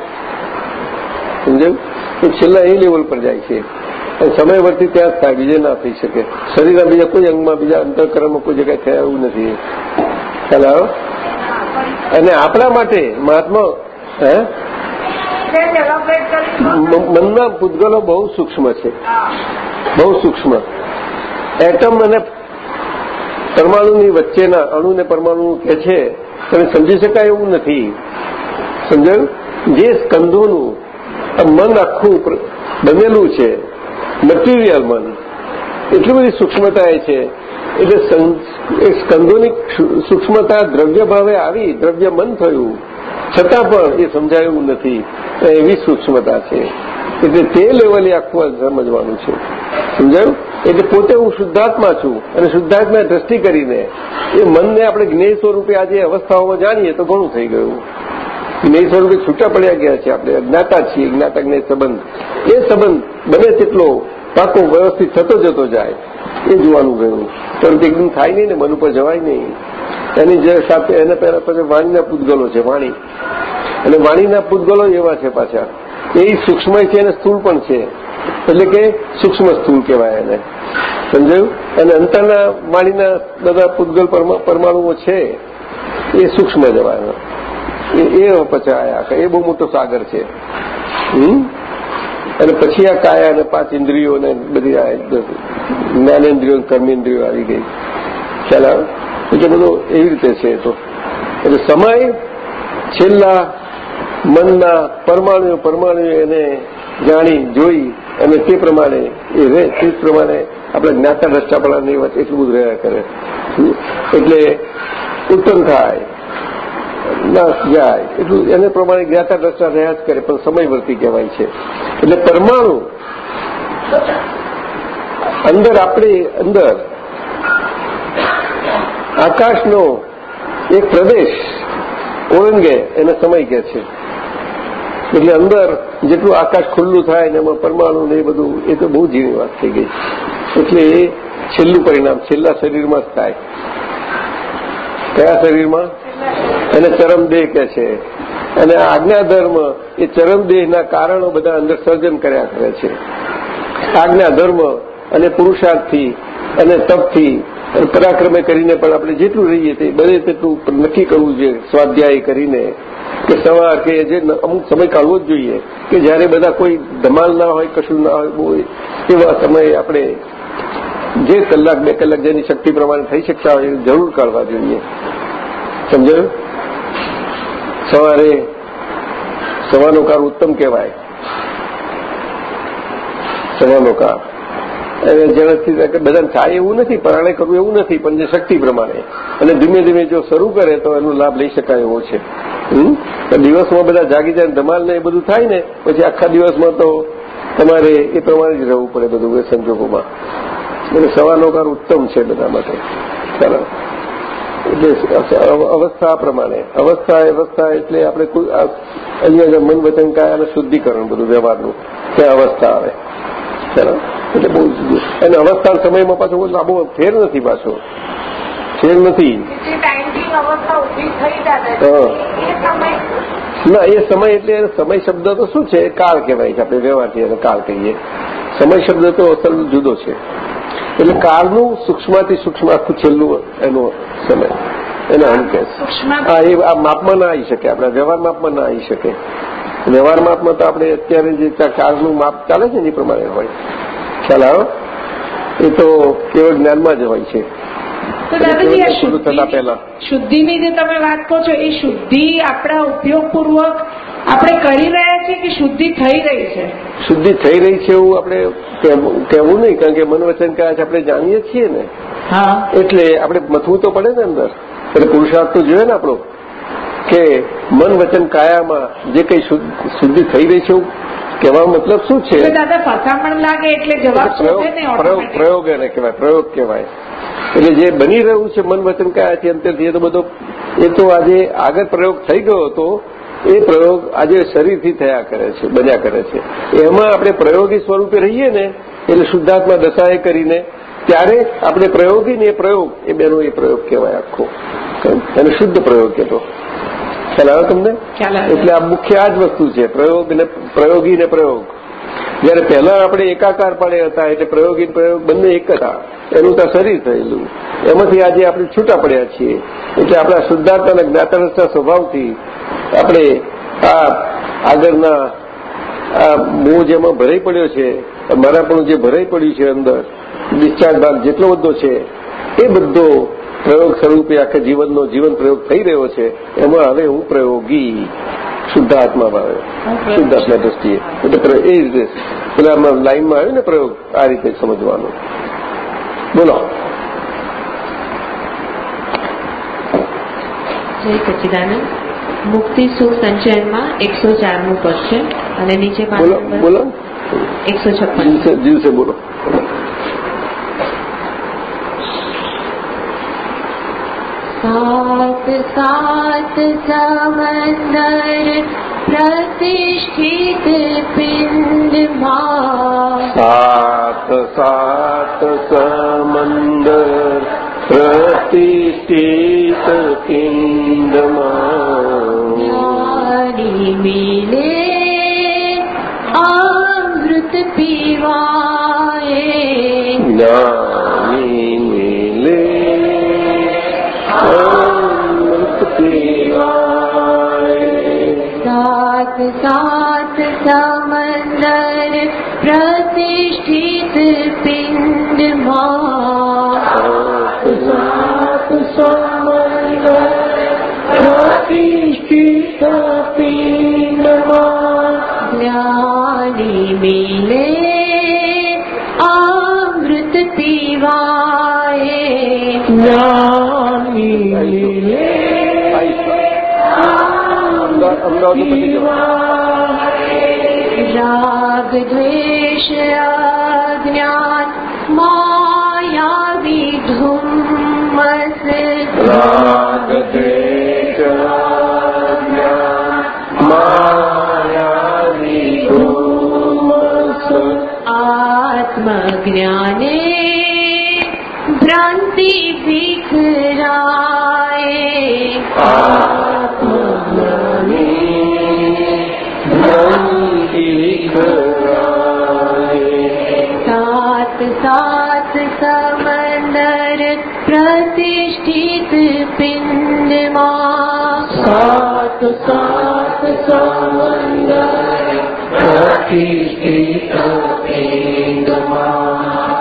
સમજાયું? એ છેલ્લા એ લેવલ પર જાય છે. સમય વર્તી ત્યાં જ થાય, બીજે ના થઈ શકે. શરીરના બીજા કોઈ અંગમાં, બીજા અંતરકરણમાં કોઈ જગ્યાએ થયા એવું નથી. ખ્યાલ અને આપણા માટે મહાત્મા, હે? મનના પૂતગલો બહુ સૂક્ષ્મ છે. બહુ સૂક્ષ્મ. એટમ અને પરમાણુની વચ્ચેના અણુ ને પરમાણુ કે છે, તમે સમજી શકાય એવું નથી. સમજાયું જે સ્કંદોનું મન આખું બનેલું છે. મટીરિયલ મન એટલી બધી સૂક્ષ્મતા એ છે. એટલે સ્કંદોની સૂક્ષ્મતા દ્રવ્ય ભાવે આવી, દ્રવ્ય મન થયું. છતાં પણ એ સમજાયું નથી. એવી સૂક્ષ્મતા છે. એટલે તે લેવલે આખું સમજવાનું છે. સમજાયું? એટલે પોતે હું શુદ્ધાત્મા છું. અને શુદ્ધાત્મા દ્રષ્ટિ કરીને એ મનને આપણે જ્ઞેય સ્વરૂપે આજે અવસ્થાઓમાં જાણીએ તો ઘણું થઈ ગયું. જ્ઞેય સ્વરૂપે છૂટા પડ્યા ગયા છે આપણે. અજ્ઞાતા છીએ. જ્ઞાતા જ્ઞેય સંબંધ. એ સંબંધ બને તેટલો પાકો વ્યવસ્થિત થતો જતો જાય, એ જોવાનું ગયું પરંતુ એકદમ થાય નહીં ને, મન ઉપર જવાય નહીં. એની જે સાથે, એને પહેલા પછી વાણીના પૂતગલો છે, વાણી. અને વાણીના પૂતગલો એવા છે પાછા. એ સૂક્ષ્મ છે અને સ્થૂળ પણ છે. એટલે કે સૂક્ષ્મ સ્થૂળ કહેવાય એને. સમજાયું? અને અંતરના વાણીના બધા પૂતગલ પરમાણુઓ છે, એ સૂક્ષ્મ જવાના. એ પછી આયા એ બહુ મોટો સાગર છે. હમ? અને પછી આ કાયા અને પાંચ ઇન્દ્રિયોને બધી આ જ્ઞાનેન્દ્રિયો કર્મેન્દ્રિયો આવી ગઈ. ખ્યાલ આવે? એટલે બધું એવી રીતે છે તો. એટલે સમય છેલ્લા મનના પરમાણુ પરમાણુ એને જાણી, જોઈ અને તે પ્રમાણે એ રહે. તે પ્રમાણે આપણે જ્ઞાતા દ્રષ્ટાપણાની વાત એટલું બધું રહ્યા કરે. એટલે ઉત્તમ થાય. નાશ જાય એટલું એને પ્રમાણે જ્ઞાતા દ્રષ્ટા રહ્યા જ કરે, પણ સમયવર્તી કહેવાય છે. એટલે પરમાણુ અંદર આપણી, અંદર આકાશનો એક પ્રદેશ ઓળંગે, એને સમય કહે છે. એટલે અંદર જેટલું આકાશ ખુલ્લું થાય ને એમાં પરમાણુ ને એ બધું, એ તો બહુ ઝીણી વાત થઈ ગઈ. એટલે એ છેલ્લું પરિણામ, છેલ્લા શરીરમાં જ થાય. કયા શરીરમાં? એને ચરમદેહ કે છે. અને આજ્ઞાધર્મ એ ચરમદેહના કારણો બધા અંદર સર્જન કર્યા કરે છે. આજ્ઞાધર્મ અને પુરુષાર્થથી અને તપથી પરાક્રમે કરીને પણ આપણે જેટલું રહીએ તે બને તેટલું નક્કી કરવું જોઈએ સ્વાધ્યાય કરીને કે સવાર કે જે અમુક સમય કાઢવો જ જોઈએ કે જ્યારે બધા કોઈ ધમાલ ના હોય, કશું ના હોય, બહુ એવા સમયે આપણે જે કલાક, બે કલાક જેની શક્તિ પ્રમાણે થઈ શકતા હોય જરૂર કાઢવા જોઈએ. સમજાયું? સવારે સવાનો કાર ઉત્તમ કહેવાય. સવાનો કાર. એને ઝડપથી બધાને થાય એવું નથી, પરાણે કરવું એવું નથી, પણ જે શક્તિ પ્રમાણે. અને ધીમે ધીમે જો શરૂ કરે તો એનો લાભ લઈ શકાય એવો છે. દિવસમાં બધા જાગી જાય ધમાલ ને એ બધું થાય ને, પછી આખા દિવસમાં તો તમારે એ પ્રમાણે જ રહેવું પડે બધું સંજોગોમાં એટલે સવાનો કાર ઉત્તમ છે બધા માટે. ચાલો. એટલે અવસ્થા પ્રમાણે. અવસ્થા અવસ્થા એટલે આપણે કોઈ અહીંયા મન વચન કાયા અને શુદ્ધિકરણ બધું વ્યવહારનું. ત્યાં અવસ્થા આવે. ચાલો? એટલે બહુ અને અવસ્થા સમયમાં પાછો બહુ લાંબો ફેર નથી પાછો. ફેર નથી. ના એ સમય એટલે સમય શબ્દ તો શું છે? કાળ કહેવાય છે આપણે વ્યવહારથી એને કાળ કહીએ. સમય શબ્દ તો અસલ જુદો છે. એટલે કાળનું સૂક્ષ્મથી સૂક્ષ્મ આખું છેલ્લું એનો સમય. એને આમ કે હા એ આ માપમાં ના આવી શકે આપણા વ્યવહાર માપમાં ના આવી શકે. વ્યવહાર માપમાં તો આપણે અત્યારે જે કાળનું માપ ચાલે છે ને એ પ્રમાણે હોય. ખ્યાલ આવો એ તો કેવળ જ્ઞાનમાં જ હોય છે. તો દાદાજી આ શુદ્ધ શુદ્ધિની જે તમે વાત કહો છો એ શુદ્ધિ આપણા ઉપયોગપૂર્વક આપણે કરી રહ્યા છીએ કે શુદ્ધિ થઈ રહી છે? શુદ્ધિ થઈ રહી છે એવું આપણે કહેવું નહીં કારણ કે મન વચન કયા છે આપણે જાણીએ છીએ ને. હા. એટલે આપણે મથવું તો પડે ને અંદર. એટલે પુરુષાર્થ તો જોઈએ ને આપણો કે મન વચન કાયામાં જે કઈ શુદ્ધિ થઈ રહી છે એવું કહેવાનો મતલબ શું છે? દાદા ફસામણ લાગે એટલે જવાબ પ્રયોગ પ્રયોગ એને કહેવાય પ્રયોગ કહેવાય. એટલે જે બની રહ્યું છે મન વચન કયા છે અંતરથી એ તો બધો એ તો આજે આગળ પ્રયોગ થઈ ગયો હતો. એ પ્રયોગ આજે શરીરથી થયા કરે છે બન્યા કરે છે. એમાં આપણે પ્રયોગી સ્વરૂપે રહીએ ને એટલે શુદ્ધાત્મા દશાએ કરીને ત્યારે આપણે પ્રયોગી ને પ્રયોગ એ બેનો એ પ્રયોગ કહેવાય આખો. એને શુદ્ધ પ્રયોગ કહેતો. ખ્યાલ આવે તમને? એટલે આ મુખ્ય આ જ વસ્તુ છે પ્રયોગ ને પ્રયોગી ને પ્રયોગ. જયારે પહેલા આપણે એકાકાર પડે હતા એટલે પ્રયોગી પ્રયોગ બંને એક હતા. એનું તો શરીર થયેલું. એમાંથી આજે આપણે છૂટા પડ્યા છીએ. એટલે આપણા શુદ્ધાર્થ અને જ્ઞાતારસના સ્વભાવથી આપણે આ આગળના આ મોહ જેમાં ભરાઈ પડ્યો છે મારાપણું જે ભરાઈ પડ્યું છે અંદર, ડિસ્ચાર્જ ભાગ જેટલો બધો છે, એ બધો પ્રયોગ સ્વરૂપે આખા જીવનનો જીવન પ્રયોગ થઈ રહ્યો છે. એમાં હવે હું પ્રયોગી શુદ્ધાત્મામાં આવ્યો શુદ્ધાત્મા દ્રષ્ટિએ. એટલે એ રીતે. પેલા લાઈનમાં આવ્યું ને પ્રયોગ, આ રીતે સમજવાનો. બોલો. જય સચિદાનંદ. મુક્તિ સુખ સંચયનમાં એકસો ચારમું પદ છે અને નીચે બોલો બોલો. એકસો છપ્પન. દિવસે साथ साथ समन्दर प्रतिष्ठित पिण्ड मा साथ साथ समन्दर प्रतिष्ठित पिण्ड मा मिले अमृत पीवाए ज्ञानी मिले સાત સાત સમંદર પ્રતિષ્ઠિત પિંડમાં સાત સમંદર પ્રતિષ્ઠિત પિંડમાં જ્ઞાની મિલે અમૃત પીવાય અમદાવાદ પછી રાગ દ્વેષ અજ્ઞાન માયાવી ધુમ્મસ રાગ દ્વેષ જ્ઞાન માયાવી ધૂમસ આત્મજ્ઞાને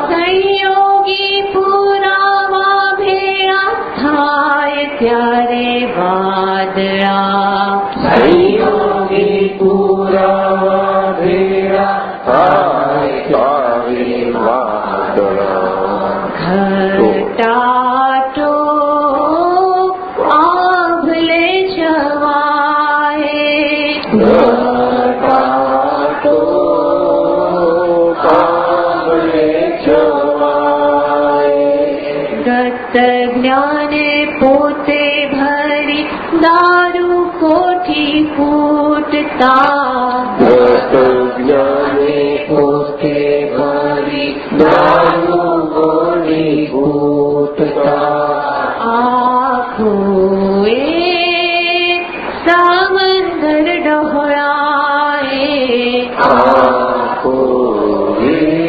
સંયોગી પુરામાં ભેળા થાય ત્યારે વાદળા સંયોગી પુરાવા ભેળા થાય ત્યારે વાદળા ઘટાટો ફૂટતા દત્ત જ્ઞાને પોતે ભરી દારૂ ગોળી ફૂટતા આખું એ સમંદર ડહોળાએ આખો રે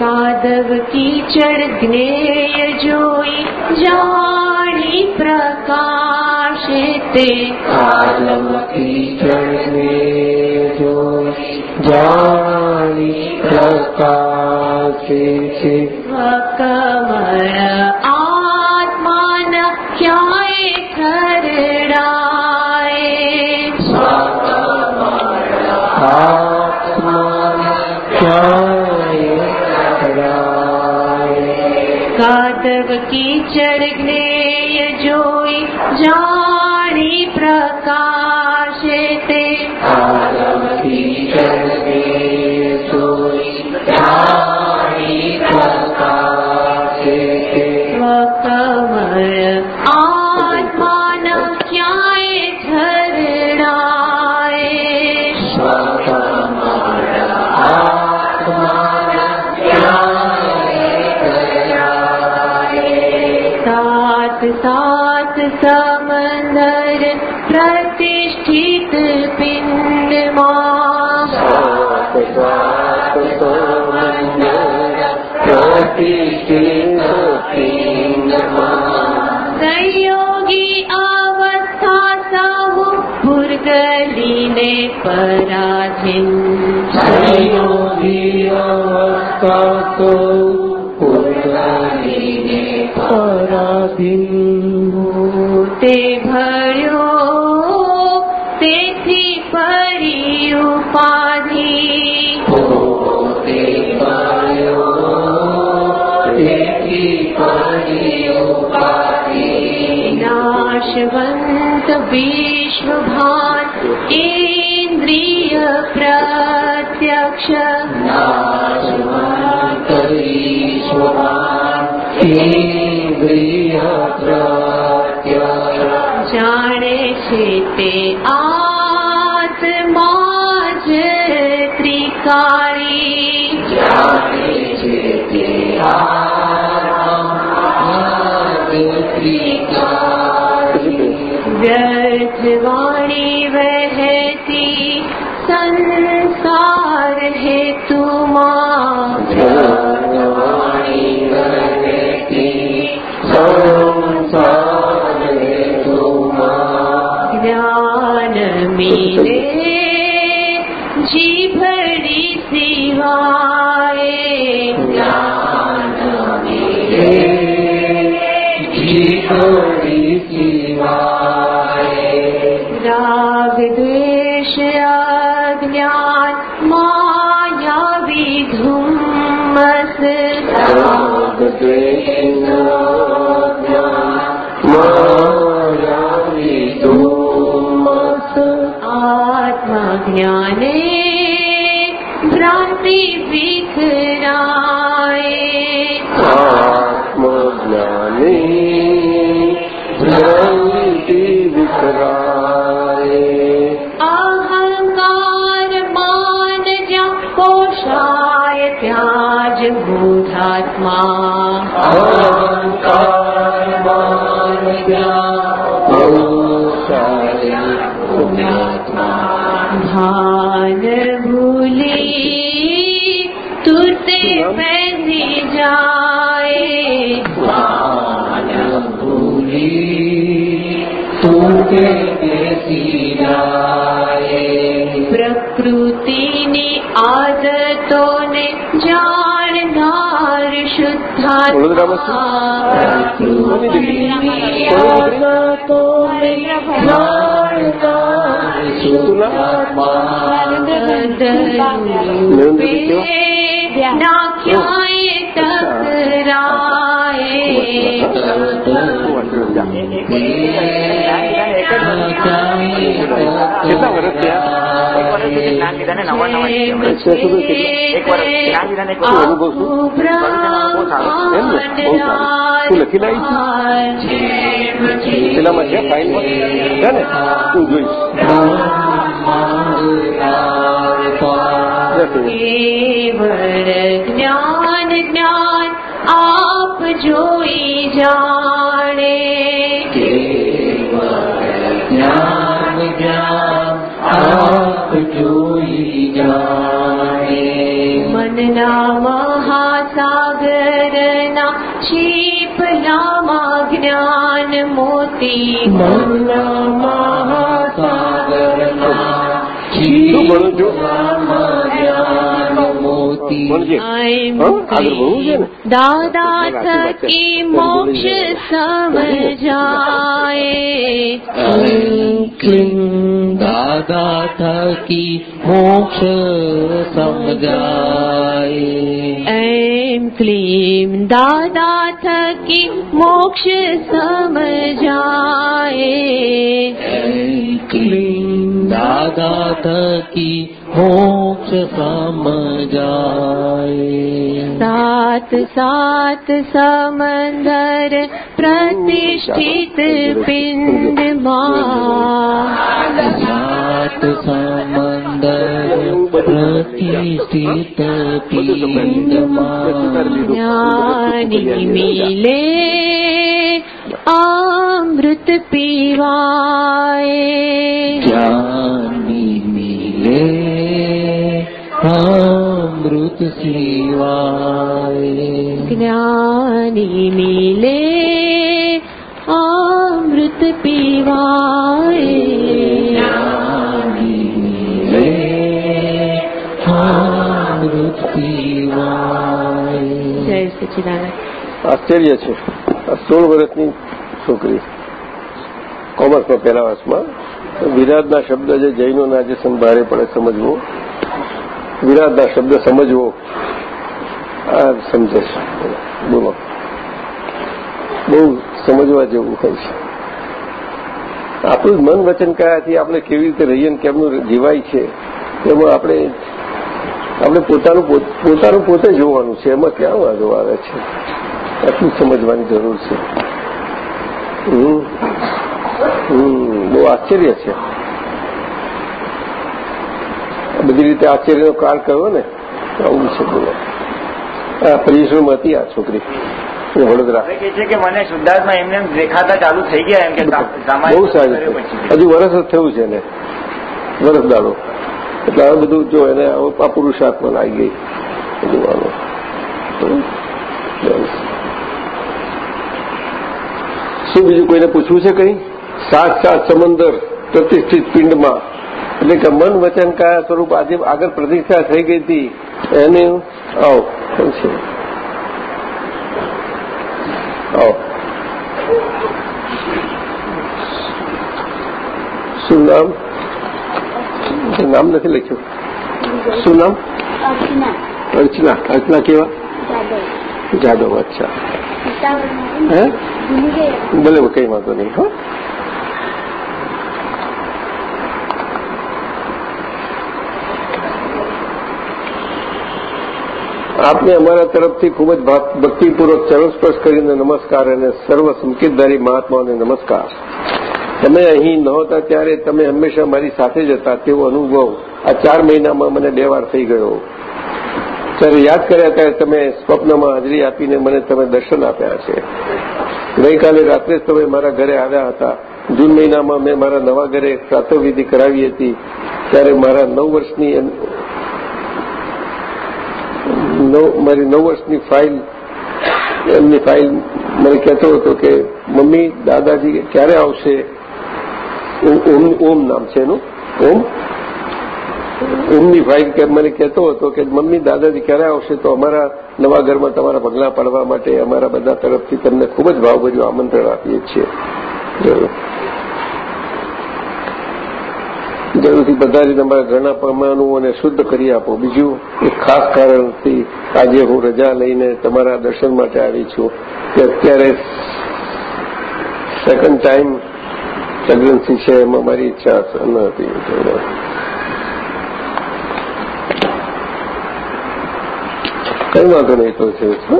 કાદવ કીચડ જ્ઞેય તે જાણી પ્રકાશે છે કમળ આત્માન ક્યાંય ખરડાય ક્યાંય કાદવ ભૂર્ગલીને પરાધીન સંયોગી અવસ્થા તો પૂર્ણાલીને પરાધીન. તે ભર્યો તેથી પરી ઉપાધિ. પોતે પાયો તેથી પરી ઉપાધિ. નાશવંત વિશ્વભાન શુદ્ધાત્મા પ્રકૃતિની આદતોને કેટલા વર્ષ થયા. અનુભવ શું એમ ને બહુ સારું તું લખી લાવી પેલામાં છે ફાઇલ છે ને તું જોઈશ જ્ઞાન જ્ઞાન આપ જોઈ જાણે महासागरना शिभरामा ज्ञान महासागरना रा દાદા. થકી મોક્ષ સમજાય ક્લીમ દાદા થકી મોક્ષ સમજાય. એમ ક્લીમ દાદા થકી મોક્ષ સમજાય. ક્લીમ દાદા થકી મોક્ષ સમજાય સાત સાત સમંદર પ્રતિષ્ઠિત પિંડમાં સાત સમંદર પ્રતિષ્ઠિત પિંડમાં જ્ઞાની મિલે અમૃત પીવાય જ્ઞાની મિલે અમૃત સિવાય જ્ઞાની મિલે અમૃત પીવાય જય સચિદાનંદ આશ્ચર્ય છે સોળ વર્ષની છોકરી. કોમર્સમાં પહેલા વર્ષમાં. વિરાટના શબ્દ જે જૈનોના જે સંભારે પડે સમજવો. વિરાટના શબ્દ સમજવો. આ સમજે છે. બોલો. બહુ સમજવા જેવું હોય છે. આપણું મન વચન કયાથી આપણે કેવી રીતે રહીએ કેમનું જીવાય છે, એમાં આપણે આપણે પોતાનું પોતાનું પોતે જોવાનું છે. એમાં ક્યાં વાંધો આવે છે? આટલું સમજવાની જરૂર છે. બહુ આશ્ચર્ય છે. બધી રીતે આશ્ચર્યનો કાળ કર્યો ને? આવું છે બોલો. આ પરિશ્રમ હતી આ છોકરી? વડોદરા. કે છે કે મને શુદ્ધાર્થમાં એમને દેખાતા ચાલુ થઈ ગયા એમ કે બહુ સારી. હજુ વરસ જ થયું છે ને વરસ દાડો. એટલે હવે બધું જો એને આ પુરુષાર્થમાં લાગી ગઈ. બધું આનું. શું બીજું કોઈને પૂછવું છે કઈ? સાત સાત સમંદર પ્રતિષ્ઠિત પિંડમાં. એટલે કે મન વચન કયા સ્વરૂપ આજે આગળ પ્રતિષ્ઠા થઈ ગઈ હતી. એને આવો કોણ છે? આવો. શું નામ? નામ નથી લખ્યું. શું નામ? અર્ચના. અર્ચના. કેવા? જાદવ. અચ્છા. હે? ભલે, કઈ વાંધો નહીં, હા. આપને અમારા તરફથી ખૂબ જ ભક્તિપૂર્વક ચરણ કરીને નમસ્કાર અને સર્વ સંકેતધારી મહાત્માઓને નમસ્કાર. તમે અહીં નહોતા ત્યારે તમે હંમેશા મારી સાથે જ હતા, તેવો અનુભવ આ ચાર મહિનામાં મને બે વાર થઈ ગયો. ત્યારે યાદ કર્યા ત્યારે તમે સ્વપ્નમાં હાજરી આપીને મને તમે દર્શન આપ્યા છે. ગઈકાલે રાત્રે સમય મારા ઘરે આવ્યા હતા. જૂન મહિનામાં મેં મારા નવા ઘરે પ્રાતઃવિધિ કરાવી હતી. ત્યારે મારા નવ વર્ષની મારી નવ વર્ષની ફાઇલ, એમની ફાઇલ મને કહેતો હતો કે, મમ્મી, દાદાજી ક્યારે આવશે? ઓમ નામ છે એનું? ઓમ? ઓમની ફાઇલ કે મને કહેતો હતો કે મમ્મી, દાદાજી ક્યારે આવશે? તો અમારા નવા ઘરમાં તમારા પગલાં પાડવા માટે અમારા બધા તરફથી તમને ખૂબ જ ભાવભર્યું આમંત્રણ આપીએ છીએ. જરૂરથી બધા બધાથી તમારા ઘરના પરમાણુઓને શુદ્ધ કરી આપો. બીજું, એક ખાસ કારણથી આજે હું રજા લઈને તમારા દર્શન માટે આવી છું કે અત્યારે સેકન્ડ ટાઈમ પ્રેગ્નન્સી છે એમાં મારી ઈચ્છા ન હતી. કઈ વાંધો નહીં, તો છે.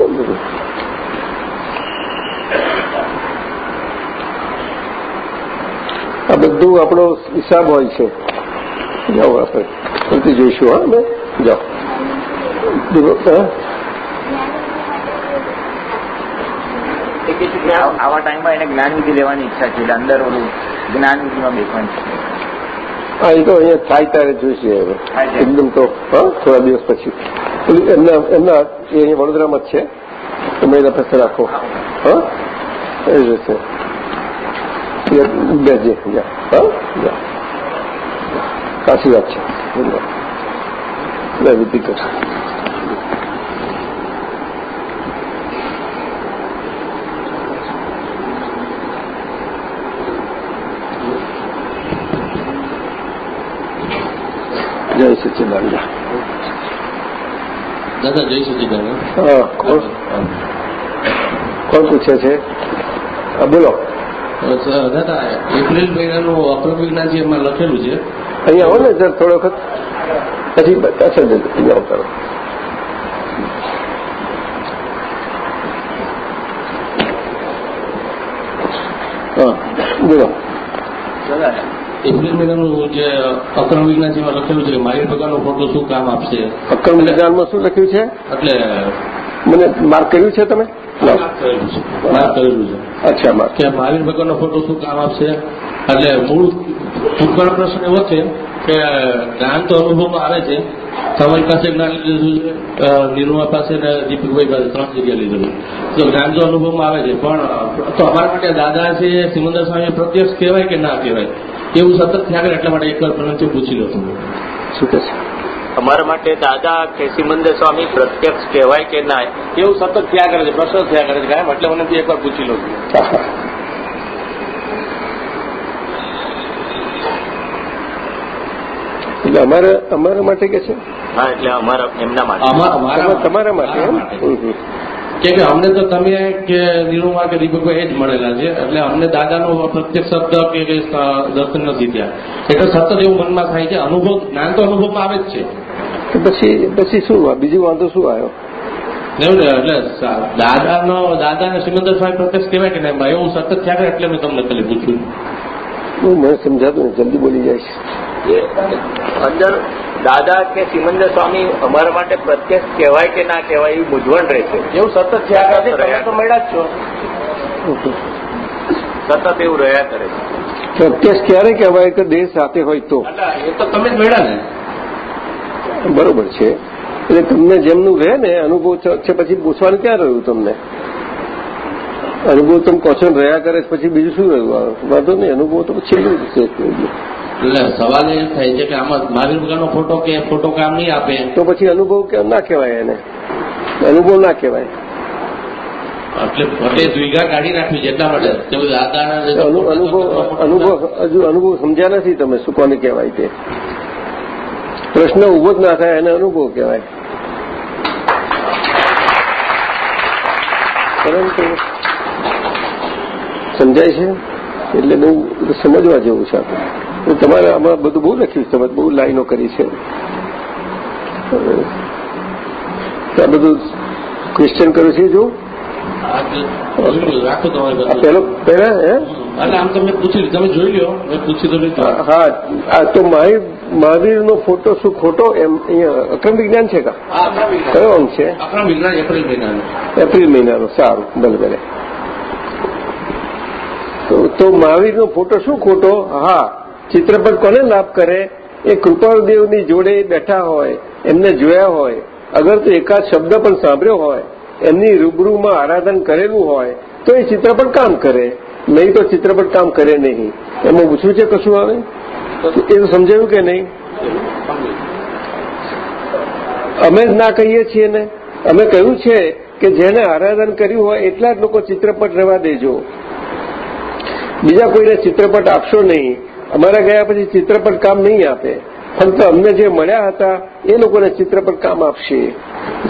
આ બધું આપણો હિસાબ હોય છે. જાઓ આપણે. ફરતી જોઈશું, હા અમે જાઓ. આવા ટાઈમમાં એને જ્ઞાનવિધિ લેવાની ઈચ્છા છે. એટલે અંદર ઓલું જ્ઞાનવિધિમાં બેસવાનું છે. હા એ તો અહીંયા થાય ત્યારે જોઈશે હવે. એકદમ તો થોડા દિવસ પછી. એમના એમના એ અહીંયા વડોદરામાં જ છે. તમે એના પાસે રાખો. હા? એ જ હશે બેસજે હા? સાચી વાત છે. લે વિધિ કર જય સચિદાનંદ. દાદા જય સચિદાનંદ. કોણ? કોણ પૂછે છે? બોલો. દાદા એપ્રિલ મહિનાનું અપ્રવિજ્ઞાન જે એમાં લખેલું છે. અહીંયા આવો ને સર થોડો વખત. પછી પાછળ જજો અહીંયા બોલો. રહો. એપ્રિલ મહિનાનું જે અક્રમ વિજ્ઞાન જેમાં લખેલું છે મારી ભગવાનનો ફોટો શું કામ આપશે? અક્રમ વિજ્ઞાનમાં શું લખ્યું છે? એટલે મને માર્ક કર્યું છે તમે? માર્ક કરેલું છે. અચ્છા માર્ક. કે મહાવીર ભગવાનનો ફોટો શું કામ આપશે? એટલે મૂળ ભૂતકાળ પ્રશ્ન એવો છે કે જ્ઞાન તો અનુભવમાં આવે છે. તમારી પાસે જ્ઞાન લીધું છે. નિર્મા પાસે ને દીપકભાઈ પાસે ત્રણ જગ્યા લીધેલું. તો જ્ઞાન તો અનુભવમાં આવે છે પણ તો અમારા માટે દાદા છે સિમંદર સ્વામી પ્રત્યક્ષ કહેવાય કે ના કહેવાય? એવું સતત થયા કરે એટલા માટે એકવાર પ્રણંતિ પૂછી લો તમે શું કે છે? અમારા માટે દાદા કે સિમંદર સ્વામી પ્રત્યક્ષ કહેવાય કે ના? એવું સતત થયા કરે છે પ્રશ્ન થયા કરે છે કાયમ એટલે મને એકવાર પૂછી લો. એટલે અમારે અમારા માટે કે છે? હા એટલે અમારા એમના માટે. તમારા માટે કે અમને તો તમે કે નિરૂમા કે દીપકભાઈ એ જ મળેલા છે. એટલે અમને દાદાનો પ્રત્યક્ષ શબ્દ કે દર્શન નથી ત્યાં એટલે સતત એવું મનમાં થાય છે. અનુભવ જ્ઞાન તો અનુભવમાં આવે જ છે. પછી પછી શું બીજું વાંધો શું આવ્યો? એવું ને એટલે દાદાનો દાદાને સિમંદર સ્વામી પ્રત્યક્ષ કહેવાય કે નહીં ભાઈ એવું સતત થયા એટલે મેં તમને ખાલી પૂછ્યું. હું મને સમજાતું જલ્દી બોલી જાય છે. એ અંદર દાદા કે સિમંદર સ્વામી અમારા માટે પ્રત્યક્ષ કહેવાય કે ના કહેવાય એ મૂંઝવણ રહેશે એવું સતત થયા કરે તમે તો મળ્યા જ છો. સતત એવું રહ્યા કરે છે. પ્રત્યક્ષ ક્યારે કહેવાય કે દેહ સાથે હોય તો? એ તો તમે જ મળ્યા ને. બરોબર છે. એટલે તમને જેમનું રહે ને અનુભવ છે પછી પૂછવાનું ક્યાં રહ્યું તમને? અનુભવ તમે કહો રહ્યા કરે પછી બીજું શું રહ્યું? વાંધો નહીં અનુભવ તો છેલ્લું છે. એટલે સવાલ એ થાય છે કે આમાં મહાવીર ભગવાનનો ફોટો કે ફોટો કામ નહીં આપે? તો પછી અનુભવ કેમ ના કહેવાય એને? અનુભવ ના કહેવાય. એટલે ભટ્ટે દ્વિગા કાઢી નાખ્યું છે એટલા માટે. અનુભવ અનુભવ હજુ અનુભવ સમજ્યા નથી તમે શું કોને કહેવાય તે. પ્રશ્ન ઊભો જ ના થાય એને અનુભવ કહેવાય. પરંતુ સમજાય છે? એટલે બહુ સમજવા જેવું છે આપણે તમારે આમાં બધું બહુ લખ્યું છે તમે બહુ લાઈનો કરી છે. આ બધું ક્વેશ્ચન કર્યું છે જો? પહેલો પહેલા હે? આમ તમે પૂછી તમે જોઈ લો પૂછી તો હા તો મહાવીર મહાવીરનો ફોટો શું ખોટો? એમ અહીંયા અક્રમ વિજ્ઞાન છે કા? કયો અંક છે? વિજ્ઞાન એપ્રિલ મહિનાનું. એપ્રિલ મહિનાનો સારું ભલે ભલે. તો- તો મહાવીરનો ફોટો શું ખોટો? હા. ચિત્રપટ કોને લાભ કરે? એ કૃપાળદેવની જોડે બેઠા હોય, એમને જોયા હોય, અગર તો એકાદ શબ્દ પણ સાંભળ્યો હોય, એમની રૂબરૂમાં આરાધન કરેલું હોય, તો એ ચિત્રપટ કામ કરે. નહીં તો ચિત્રપટ કામ કરે નહીં. એમાં પૂછ્યું છે કશું આવે? એ તો સમજાયું કે નહીં? અમે જ ના કહીએ છીએ ને? અમે કહ્યું છે કે જેને આરાધન કર્યું હોય, એટલા જ લોકો ચિત્રપટ રહેવા દેજો. બીજા કોઈને ચિત્રપટ આપશો નહીં. અમારા ગયા પછી ચિત્રપટ કામ નહીં આપે. ફક્ત અમને જે મળ્યા હતા, એ લોકોને ચિત્રપટ કામ આપશે.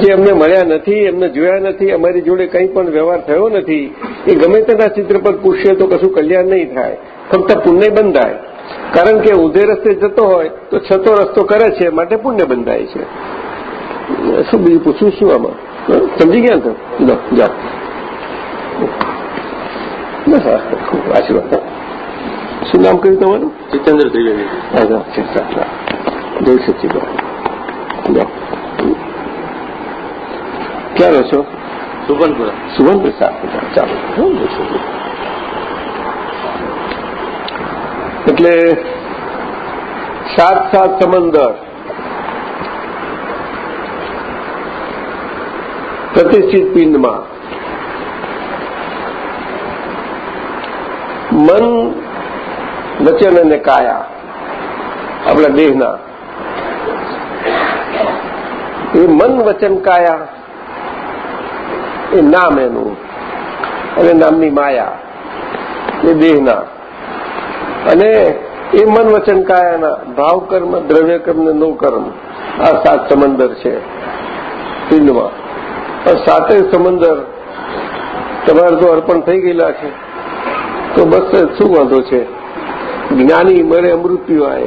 જે અમને મળ્યા નથી એમને જોયા નથી, અમારી જોડે કંઈ પણ વ્યવહાર થયો નથી, એ ગમે તેના ચિત્રપટ પૂછશે તો કશું કલ્યાણ નહીં થાય. ફક્ત પુણ્ય બંધાય. કારણ કે ઉધે રસ્તે જતો હોય, તો છતો રસ્તો કરે છે, માટે પુણ્ય બંધાય છે. શું બીજું પૂછવું, શું આમાં? સમજી ગયા તો? જાઓ. ખૂબ આશીર્વાદ. શું નામ કહ્યું તમારું? જીતેન્દ્ર ત્રિવેદી. જય સચિદાન ક્યાં રહો છો? સુભનપુરા સુવર્ણ સારું ચાલો. એટલે સાત સાત સમંદર પ્રતિષ્ઠિત પિંડમાં મન વચન અને કાયા. આપણા દેહના. એ મન વચન કાયા. એ નામ એનું. અને નામની માયા. એ દેહના. અને એ મન વચન કાયાના ભાવ કર્મ, દ્રવ્ય કર્મ ને કર્મ આ સાત સમંદર છે પિંડમાં. પણ સાતે સમંદર તમારે તો અર્પણ થઈ ગયેલા છે. તો બસ શું વાંધો છે? જ્ઞાની મરે અમૃત પીવાય?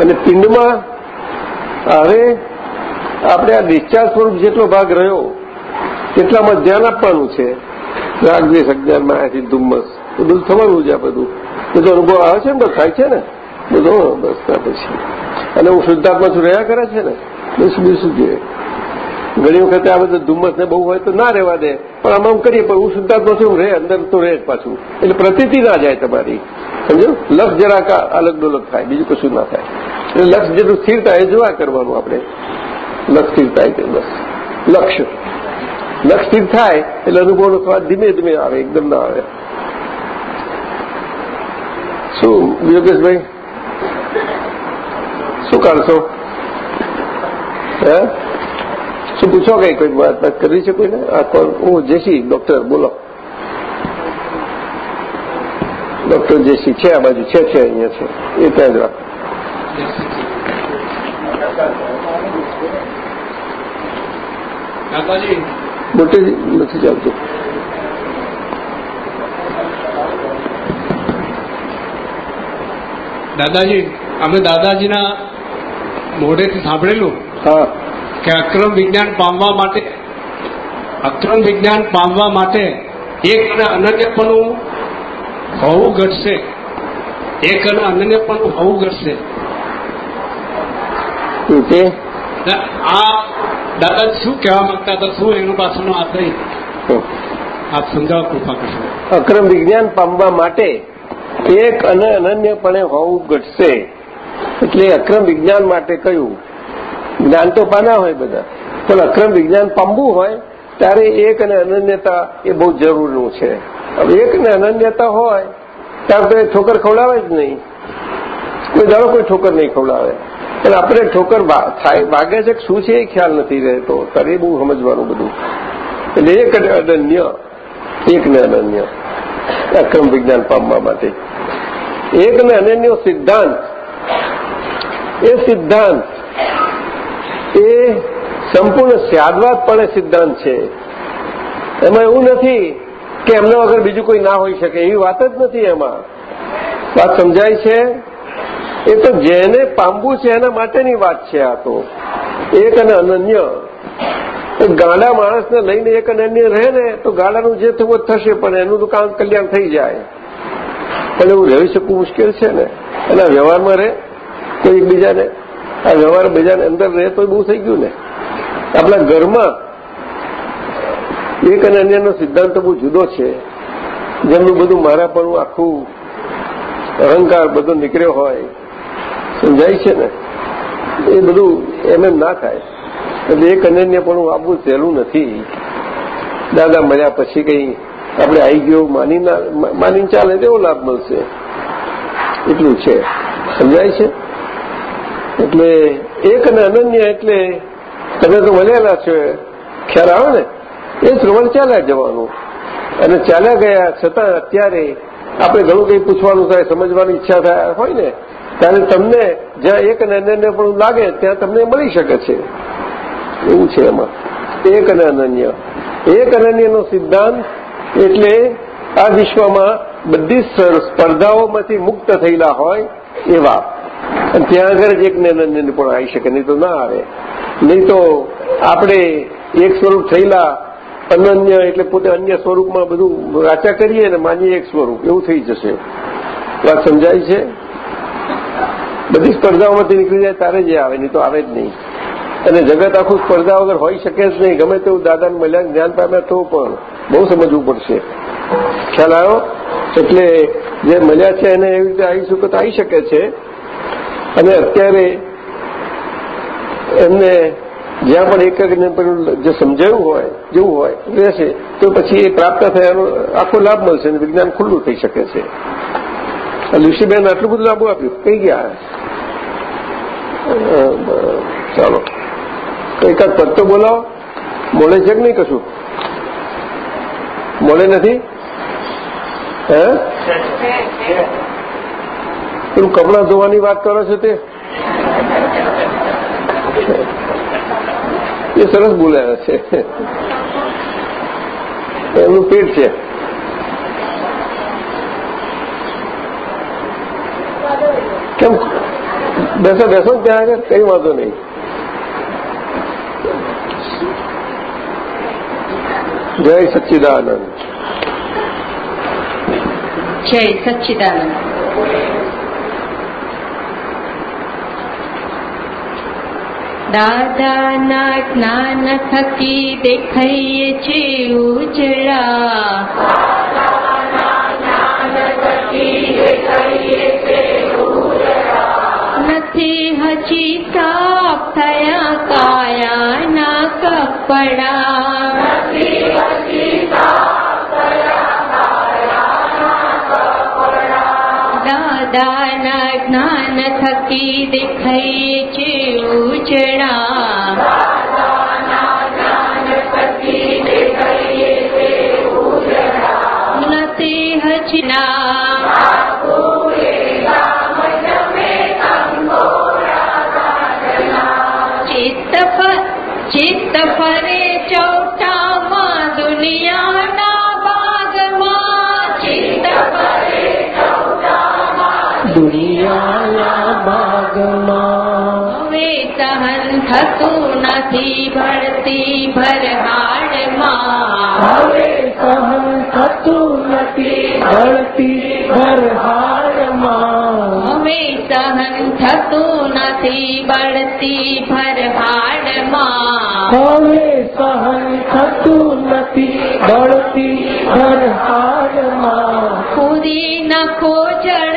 અને પિંડમાં હવે આપણે આ ડિસ્ચાર્જ સ્વરૂપ જેટલો ભાગ રહ્યો, તેટલામાં ધ્યાન આપવાનું છે. રાગદ્વેષ અજ્ઞાનમાં માયાથી ધુમ્મસ, બધું થવાનું છે આ બધું. બધો અનુભવ આવે છે ને બસ થાય છે ને? બધો, બસ પછી. અને હું શુદ્ધાત્મા છું, રહ્યા કરે છે ને? બસ, બીજું શું જોઈએ? ઘણી વખતે આ બધું ધુમ્મસ ને બહુ હોય તો ના રહેવા દે. પણ આમ આમ કરીએ, પણ હું શુદ્ધાત્મા છું રહે, અંદર તો રહે જ પાછું. એટલે પ્રતિતિ ના જાય તમારી. સમજો? લક્ષ જરાક અલગ ડોલક થાય, બીજું કશું ના થાય. એટલે લક્ષ જેટલું સ્થિર થાય, એ જોવા કરવાનું આપણે. લક્ષ સ્થિર થાય કે બસ. લક્ષ્ય લક્ષ સ્થિર થાય, એટલે અનુભવનો સ્વાદ ધીમે ધીમે આવે, એકદમ ના આવે. શું, યોગેશભાઈ? શું કાઢશો? હે? પૂછો કઈ કોઈ વાત વાત કરવી છે કોઈને? આ કોણ? હું જેસી ડોક્ટર બોલો. ડોક્ટર જેસી છે આ બાજુ છે છે અહીંયા છે. એ ત્યાં જ રાખો. કાકાજી. નથી ચાલતું. દાદાજી અમે દાદાજીના મોઢેથી સાંભળેલું? હા. કે અક્રમ વિજ્ઞાન પામવા માટે અક્રમ વિજ્ઞાન પામવા માટે એક અને અનન્યપણું હોવું ઘટશે. એક અને અનન્યપણું હોવું ઘટશે. આ દાદા શું કહેવા માંગતા હતા? શું એનું પાછળનો આશય. આપ સમજાવો કૃપા કરશો અક્રમ વિજ્ઞાન પામવા માટે એક અને અનન્યપણે હોવું ઘટશે. એટલે અક્રમ વિજ્ઞાન માટે કહ્યું જ્ઞાન તો પાના હોય બધા. પણ અક્રમ વિજ્ઞાન પામવું હોય, ત્યારે એક અને અનન્યતા એ બહુ જરૂરનું છે. હવે એક ને અનન્યતા હોય, ત્યારે તો એ ઠોકર ખવડાવે જ નહીં. કોઈ દાડો કોઈ ઠોકર નહીં ખવડાવે. એટલે આપણે ઠોકર થાય, વાગે છે શું છે એ ખ્યાલ નથી રહેતો. ત્યારે બહુ સમજવાનું બધું. એટલે એક અને અનન્ય, એક ને અનન્ય, અક્રમ વિજ્ઞાન પામવા માટે. એક ને અનન્ય સિદ્ધાંત. એ સિદ્ધાંત એ સંપૂર્ણ સ્યાદવાદપણે સિદ્ધાંત છે. એમાં એવું નથી કે એમના વગર બીજું કોઈ ના હોઈ શકે, એવી વાત જ નથી એમાં. વાત સમજાય છે? એ તો જેને પામવું છે એના માટેની વાત છે આ તો. એક અને અનન્ય. ગાડા માણસને લઈને એક અનન્ય રહે ને, તો ગાડાનું જે થવું થશે, પણ એનું તો કામ કલ્યાણ થઈ જાય. પણ એવું રહી શકવું મુશ્કેલ છે ને? એના વ્યવહારમાં રહે કોઈ એકબીજાને? આ વ્યવહાર બીજાને અંદર રહે તો બહુ થઈ ગયું ને. આપણા ઘરમાં એક અને અન્યનો સિદ્ધાંત બહુ જુદો છે. જેમનું બધું મારાપણું આખું અહંકાર બધો નીકળ્યો હોય, સમજાય છે ને? એ બધું એમ એમ ના થાય. એટલે એક અનન્યપણું આપવું સહેલું નથી. દાદા મળ્યા પછી કંઈ આપણે આવી ગયો માનીને ચાલે તેવો લાભ મળશે. એટલું છે. સમજાય છે? એટલે એક અને અનન્ય એટલે તમે તો મળેલા છો. ખ્યાલ આવે ને? એ શ્રવણ ચાલ્યા જવાનું. અને ચાલ્યા ગયા છતાં અત્યારે આપણે ઘણું કંઈ પૂછવાનું થાય, સમજવાની ઈચ્છા થાય, હોય ને? ત્યારે તમને જ્યાં એક અને અનન્ય પણ લાગે, ત્યાં તમને મળી શકે છે. એવું છે એમાં. એક અને અનન્ય. એક અનન્યનો સિદ્ધાંત એટલે આ વિશ્વમાં બધી સ્પર્ધાઓમાંથી મુક્ત થયેલા હોય એવા. અને ત્યાં આગળ જ એક ને અનન્ય પણ આવી શકે, નહીં તો ના આવે. નહીં તો આપણે એક સ્વરૂપ થયેલા અનન્ય એટલે પોતે અન્ય સ્વરૂપમાં બધું વાચા કરીએ ને માનીએ એક સ્વરૂપ. એવું થઈ જશે. વાત સમજાય છે? બધી સ્પર્ધાઓમાંથી નીકળી જાય તારે જ આવે, નહીં તો આવે જ નહીં. અને જગત આખું સ્પર્ધા વગર હોઈ શકે જ નહીં. ગમે તેવું દાદાને મળ્યા જ્ઞાન પામ્યા તો પણ બહુ સમજવું પડશે. ખ્યાલ આવ્યો? એટલે જે મળ્યા છે એને એવી રીતે આવી શકે તો આવી શકે છે. અને અત્યારે એમને જ્યાં પણ એક જે સમજાયું હોય, જેવું હોય, રહેશે, તો પછી એ પ્રાપ્ત થયાનો આખો લાભ મળશે અને વિજ્ઞાન ખુલ્લું થઈ શકે છે. ઋષિબેન આટલું બધું લાભો આપ્યું? કઈ ગયા? ચાલો. એકાદ પદ તો બોલાવો. મોડે છે કે નહીં કશું? મોડે નથી? હે? પેલું કપડાં ધોવાની વાત કરો છો તે? એ સરસ બોલ્યા છે. એમનું પેટ છે. કેમ? બેસો બેસો, ત્યાં આગળ. કઈ વાંધો નહીં. જય સચ્ચિદાનંદ. જય સચ્ચિદાનંદ. દાદાના જ્ઞાન થકી દેખાઈએ છે ઉજળા. નથી હજી સાફ થયા કાયાના કપડા. દાદાના જ્ઞાન થકી દેખાઈએ છે ઉજળા નથી હજી દુનિયાના ભાગમાં સહન થતું નથી ભરતી ભરહાડમાં હવે સહન થતું નથી ભરતી ભરહાડમાં હવે સહન થતું નથી બળતી ભરહાડમાં હવે સહન થતું નથી બળતી ભરહાડમાં પૂરી નખો જળ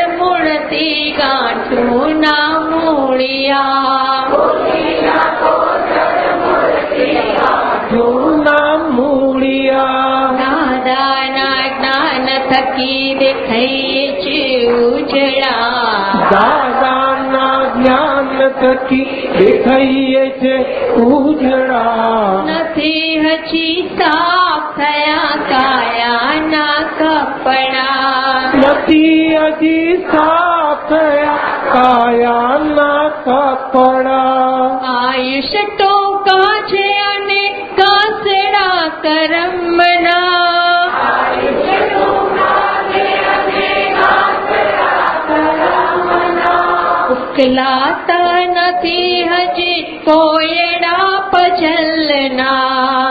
મૂળતી ગાંઠું ના મૂળિયા મૂળિયા દાદાના જ્ઞાન થકી દેખાઈએ છે ઉજળા દાદાના જ્ઞાન થકી દેખાઈએ છે ઉજળા. નથી હજી સાફ થયા કાયાના કપડા. નથી હજી સાફ થયા કાયાના કપડા આયુષ ટોકા છે અને કાસડા કરમના ઉકલાતા નથી હજી કોયડા પજલના.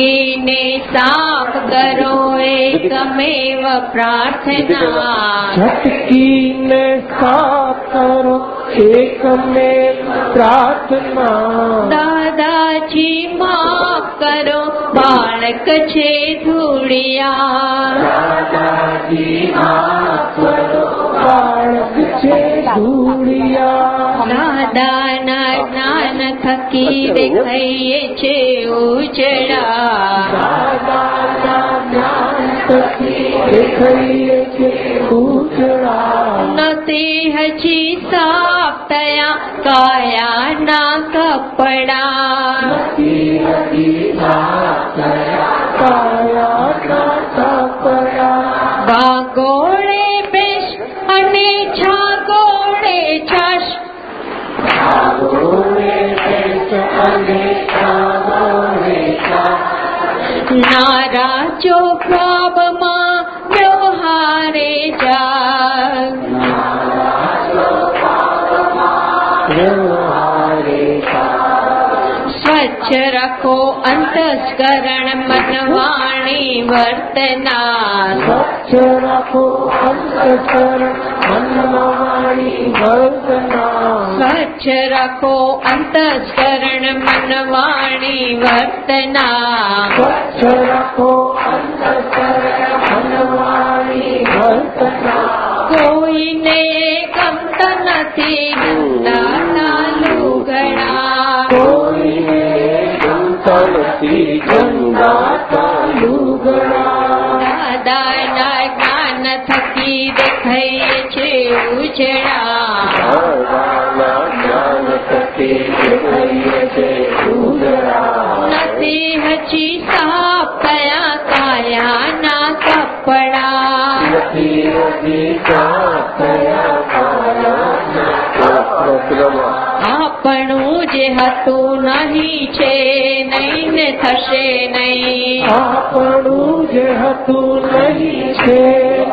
મૂકીને સાફ કરો એ એકમેવ પ્રાર્થના. ઝટકીને સાફ કરો એકમેવ પ્રાર્થના. દાદાજી માફ કરો બાળક છે ધૂળિયા. દાદાજી માફ કરો બાળક છે ધૂળિયા દાદાના જ્ઞાન થકી દેખાઈએ છે ઉજળા દાદાના જ્ઞાન થકી દેખાઈએ છે ઉજળા નથી હજી સાફ થયા કાયાના કપડા કાયાના નારા ચોખાબમાં વ્યવહારે જા સ્વચ્છ રખો અંતસ્કરણ મન વાણી વર્તના સ્વચ્છ રાખો વર્તના સ્વચ્છ રખો અંતસ્કરણ મન વાણી વર્તના સ્વચ્છ રાખો અંતકરણ મનવાણી વર્તના કોઈને કમતા નથી ગંદા દાદાના જ્ઞાન થકી દેખાય છે ઉજળા ભગવાનના જ્ઞાન કયા કાયાના કપડા આપણું જે હતું નહીં છે નહીં ને થશે નહીં. આપણું જે હતું છે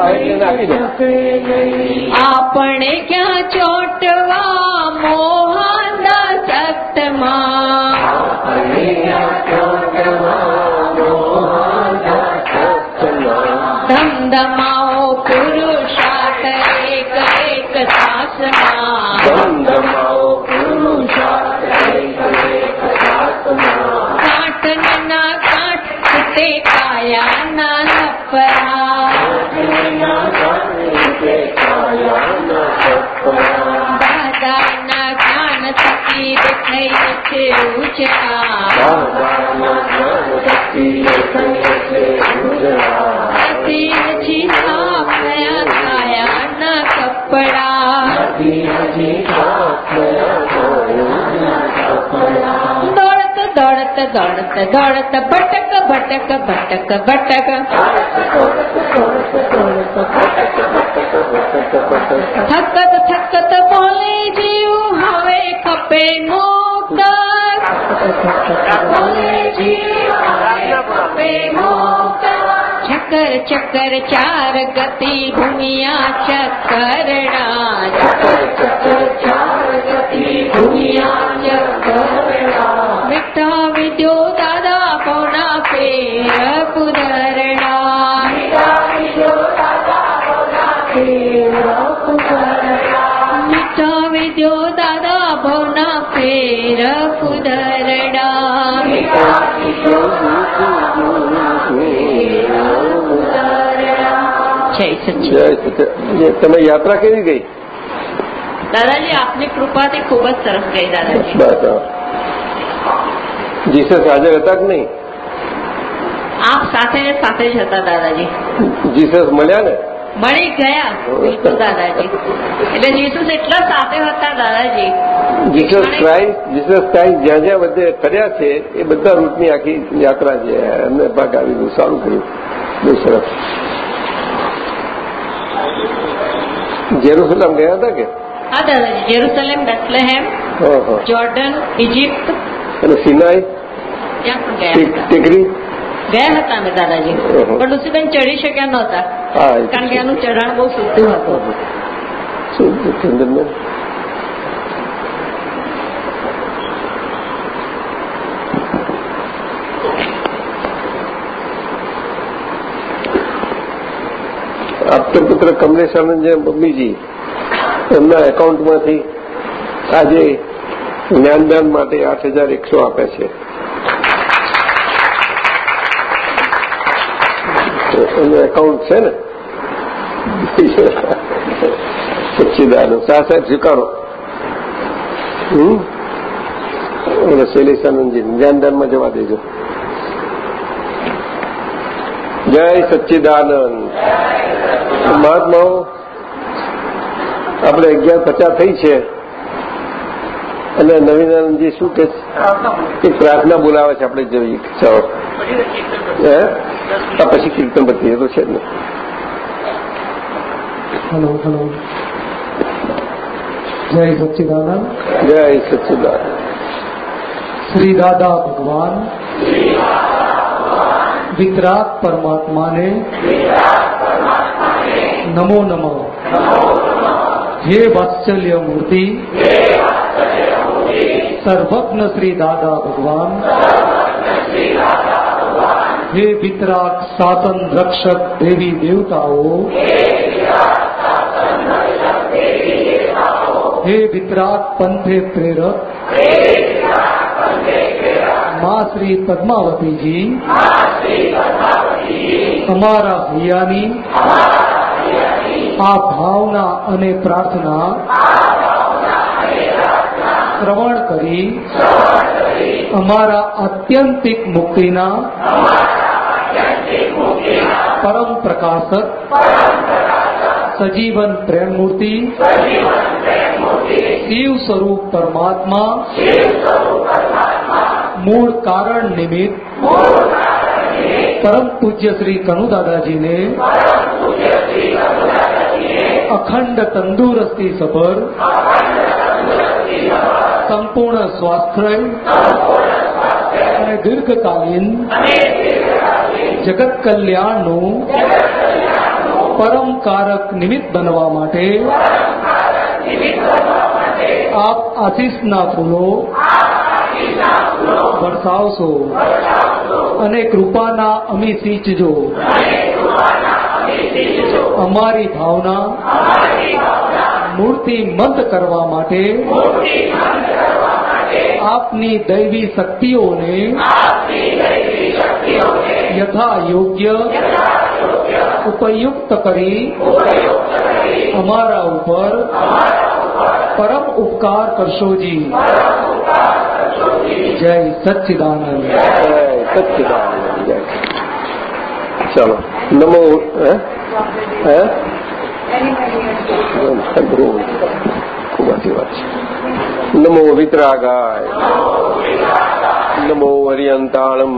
નહીં. આપણે ક્યાં ચોટવા? મોહન સક્તમાં દોડત દોડત દોડત ભટક ભટક ભટક ભટક. થકત થકત બોલે જીવ, હવે ખપે મુક્ત બોલે જીવ, હવે ખપે મુક્ત ચક્કર ચક્કર ચાર ગતિ ભૂમિયા ચક્કરણા ચક્કર ચક્કર ચાર ગતિ ભૂમિયા ચક્કરણા જય તમે યાત્રા કેવી ગઈ? દાદાજી આપની કૃપાથી ખૂબ જ સરસ ગઈ દાદાજી. બસ જીસસ હાજર હતા કે નહીં? આપ સાથે ને સાથે જ હતા દાદાજી. જીસસ મળ્યા ને? મળી ગયા બિલકુલ દાદાજી. એટલે જીસસ એટલા સાથે હતા દાદાજી. જીસસ ક્રાઇસ્ટ જીસસ ક્રાઇસ્ટ જ્યાં જ્યાં બધે કર્યા છે એ બધા રૂટની આખી યાત્રા છે એમને ભાગ આવી ગયું. સારું કર્યું. બહુ સરસ. જેરુસલમ ગયા હતા કે? હા દાદાજી જેરુસલેમ બેથલેહેમ જોર્ડન ઇજિપ્ત અને સિનાઈ? ત્યાં પણ ગયા હતા. ટીકરી? ગયા હતા અમે દાદાજી. પણ ઋષિબેન ચડી શક્યા નહોતા. કારણ કે. એનું ચઢાણ બહુ શુદ્ધ હતું. શુદ્ધ છે, આપતા પુત્ર કમલેશ આનંદ મમ્મીજી, એમના એકાઉન્ટમાંથી આજે જ્ઞાનદાન માટે આઠ હજાર એકસો આપે છે. એનું એકાઉન્ટ છે ને? સચ્ચિદાનંદ. શાહ સાહેબ સ્વીકારો. ઓલા શૈલેષાનંદજી જ્ઞાનદાનમાં જવા દેજો. જય સચ્ચિદાનંદ. મહાત્માઓ આપણે અગિયાર પચાસ થઈ છે. અને નવીનાનંદજી શું કે એક પ્રાર્થના બોલાવે છે આપણે જોઈએ. ચાલો. હે? આ પછી કીર્તન પતિ એ તો છે જ ને. Hello hello. જય સચ્ચિદાનંદ. જય સચ્ચિદાનંદ. શ્રી દાદા ભગવાન. વિતરાગ પરમાત્માને નમો નમઃ હે વાત્સલ્ય મૂર્તિ સર્વજ્ઞ શ્રી દાદા ભગવાન હે વિતરાગ શાસન રક્ષક દેવી દેવતાઓ હે વિતરાગ પંથે પ્રેરક મા શ્રી પદ્માવતીજી અમારા ભૈયાની આ ભાવના અને પ્રાર્થના શ્રવણ કરી અમારા આત્યંતિક મુક્તિના પરમ પ્રકાશક સજીવન પ્રેમમૂર્તિ શિવ સ્વરૂપ પરમાત્મા મૂળ કારણ નિમિત્ત પરમ પૂજ્ય શ્રી કનુ દાદાજીને અખંડ તંદુરસ્તી સભર, સંપૂર્ણ સ્વાસ્થ્ય, અને દીર્ઘકાલીન જગત કલ્યાણનું પરમ કારક નિમિત્ત બનવા માટે આપ આશીષના ફૂલો વરસાવશો. અને કૃપાના અમી સિંચજો અમારી ભાવના મૂર્તિમંત કરવા માટે આપની દૈવી શક્તિઓને યથા યોગ્ય ઉપયુક્ત કરી અમારા ઉપર પરમ ઉપકાર કરશોજી જય સચ્ચિદાનંદ. જય સચ્ચિદાનંદ જય ચાલો નમો હે ખૂબ સાચી વાત છે નમો વિતરાગાય નમો અરિયંતાણમ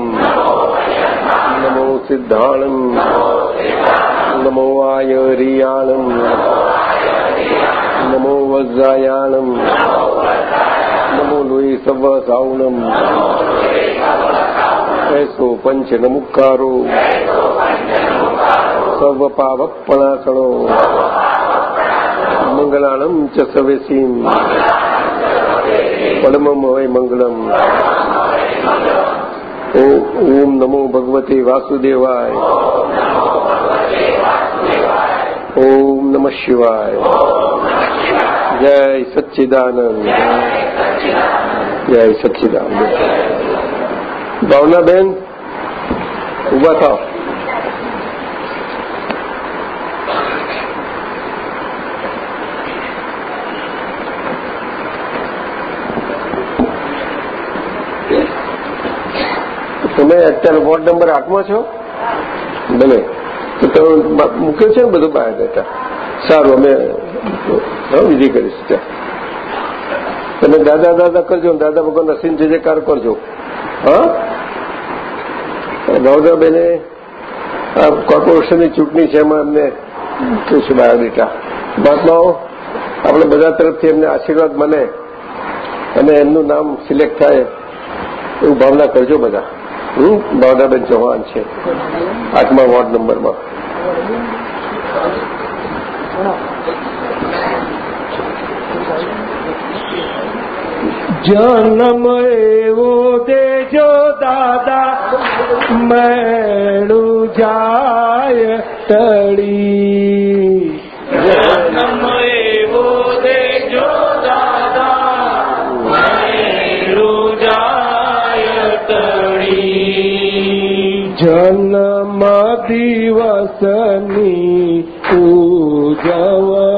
નમો સિદ્ધાણમ નમો આયરિયાણમ નમો વજ્રાયાણમ નમો લોહી સવ સાવણમ એસો પંચ નમુકારો સર્વ પાવપણાસણો મંગલાણમ ચ સવેસીમ પરમમ હોય મંગલમ ઓમ નમો ભગવતે વાસુદેવાય ઓમ નમ શિવાય જય સચ્ચિદાનંદ જય સચ્ચિદાનંદ ભાવનાબેન ઊભા થાવ તમે અત્યારે વોર્ડ નંબર આઠમાં છો? ભલે તો તમે મૂક્યું છે ને બધું બહાર દેતા સારું, અમે વિધિ કરીશું. ત્યાં તમે દાદા દાદા કરજો દાદા ભગવાન ભગવાનના સિંહ જયકાર કરજો. હા? ગૌરવબેને આ કોર્પોરેશનની ચૂંટણી છે, એમાં એમને કહ્યું છે બહાર બેઠા મહાત્માઓ, આપણે બધા તરફથી એમને આશીર્વાદ મળે અને એમનું નામ સિલેક્ટ થાય એવું ભાવના કરજો બધા. હું ભાવનાબેન ચૌહાણ છે. આઠમા વોર્ડ નંબરમાં. જન્મ એવો દેજો દાદા મેળું જાય તળી. જન્મ એવો દેજો દાદા મેળું જાય તળી. જન્મ દિવસની ઉજવણી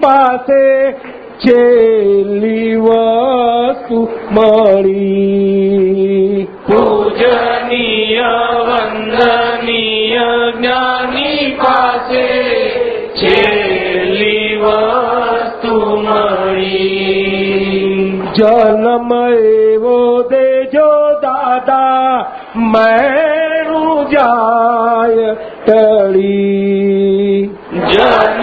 પાસે છેલ્લી વસ્તુ મળી. પૂજનીય વંદનીય જ્ઞાની પાસે છેલ્લી વસ્તુ મળી. જન્મ એવો દેજો દાદા મેરું જાય ટળી. જન્મ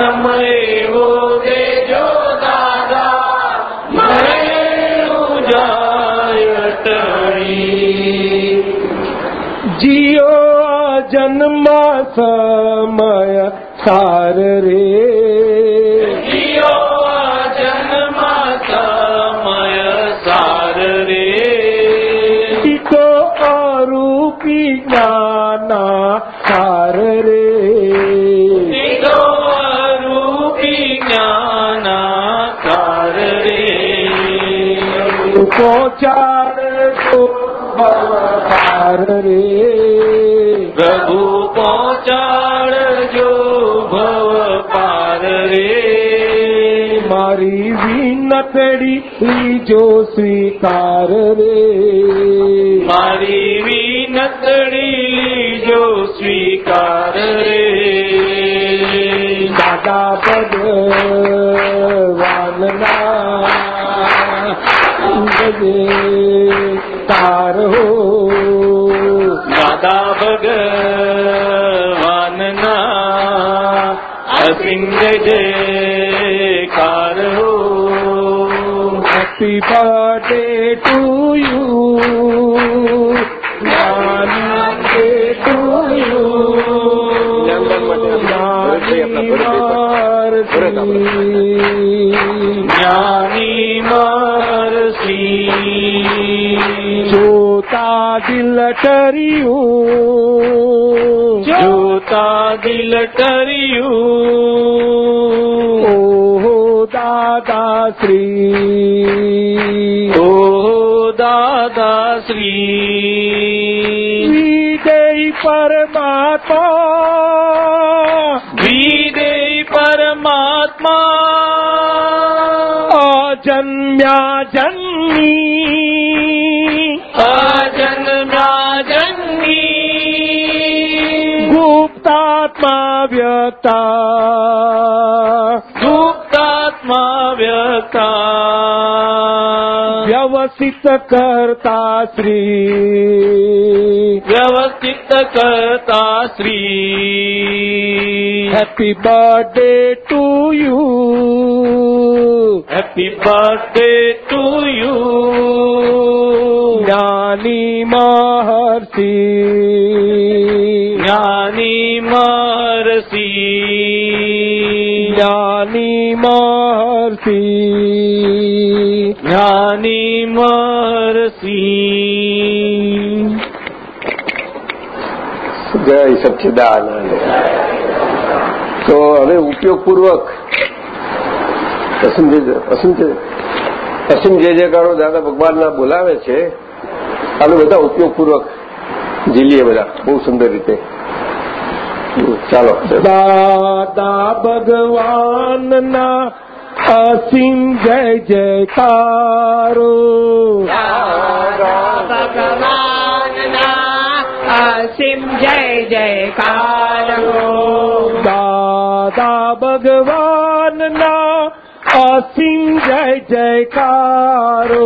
જન્મ સમય સાર રે. તો અરૂપી જ્ઞાના સાર રે. પહોંચાડ સાર રે. પ્રભુ પહોંચાડજો ભવ પાર રે. મારી વિનતડી લીજો સ્વીકાર રે. મારી વિનતડી લીજો સ્વીકાર રે. દાદા ભગવાનના તાર હો. ભગવાનના અસિંગ જયકાર હો હેપી દિલ ટર્યું જોતા દિલ ટર્યું ઓહો દાદા શ્રી ઓ દાદા શ્રી વિજય પરમાત્મા વિદય પરમાત્મા અજન્મ્યા જન્મી વ્યતા ગુપ્તાત્મા વ્યક્તા વ્યવસિત કરતા શ્રી વ્યવસ્થિત કરતા Shri happy birthday to you happy birthday to you જ્ઞાની મહર્ષિ મરસી જ્ઞાની મહર્ષિ જ્ઞાની મરસી જય સચ્ચિદાનંદ તો હવે ઉપયોગપૂર્વક અસીમ જે જયકારો દાદા ભગવાનના બોલાવે છે આપણે બધા ઉપયોગપૂર્વક ઝીલીએ બધા બહુ સુંદર રીતે. ચાલો દાદા ભગવાનના અસીમ જય જયકારો. અસીમ જય જયકારો. દાદા ભગવાનના અસીમ જય જયકારો.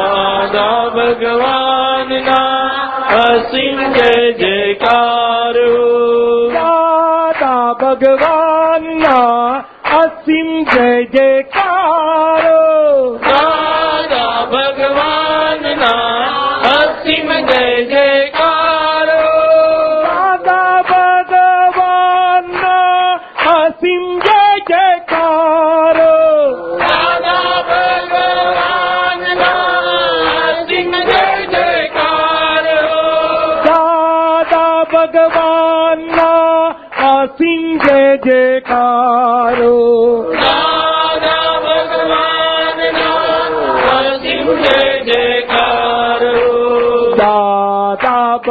ભગવાનના અસીમ જય.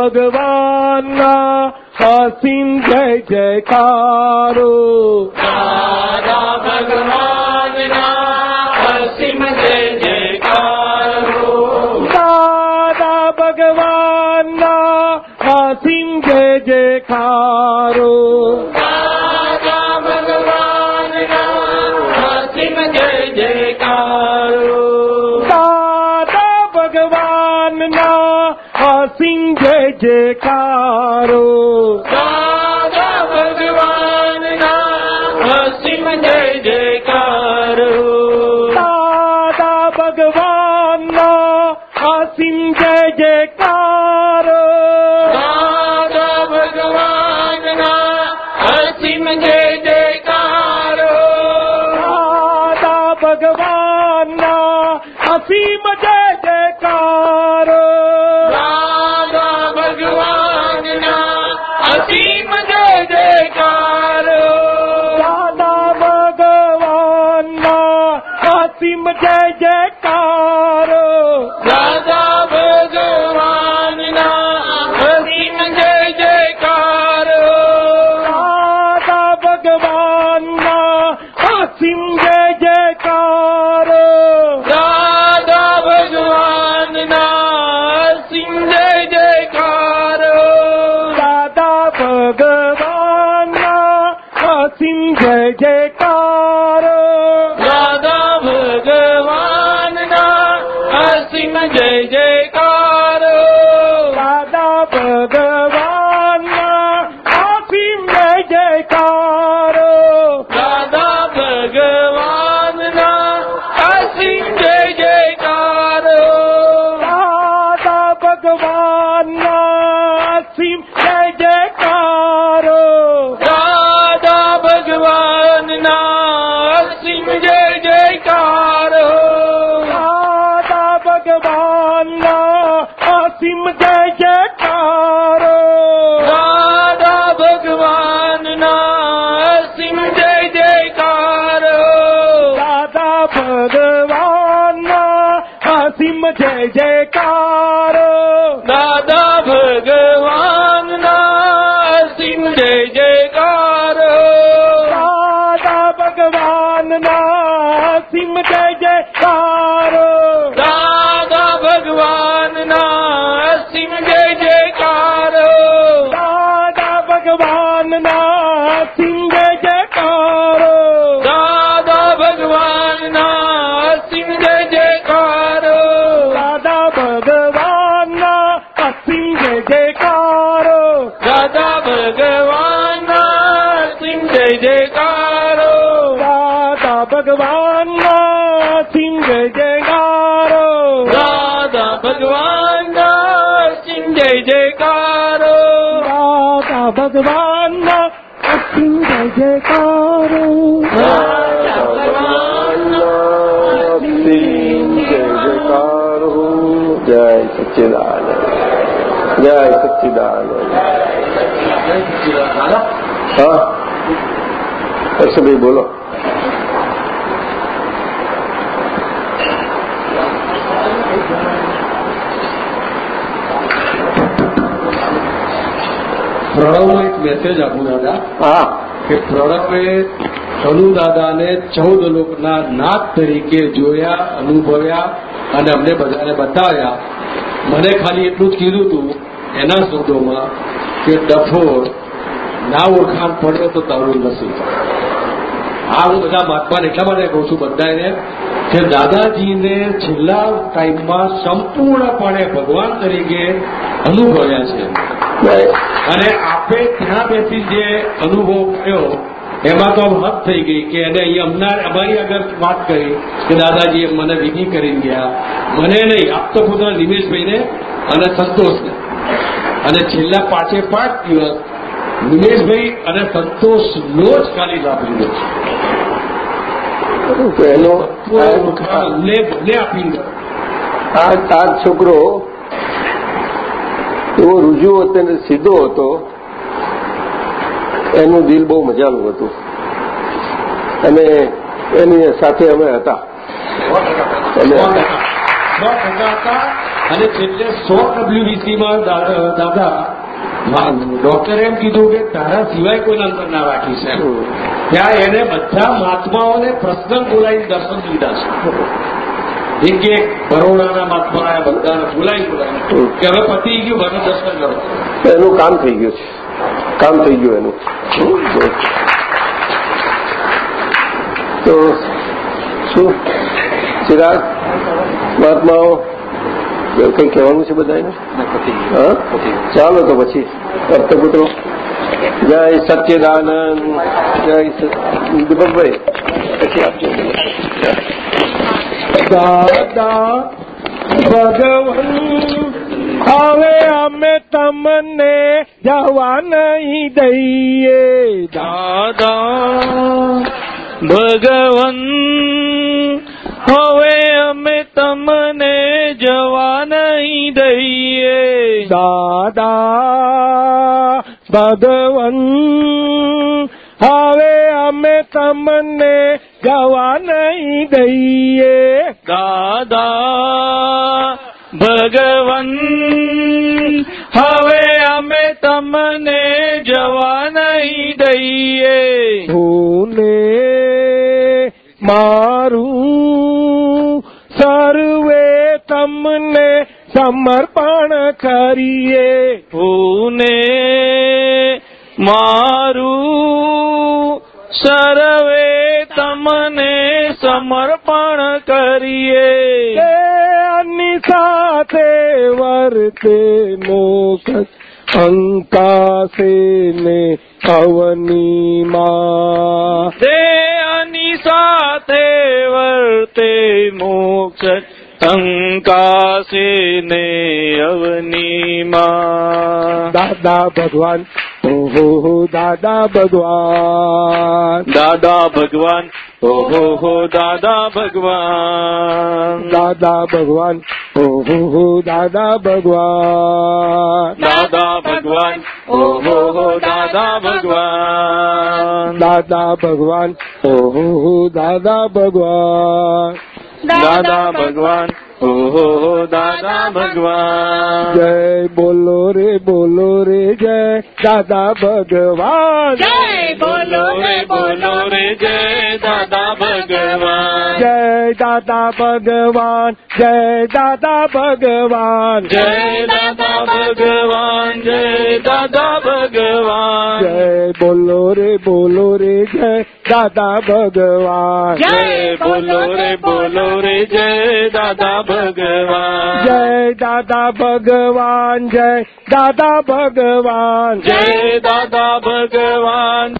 ભગવાનના અસીમ જય જયકારો. ભગવાનના અખિંગ જયકાર. જયકાર જય સચ્ચિદાનંદ જય સચ્ચિદાનંદ હા હર્ષભાઈ બોલો પ્રણવ મેસેજ આપું દાદા? હા. કે પ્રણવે અનુદાદાને ચૌદ લોકના નાથ તરીકે જોયા અનુભવ્યા અને અમને બધાને બતાવ્યા. મને ખાલી એટલું જ કીધું હતું એના શબ્દોમાં કે ડફોર ના ઓળખાણ પડે તો તારું નથી આ હું બધા મહાત્માને એટલા માટે કહું છું બધાને કે દાદાજીને છેલ્લા ટાઈમમાં સંપૂર્ણપણે ભગવાન તરીકે અનુભવ્યા છે. અને આપે ત્યાં બેસી જે અનુભવ થયો એમાં તો હદ થઈ ગઈ કે એને અહીંયા અમનાર અમારી આગળ વાત કરી કે દાદાજીએ મને વિધિ કરી ગયા. મને નહીં આપતો ખુદા નિમેશભાઈને અને સંતોષને. અને છેલ્લા પાંચે પાંચ દિવસ નિમેશભાઈ અને સંતોષનો જ ખાલી લાભ લીધો છે. એનો બંને આપી આ છોકરો એવો રૂજુ હતો સીધો હતો. એનું દિલ બહુ મજાનું હતું. અને એની સાથે અમે હતા. અને છેલ્લે સો ડબ્લ્યુબીસીમાં દાદા ડોક્ટરે એમ કીધું કે તારા સિવાય કોઈને અંદર ના રાખી છે. ત્યાં એને બધા મહાત્માઓને પ્રશ્ન બોલાવી દર્શન લીધા છે. એક એક બરોડાના મહાત્મા બધાને બોલાવી બોલાવી કે હવે પતી ગયું ભગવાન દર્શન કરો. એનું કામ થઈ ગયું છે. કામ થઈ ગયું એનું. તો શું? ચિરાગ મહાત્માઓ કંઈ કહેવાનું છે બધાને? હા? ચાલો તો પછી ભક્તપુત્રો. જય સચ્ચિદાનંદ જય દીપકભાઈ. પછી આપજો. દાદા ભગવાન હવે અમે તમને જવા નહીં દઈએ. દાદા, ભગવન, હવે અમે તમને જવા નહીં દઈએ. દાદા, ભગવન, હવે અમે તમને જવા નહીં દઈએ. દાદા ભગવાન હવે અમે તમને જવા નહીં દઈએ. ભૂલે મારું સર્વે તમને સમર્પણ કરીએ. ભૂને મારું સર્વે તમને સમર્પણ કરીએ. અન્ની સાથે વર્તે મોક્ષ. અંકાશે ને અવનીમાં. અની સાથે વર્તે મોક્ષ. અંકાશે ને અવનીમાં. દાદા ભગવાન ઓહો દાદા ભગવાન. દાદા ભગવાન ઓહો હો દાદા ભગવાન. દાદા ભગવાન ઓહો દાદા ભગવાન. દાદા ભગવાન ઓહો દાદા ભગવાન. દાદા ભગવાન ઓહો દાદા ભગવાન. દાદા ભગવાન. ઓહો દાદા ભગવાન. જય બોલો રે બોલો રે જય દાદા ભગવાન. જય બોલો રે બોલો રે જય દાદા ભગવાન જય દાદા ભગવાન જય દાદા ભગવાન જય દાદા ભગવાન જય દાદા ભગવાન જય બોલો રે બોલો રે જય દાદા ભગવાન જય બોલો રે બોલો રે જય દાદા ભગવાન જય દાદા ભગવાન જય દાદા ભગવાન જય દાદા ભગવાન